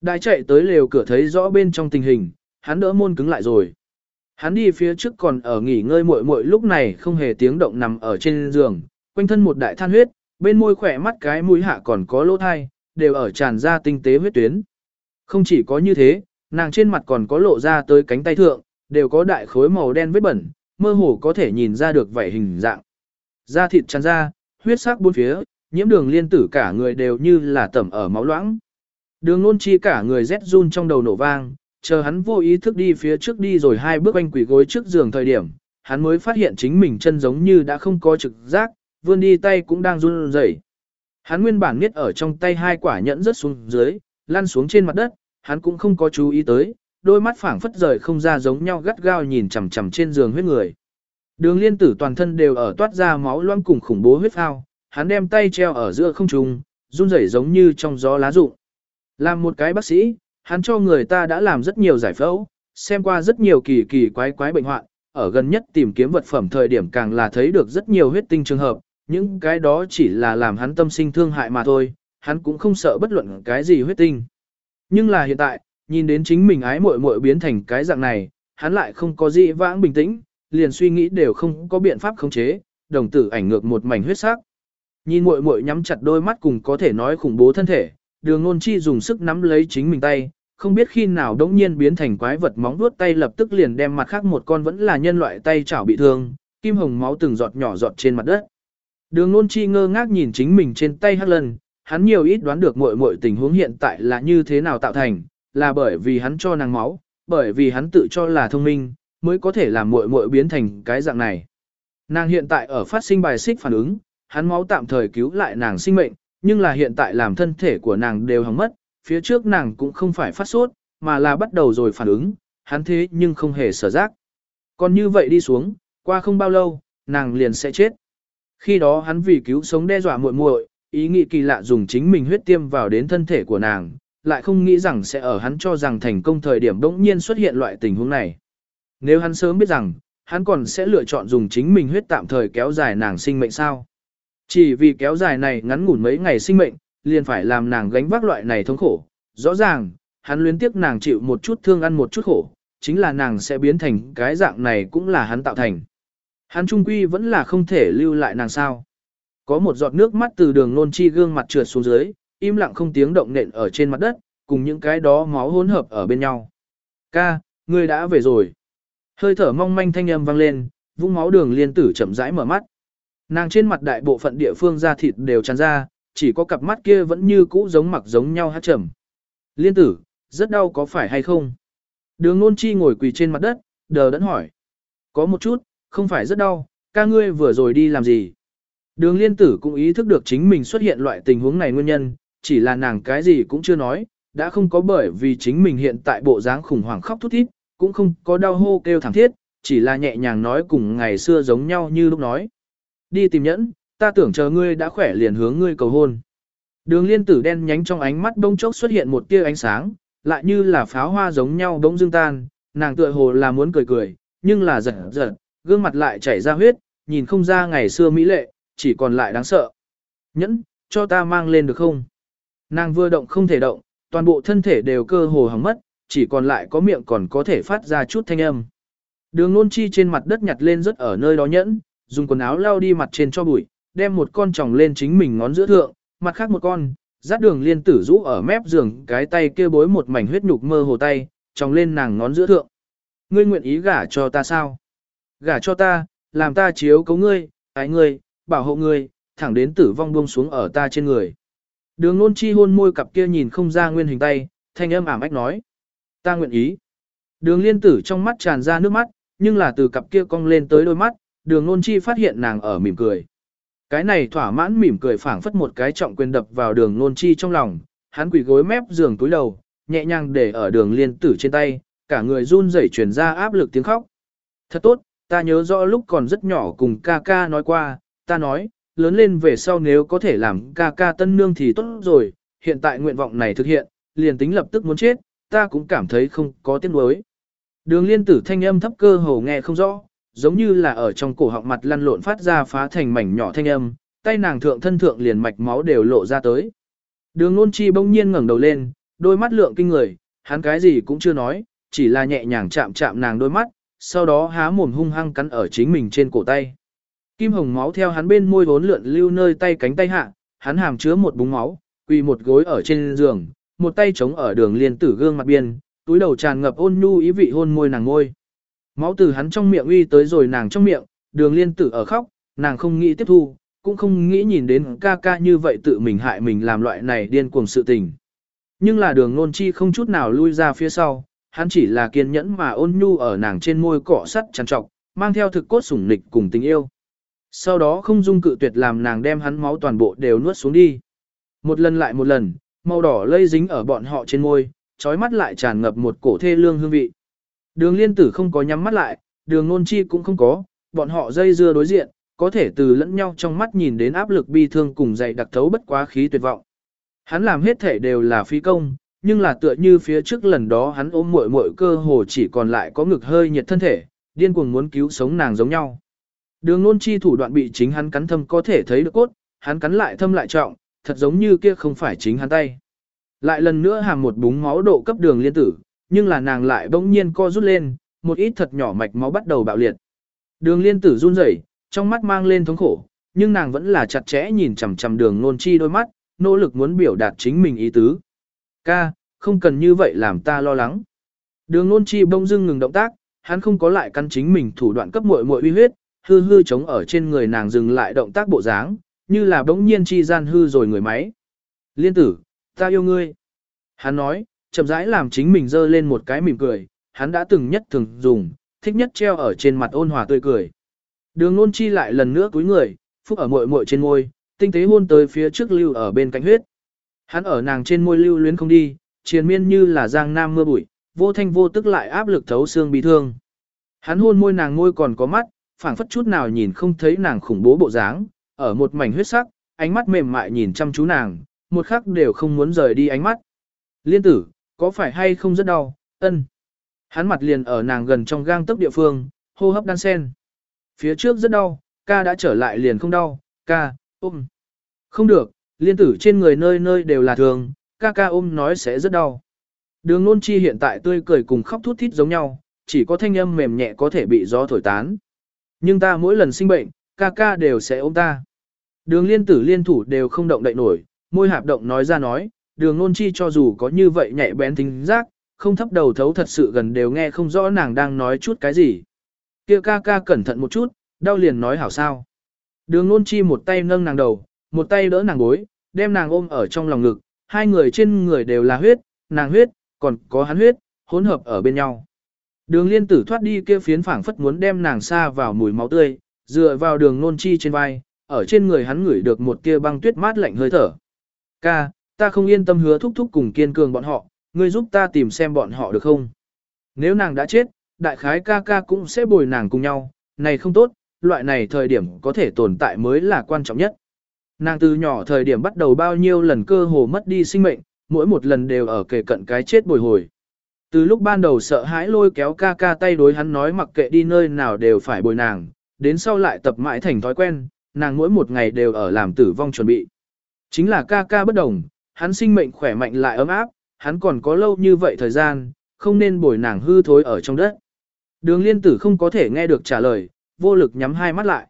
Đại chạy tới lều cửa thấy rõ bên trong tình hình, hắn đỡ môn cứng lại rồi. Hắn đi phía trước còn ở nghỉ ngơi muội muội lúc này không hề tiếng động nằm ở trên giường, quanh thân một đại than huyết, bên môi khỏe mắt cái mũi hạ còn có lỗ thai, đều ở tràn ra tinh tế huyết tuyến. Không chỉ có như thế, nàng trên mặt còn có lộ ra tới cánh tay thượng, đều có đại khối màu đen vết bẩn, mơ hồ có thể nhìn ra được vảy hình dạng. Da thịt tràn ra, huyết sắc bốn phía, nhiễm đường liên tử cả người đều như là tẩm ở máu loãng. Đường nôn chi cả người rét run trong đầu nổ vang, chờ hắn vô ý thức đi phía trước đi rồi hai bước quanh quỷ gối trước giường thời điểm, hắn mới phát hiện chính mình chân giống như đã không có trực giác, vươn đi tay cũng đang run rẩy. Hắn nguyên bản biết ở trong tay hai quả nhẫn rớt xuống dưới, lăn xuống trên mặt đất, hắn cũng không có chú ý tới, đôi mắt phảng phất rời không ra giống nhau gắt gao nhìn chằm chằm trên giường huyết người. Đường liên tử toàn thân đều ở toát ra máu loang cùng khủng bố huyết phao, hắn đem tay treo ở giữa không trung, run rẩy giống như trong gió lá rụng. Làm một cái bác sĩ, hắn cho người ta đã làm rất nhiều giải phẫu, xem qua rất nhiều kỳ kỳ quái quái bệnh hoạn, ở gần nhất tìm kiếm vật phẩm thời điểm càng là thấy được rất nhiều huyết tinh trường hợp, những cái đó chỉ là làm hắn tâm sinh thương hại mà thôi, hắn cũng không sợ bất luận cái gì huyết tinh. Nhưng là hiện tại, nhìn đến chính mình ái muội muội biến thành cái dạng này, hắn lại không có gì vãng bình tĩnh, liền suy nghĩ đều không có biện pháp khống chế, đồng tử ảnh ngược một mảnh huyết sắc. Nhìn muội muội nhắm chặt đôi mắt cùng có thể nói khủng bố thân thể, đường ngôn chi dùng sức nắm lấy chính mình tay, không biết khi nào đống nhiên biến thành quái vật móng vuốt tay lập tức liền đem mặt khác một con vẫn là nhân loại tay chảo bị thương, kim hồng máu từng giọt nhỏ giọt trên mặt đất. Đường ngôn chi ngơ ngác nhìn chính mình trên tay hắt lần, hắn nhiều ít đoán được mọi mọi tình huống hiện tại là như thế nào tạo thành, là bởi vì hắn cho nàng máu, bởi vì hắn tự cho là thông minh, mới có thể làm muội muội biến thành cái dạng này. Nàng hiện tại ở phát sinh bài xích phản ứng, hắn máu tạm thời cứu lại nàng sinh mệnh, nhưng là hiện tại làm thân thể của nàng đều hỏng mất, phía trước nàng cũng không phải phát sốt, mà là bắt đầu rồi phản ứng, hắn thế nhưng không hề sở giác. Còn như vậy đi xuống, qua không bao lâu, nàng liền sẽ chết. Khi đó hắn vì cứu sống đe dọa muội muội, ý nghĩ kỳ lạ dùng chính mình huyết tiêm vào đến thân thể của nàng, lại không nghĩ rằng sẽ ở hắn cho rằng thành công thời điểm bỗng nhiên xuất hiện loại tình huống này. Nếu hắn sớm biết rằng, hắn còn sẽ lựa chọn dùng chính mình huyết tạm thời kéo dài nàng sinh mệnh sao. Chỉ vì kéo dài này ngắn ngủn mấy ngày sinh mệnh, liền phải làm nàng gánh vác loại này thống khổ. Rõ ràng, hắn luyến tiếc nàng chịu một chút thương ăn một chút khổ, chính là nàng sẽ biến thành cái dạng này cũng là hắn tạo thành. Hắn trung quy vẫn là không thể lưu lại nàng sao. Có một giọt nước mắt từ đường nôn chi gương mặt trượt xuống dưới, im lặng không tiếng động nện ở trên mặt đất, cùng những cái đó máu hỗn hợp ở bên nhau. Ca, ngươi đã về rồi. Hơi thở mong manh thanh âm vang lên, vũng máu đường liên tử chậm rãi mở mắt. Nàng trên mặt đại bộ phận địa phương da thịt đều tràn ra, chỉ có cặp mắt kia vẫn như cũ giống mặc giống nhau hát trầm. Liên tử, rất đau có phải hay không? Đường nôn chi ngồi quỳ trên mặt đất, đờ đẫn hỏi. Có một chút, không phải rất đau, ca ngươi vừa rồi đi làm gì? Đường liên tử cũng ý thức được chính mình xuất hiện loại tình huống này nguyên nhân, chỉ là nàng cái gì cũng chưa nói, đã không có bởi vì chính mình hiện tại bộ dáng khủng hoảng khóc thút thít, cũng không có đau hô kêu thảm thiết, chỉ là nhẹ nhàng nói cùng ngày xưa giống nhau như lúc nói. Đi tìm nhẫn, ta tưởng chờ ngươi đã khỏe liền hướng ngươi cầu hôn. Đường liên tử đen nhánh trong ánh mắt bông chốc xuất hiện một tia ánh sáng, lại như là pháo hoa giống nhau bỗng dương tan, nàng tựa hồ là muốn cười cười, nhưng là giật giật, gương mặt lại chảy ra huyết, nhìn không ra ngày xưa mỹ lệ, chỉ còn lại đáng sợ. Nhẫn, cho ta mang lên được không? Nàng vừa động không thể động, toàn bộ thân thể đều cơ hồ hỏng mất, chỉ còn lại có miệng còn có thể phát ra chút thanh âm. Đường nôn chi trên mặt đất nhặt lên rất ở nơi đó nhẫn, dùng quần áo lau đi mặt trên cho bụi, đem một con tròng lên chính mình ngón giữa thượng, mặt khác một con, dắt đường liên tử rũ ở mép giường cái tay kia bối một mảnh huyết nhục mơ hồ tay, tròng lên nàng ngón giữa thượng. Ngươi nguyện ý gả cho ta sao? Gả cho ta, làm ta chiếu cấu ngươi, ái ngươi, bảo hộ ngươi, thẳng đến tử vong buông xuống ở ta trên người. Đường nôn chi hôn môi cặp kia nhìn không ra nguyên hình tay, thanh âm ảm ách nói. Ta nguyện ý. Đường liên tử trong mắt tràn ra nước mắt, nhưng là từ cặp kia cong lên tới đôi mắt, đường nôn chi phát hiện nàng ở mỉm cười. Cái này thỏa mãn mỉm cười phảng phất một cái trọng quyền đập vào đường nôn chi trong lòng, hắn quỳ gối mép giường túi đầu, nhẹ nhàng để ở đường liên tử trên tay, cả người run rẩy truyền ra áp lực tiếng khóc. Thật tốt, ta nhớ rõ lúc còn rất nhỏ cùng ca ca nói qua, ta nói, lớn lên về sau nếu có thể làm ca ca tân nương thì tốt rồi, hiện tại nguyện vọng này thực hiện, liền tính lập tức muốn chết, ta cũng cảm thấy không có tiếc nuối. Đường liên tử thanh âm thấp cơ hồ nghe không rõ, giống như là ở trong cổ họng mặt lăn lộn phát ra phá thành mảnh nhỏ thanh âm, tay nàng thượng thân thượng liền mạch máu đều lộ ra tới. Đường nôn chi bỗng nhiên ngẩng đầu lên, đôi mắt lượng kinh người, hắn cái gì cũng chưa nói, chỉ là nhẹ nhàng chạm chạm nàng đôi mắt, sau đó há mồm hung hăng cắn ở chính mình trên cổ tay. Kim hồng máu theo hắn bên môi vốn lượn lưu nơi tay cánh tay hạ, hắn hàm chứa một búng máu, quỳ một gối ở trên giường, một tay chống ở đường liên tử gương mặt biên, túi đầu tràn ngập ôn nhu ý vị hôn môi nàng ngôi. Máu từ hắn trong miệng uy tới rồi nàng trong miệng, đường liên tử ở khóc, nàng không nghĩ tiếp thu, cũng không nghĩ nhìn đến ca ca như vậy tự mình hại mình làm loại này điên cuồng sự tình. Nhưng là đường nôn chi không chút nào lui ra phía sau, hắn chỉ là kiên nhẫn mà ôn nhu ở nàng trên môi cọ sắt trằn trọc, mang theo thực cốt sủng nịch cùng tình yêu. Sau đó không dung cự tuyệt làm nàng đem hắn máu toàn bộ đều nuốt xuống đi. Một lần lại một lần, màu đỏ lây dính ở bọn họ trên môi, trói mắt lại tràn ngập một cổ thê lương hương vị. Đường liên tử không có nhắm mắt lại, đường nôn chi cũng không có, bọn họ dây dưa đối diện, có thể từ lẫn nhau trong mắt nhìn đến áp lực bi thương cùng dày đặc thấu bất quá khí tuyệt vọng. Hắn làm hết thể đều là phí công, nhưng là tựa như phía trước lần đó hắn ôm muội muội cơ hồ chỉ còn lại có ngực hơi nhiệt thân thể, điên cuồng muốn cứu sống nàng giống nhau. Đường nôn chi thủ đoạn bị chính hắn cắn thâm có thể thấy được cốt, hắn cắn lại thâm lại trọng, thật giống như kia không phải chính hắn tay. Lại lần nữa hàm một búng máu độ cấp đường liên tử, nhưng là nàng lại bỗng nhiên co rút lên, một ít thật nhỏ mạch máu bắt đầu bạo liệt. Đường liên tử run rẩy, trong mắt mang lên thống khổ, nhưng nàng vẫn là chặt chẽ nhìn chằm chằm đường nôn chi đôi mắt, nỗ lực muốn biểu đạt chính mình ý tứ. Ca, không cần như vậy làm ta lo lắng. Đường nôn chi bỗng dưng ngừng động tác, hắn không có lại căn chính mình thủ đoạn cấp muội muội uy huyết, hư hư chống ở trên người nàng dừng lại động tác bộ dáng, như là bỗng nhiên chi gian hư rồi người máy. Liên tử, ta yêu ngươi. Hắn nói, chậm rãi làm chính mình dơ lên một cái mỉm cười, hắn đã từng nhất thường dùng, thích nhất treo ở trên mặt ôn hòa tươi cười. Đường nôn chi lại lần nữa cúi người, phúc ở mội mội trên môi, tinh tế hôn tới phía trước lưu ở bên cạnh huyết. Hắn ở nàng trên môi lưu luyến không đi, triền miên như là giang nam mưa bụi, vô thanh vô tức lại áp lực thấu xương bị thương. Hắn hôn môi nàng môi còn có mắt, phảng phất chút nào nhìn không thấy nàng khủng bố bộ dáng, ở một mảnh huyết sắc, ánh mắt mềm mại nhìn chăm chú nàng, một khắc đều không muốn rời đi ánh mắt. Liên tử, có phải hay không rất đau, ân. Hắn mặt liền ở nàng gần trong gang tấc địa phương, hô hấp đan sen. Phía trước rất đau, ca đã trở lại liền không đau, ca, ôm. Không được, liên tử trên người nơi nơi đều là thường, ca ca ôm nói sẽ rất đau. Đường nôn chi hiện tại tươi cười cùng khóc thút thít giống nhau, chỉ có thanh âm mềm nhẹ có thể bị gió thổi tán. Nhưng ta mỗi lần sinh bệnh, ca ca đều sẽ ôm ta. Đường liên tử liên thủ đều không động đậy nổi, môi hạp động nói ra nói, đường nôn chi cho dù có như vậy nhạy bén tính giác, không thấp đầu thấu thật sự gần đều nghe không rõ nàng đang nói chút cái gì. Kia ca ca cẩn thận một chút, đau liền nói hảo sao. Đường nôn chi một tay nâng nàng đầu, một tay đỡ nàng gối, đem nàng ôm ở trong lòng ngực, hai người trên người đều là huyết, nàng huyết, còn có hắn huyết, hỗn hợp ở bên nhau. Đường liên tử thoát đi kia phiến phảng phất muốn đem nàng xa vào mùi máu tươi, dựa vào đường nôn chi trên vai, ở trên người hắn ngửi được một kia băng tuyết mát lạnh hơi thở. Ca, ta không yên tâm hứa thúc thúc cùng kiên cường bọn họ, ngươi giúp ta tìm xem bọn họ được không? Nếu nàng đã chết, đại khái ca ca cũng sẽ bồi nàng cùng nhau, này không tốt, loại này thời điểm có thể tồn tại mới là quan trọng nhất. Nàng từ nhỏ thời điểm bắt đầu bao nhiêu lần cơ hồ mất đi sinh mệnh, mỗi một lần đều ở kề cận cái chết bồi hồi. Từ lúc ban đầu sợ hãi lôi kéo ca ca tay đối hắn nói mặc kệ đi nơi nào đều phải bồi nàng, đến sau lại tập mãi thành thói quen, nàng mỗi một ngày đều ở làm tử vong chuẩn bị. Chính là ca ca bất đồng, hắn sinh mệnh khỏe mạnh lại ấm áp, hắn còn có lâu như vậy thời gian, không nên bồi nàng hư thối ở trong đất. Đường liên tử không có thể nghe được trả lời, vô lực nhắm hai mắt lại.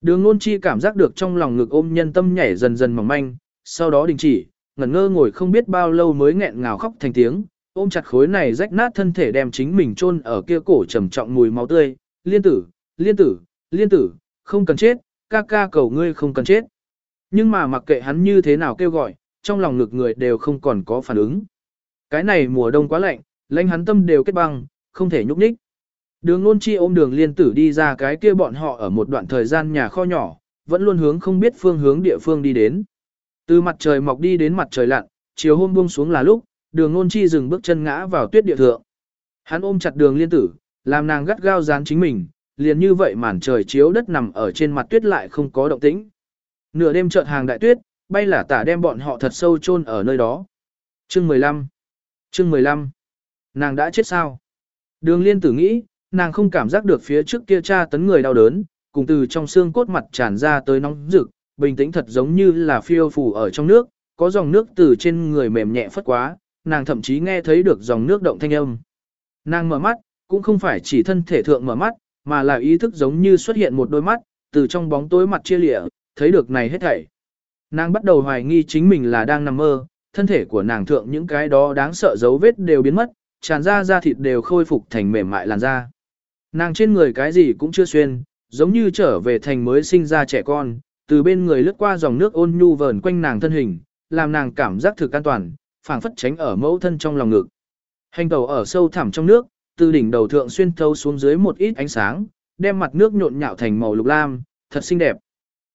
Đường nôn chi cảm giác được trong lòng ngực ôm nhân tâm nhảy dần dần mỏng manh, sau đó đình chỉ, ngẩn ngơ ngồi không biết bao lâu mới nghẹn ngào khóc thành tiếng, ôm chặt khối này rách nát thân thể đem chính mình chôn ở kia cổ trầm trọng mùi máu tươi, liên tử, liên tử, liên tử, không cần chết, ca ca cầu ngươi không cần chết. Nhưng mà mặc kệ hắn như thế nào kêu gọi, trong lòng ngực người đều không còn có phản ứng. Cái này mùa đông quá lạnh, lãnh hắn tâm đều kết băng, không thể nhúc nhích. Đường nôn chi ôm đường liên tử đi ra cái kia bọn họ ở một đoạn thời gian nhà kho nhỏ, vẫn luôn hướng không biết phương hướng địa phương đi đến. Từ mặt trời mọc đi đến mặt trời lặn, chiều hôm buông xuống là lúc, đường nôn chi dừng bước chân ngã vào tuyết địa thượng. Hắn ôm chặt đường liên tử, làm nàng gắt gao dán chính mình, liền như vậy màn trời chiếu đất nằm ở trên mặt tuyết lại không có động tĩnh. Nửa đêm chợt hàng đại tuyết, bay là tả đem bọn họ thật sâu chôn ở nơi đó. Chương 15 Chương 15 Nàng đã chết sao? Đường liên tử nghĩ, nàng không cảm giác được phía trước kia cha tấn người đau đớn, cùng từ trong xương cốt mặt tràn ra tới nóng rực, bình tĩnh thật giống như là phiêu phù ở trong nước, có dòng nước từ trên người mềm nhẹ phất quá, nàng thậm chí nghe thấy được dòng nước động thanh âm. Nàng mở mắt, cũng không phải chỉ thân thể thượng mở mắt, mà là ý thức giống như xuất hiện một đôi mắt, từ trong bóng tối mặt chia lịa, thấy được này hết thảy. Nàng bắt đầu hoài nghi chính mình là đang nằm mơ, thân thể của nàng thượng những cái đó đáng sợ dấu vết đều biến mất, tràn ra da thịt đều khôi phục thành mềm mại làn da. Nàng trên người cái gì cũng chưa xuyên, giống như trở về thành mới sinh ra trẻ con, từ bên người lướt qua dòng nước ôn nhu vờn quanh nàng thân hình, làm nàng cảm giác thực an toàn, phảng phất tránh ở mẫu thân trong lòng ngực. Hành tàu ở sâu thẳm trong nước, từ đỉnh đầu thượng xuyên thấu xuống dưới một ít ánh sáng, đem mặt nước nhộn nhạo thành màu lục lam, thật xinh đẹp.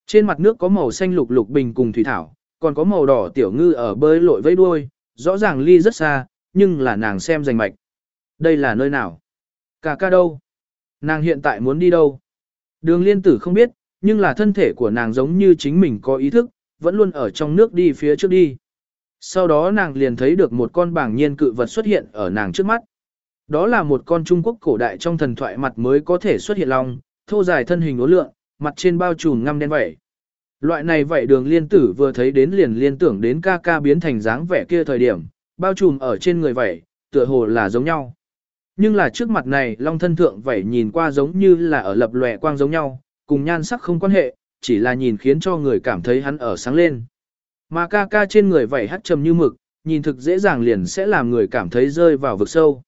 Trên mặt nước có màu xanh lục lục bình cùng thủy thảo, còn có màu đỏ tiểu ngư ở bơi lội vây đuôi, rõ ràng ly rất xa, nhưng là nàng xem rành mạch. Đây là nơi nào? Cà ca đâu? Nàng hiện tại muốn đi đâu? Đường liên tử không biết, nhưng là thân thể của nàng giống như chính mình có ý thức, vẫn luôn ở trong nước đi phía trước đi. Sau đó nàng liền thấy được một con bảng nhiên cự vật xuất hiện ở nàng trước mắt. Đó là một con Trung Quốc cổ đại trong thần thoại mặt mới có thể xuất hiện long, thô dài thân hình ố lượng, mặt trên bao trùm ngăm đen vậy Loại này vậy đường liên tử vừa thấy đến liền liên tưởng đến ca ca biến thành dáng vẻ kia thời điểm, bao trùm ở trên người vậy tựa hồ là giống nhau. Nhưng là trước mặt này long thân thượng vậy nhìn qua giống như là ở lập lòe quang giống nhau, cùng nhan sắc không quan hệ, chỉ là nhìn khiến cho người cảm thấy hắn ở sáng lên. Mà ca ca trên người vậy hắt trầm như mực, nhìn thực dễ dàng liền sẽ làm người cảm thấy rơi vào vực sâu.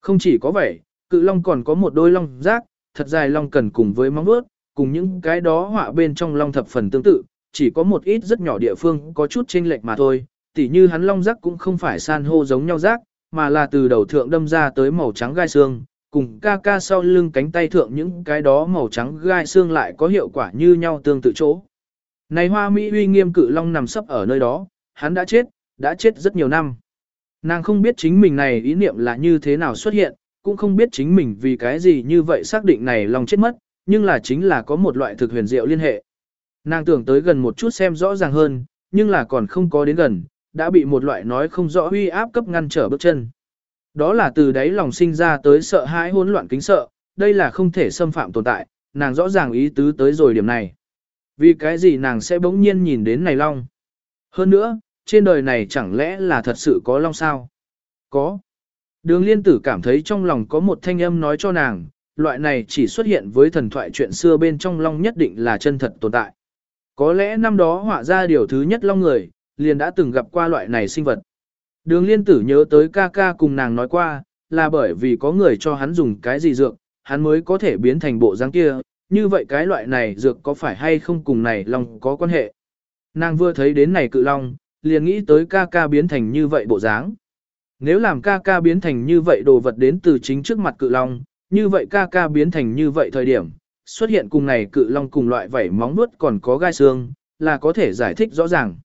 Không chỉ có vậy, cự long còn có một đôi long rác, thật dài long cần cùng với móng vuốt, cùng những cái đó họa bên trong long thập phần tương tự, chỉ có một ít rất nhỏ địa phương có chút chênh lệch mà thôi, tỉ như hắn long rác cũng không phải san hô giống nhau rác, mà là từ đầu thượng đâm ra tới màu trắng gai xương, cùng ca ca sau lưng cánh tay thượng những cái đó màu trắng gai xương lại có hiệu quả như nhau tương tự chỗ. Này hoa Mỹ uy nghiêm cự long nằm sấp ở nơi đó, hắn đã chết, đã chết rất nhiều năm. Nàng không biết chính mình này ý niệm là như thế nào xuất hiện, cũng không biết chính mình vì cái gì như vậy xác định này long chết mất, nhưng là chính là có một loại thực huyền diệu liên hệ. Nàng tưởng tới gần một chút xem rõ ràng hơn, nhưng là còn không có đến gần, đã bị một loại nói không rõ uy áp cấp ngăn trở bước chân. Đó là từ đấy lòng sinh ra tới sợ hãi hỗn loạn kính sợ, đây là không thể xâm phạm tồn tại, nàng rõ ràng ý tứ tới rồi điểm này. Vì cái gì nàng sẽ bỗng nhiên nhìn đến này long? Hơn nữa, trên đời này chẳng lẽ là thật sự có long sao? Có. Đường liên tử cảm thấy trong lòng có một thanh âm nói cho nàng, loại này chỉ xuất hiện với thần thoại chuyện xưa bên trong long nhất định là chân thật tồn tại. Có lẽ năm đó họa ra điều thứ nhất long người, liền đã từng gặp qua loại này sinh vật. Đường liên tử nhớ tới ca ca cùng nàng nói qua, là bởi vì có người cho hắn dùng cái gì dược, hắn mới có thể biến thành bộ dáng kia, như vậy cái loại này dược có phải hay không cùng này long có quan hệ. Nàng vừa thấy đến này cự long, liền nghĩ tới ca ca biến thành như vậy bộ dáng. Nếu làm ca ca biến thành như vậy đồ vật đến từ chính trước mặt cự long, như vậy ca ca biến thành như vậy thời điểm, xuất hiện cùng này cự long cùng loại vảy móng nuốt còn có gai xương, là có thể giải thích rõ ràng.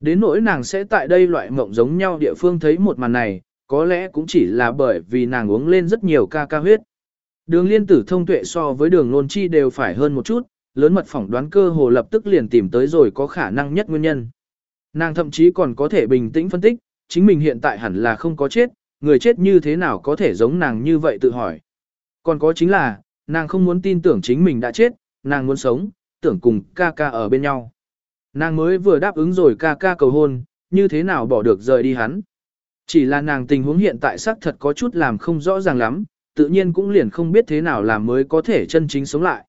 Đến nỗi nàng sẽ tại đây loại mộng giống nhau địa phương thấy một màn này, có lẽ cũng chỉ là bởi vì nàng uống lên rất nhiều ca ca huyết. Đường liên tử thông tuệ so với đường nôn chi đều phải hơn một chút, lớn mật phỏng đoán cơ hồ lập tức liền tìm tới rồi có khả năng nhất nguyên nhân. Nàng thậm chí còn có thể bình tĩnh phân tích, chính mình hiện tại hẳn là không có chết, người chết như thế nào có thể giống nàng như vậy tự hỏi. Còn có chính là, nàng không muốn tin tưởng chính mình đã chết, nàng muốn sống, tưởng cùng ca ca ở bên nhau. Nàng mới vừa đáp ứng rồi ca ca cầu hôn, như thế nào bỏ được rời đi hắn. Chỉ là nàng tình huống hiện tại xác thật có chút làm không rõ ràng lắm, tự nhiên cũng liền không biết thế nào làm mới có thể chân chính sống lại.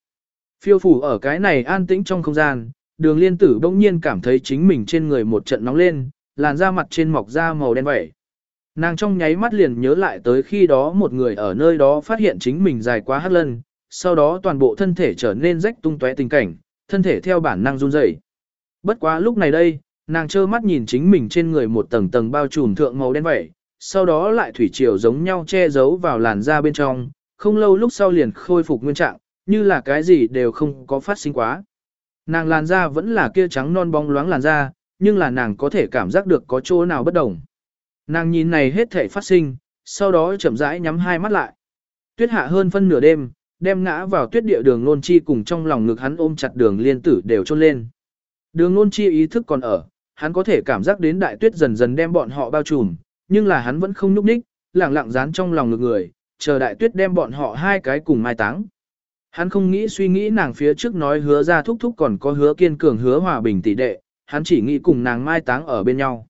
Phiêu phủ ở cái này an tĩnh trong không gian, đường liên tử bỗng nhiên cảm thấy chính mình trên người một trận nóng lên, làn da mặt trên mọc da màu đen vậy. Nàng trong nháy mắt liền nhớ lại tới khi đó một người ở nơi đó phát hiện chính mình dài quá hát lân, sau đó toàn bộ thân thể trở nên rách tung tóe tình cảnh, thân thể theo bản năng run rẩy. Bất quá lúc này đây, nàng trơ mắt nhìn chính mình trên người một tầng tầng bao trùm thượng màu đen vậy, sau đó lại thủy triều giống nhau che giấu vào làn da bên trong, không lâu lúc sau liền khôi phục nguyên trạng, như là cái gì đều không có phát sinh quá. Nàng làn da vẫn là kia trắng non bóng loáng làn da, nhưng là nàng có thể cảm giác được có chỗ nào bất đồng. Nàng nhìn này hết thể phát sinh, sau đó chậm rãi nhắm hai mắt lại. Tuyết hạ hơn phân nửa đêm, đem ngã vào tuyết địa đường nôn chi cùng trong lòng ngực hắn ôm chặt đường liên tử đều trôn lên. Đường nôn chi ý thức còn ở, hắn có thể cảm giác đến đại tuyết dần dần đem bọn họ bao trùm, nhưng là hắn vẫn không nhúc nhích, lặng lặng dán trong lòng ngực người, chờ đại tuyết đem bọn họ hai cái cùng mai táng. Hắn không nghĩ suy nghĩ nàng phía trước nói hứa ra thúc thúc còn có hứa kiên cường hứa hòa bình tỷ đệ, hắn chỉ nghĩ cùng nàng mai táng ở bên nhau.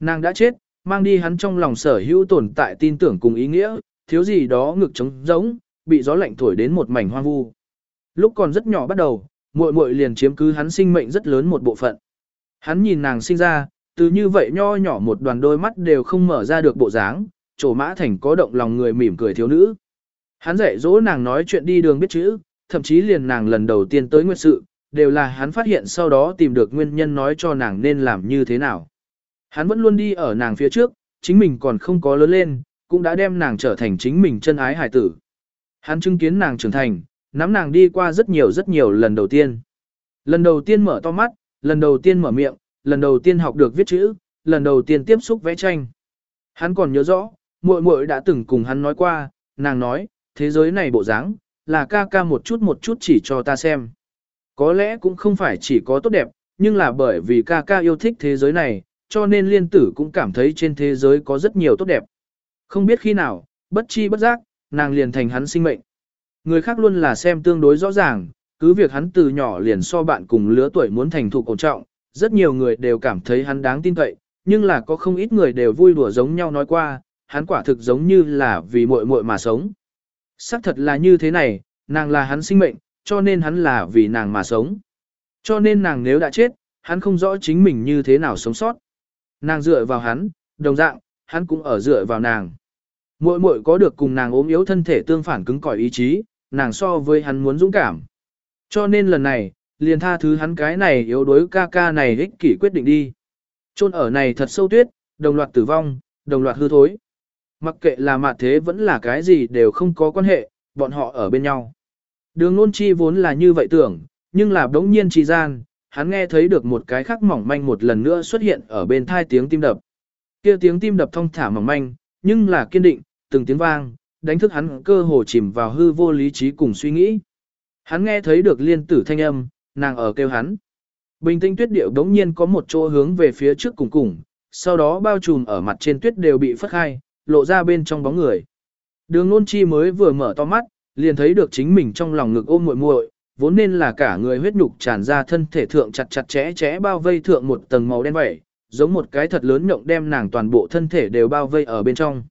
Nàng đã chết, mang đi hắn trong lòng sở hữu tồn tại tin tưởng cùng ý nghĩa, thiếu gì đó ngực trống giống, bị gió lạnh thổi đến một mảnh hoang vu. Lúc còn rất nhỏ bắt đầu, muội muội liền chiếm cứ hắn sinh mệnh rất lớn một bộ phận. Hắn nhìn nàng sinh ra, từ như vậy nho nhỏ một đoàn đôi mắt đều không mở ra được bộ dáng, trổ mã thành có động lòng người mỉm cười thiếu nữ. Hắn dạy dỗ nàng nói chuyện đi đường biết chữ, thậm chí liền nàng lần đầu tiên tới nguyệt sự, đều là hắn phát hiện sau đó tìm được nguyên nhân nói cho nàng nên làm như thế nào. Hắn vẫn luôn đi ở nàng phía trước, chính mình còn không có lớn lên, cũng đã đem nàng trở thành chính mình chân ái hải tử. Hắn chứng kiến nàng trưởng thành, nắm nàng đi qua rất nhiều rất nhiều lần đầu tiên. Lần đầu tiên mở to mắt, lần đầu tiên mở miệng, lần đầu tiên học được viết chữ, lần đầu tiên tiếp xúc vẽ tranh. Hắn còn nhớ rõ, muội muội đã từng cùng hắn nói qua, nàng nói, thế giới này bộ dáng là ca ca một chút một chút chỉ cho ta xem. Có lẽ cũng không phải chỉ có tốt đẹp, nhưng là bởi vì ca ca yêu thích thế giới này, cho nên liên tử cũng cảm thấy trên thế giới có rất nhiều tốt đẹp. Không biết khi nào, bất chi bất giác, nàng liền thành hắn sinh mệnh. Người khác luôn là xem tương đối rõ ràng, cứ việc hắn từ nhỏ liền so bạn cùng lứa tuổi muốn thành thục ổn trọng, rất nhiều người đều cảm thấy hắn đáng tin cậy, nhưng là có không ít người đều vui đùa giống nhau nói qua, hắn quả thực giống như là vì muội muội mà sống. Sắc thật là như thế này, nàng là hắn sinh mệnh, cho nên hắn là vì nàng mà sống. Cho nên nàng nếu đã chết, hắn không rõ chính mình như thế nào sống sót. Nàng dựa vào hắn, đồng dạng, hắn cũng ở dựa vào nàng. Muội muội có được cùng nàng ốm yếu thân thể tương phản cứng cỏi ý chí, nàng so với hắn muốn dũng cảm. Cho nên lần này, liền tha thứ hắn cái này yếu đuối ca ca này ích kỷ quyết định đi. Chôn ở này thật sâu tuyết, đồng loạt tử vong, đồng loạt hư thối. Mặc kệ là mạt thế vẫn là cái gì đều không có quan hệ, bọn họ ở bên nhau. Đường nôn chi vốn là như vậy tưởng, nhưng là đống nhiên trì gian, hắn nghe thấy được một cái khắc mỏng manh một lần nữa xuất hiện ở bên thai tiếng tim đập. kia tiếng tim đập thong thả mỏng manh, nhưng là kiên định, từng tiếng vang, đánh thức hắn cơ hồ chìm vào hư vô lý trí cùng suy nghĩ. Hắn nghe thấy được liên tử thanh âm, nàng ở kêu hắn. Bình tĩnh tuyết điệu đống nhiên có một chỗ hướng về phía trước cùng cùng, sau đó bao trùm ở mặt trên tuyết đều bị phất khai, lộ ra bên trong bóng người. Đường nôn chi mới vừa mở to mắt, liền thấy được chính mình trong lòng ngực ôm muội muội, vốn nên là cả người huyết nhục tràn ra thân thể thượng chặt chặt chẽ chẽ bao vây thượng một tầng màu đen vậy, giống một cái thật lớn nhộng đem nàng toàn bộ thân thể đều bao vây ở bên trong.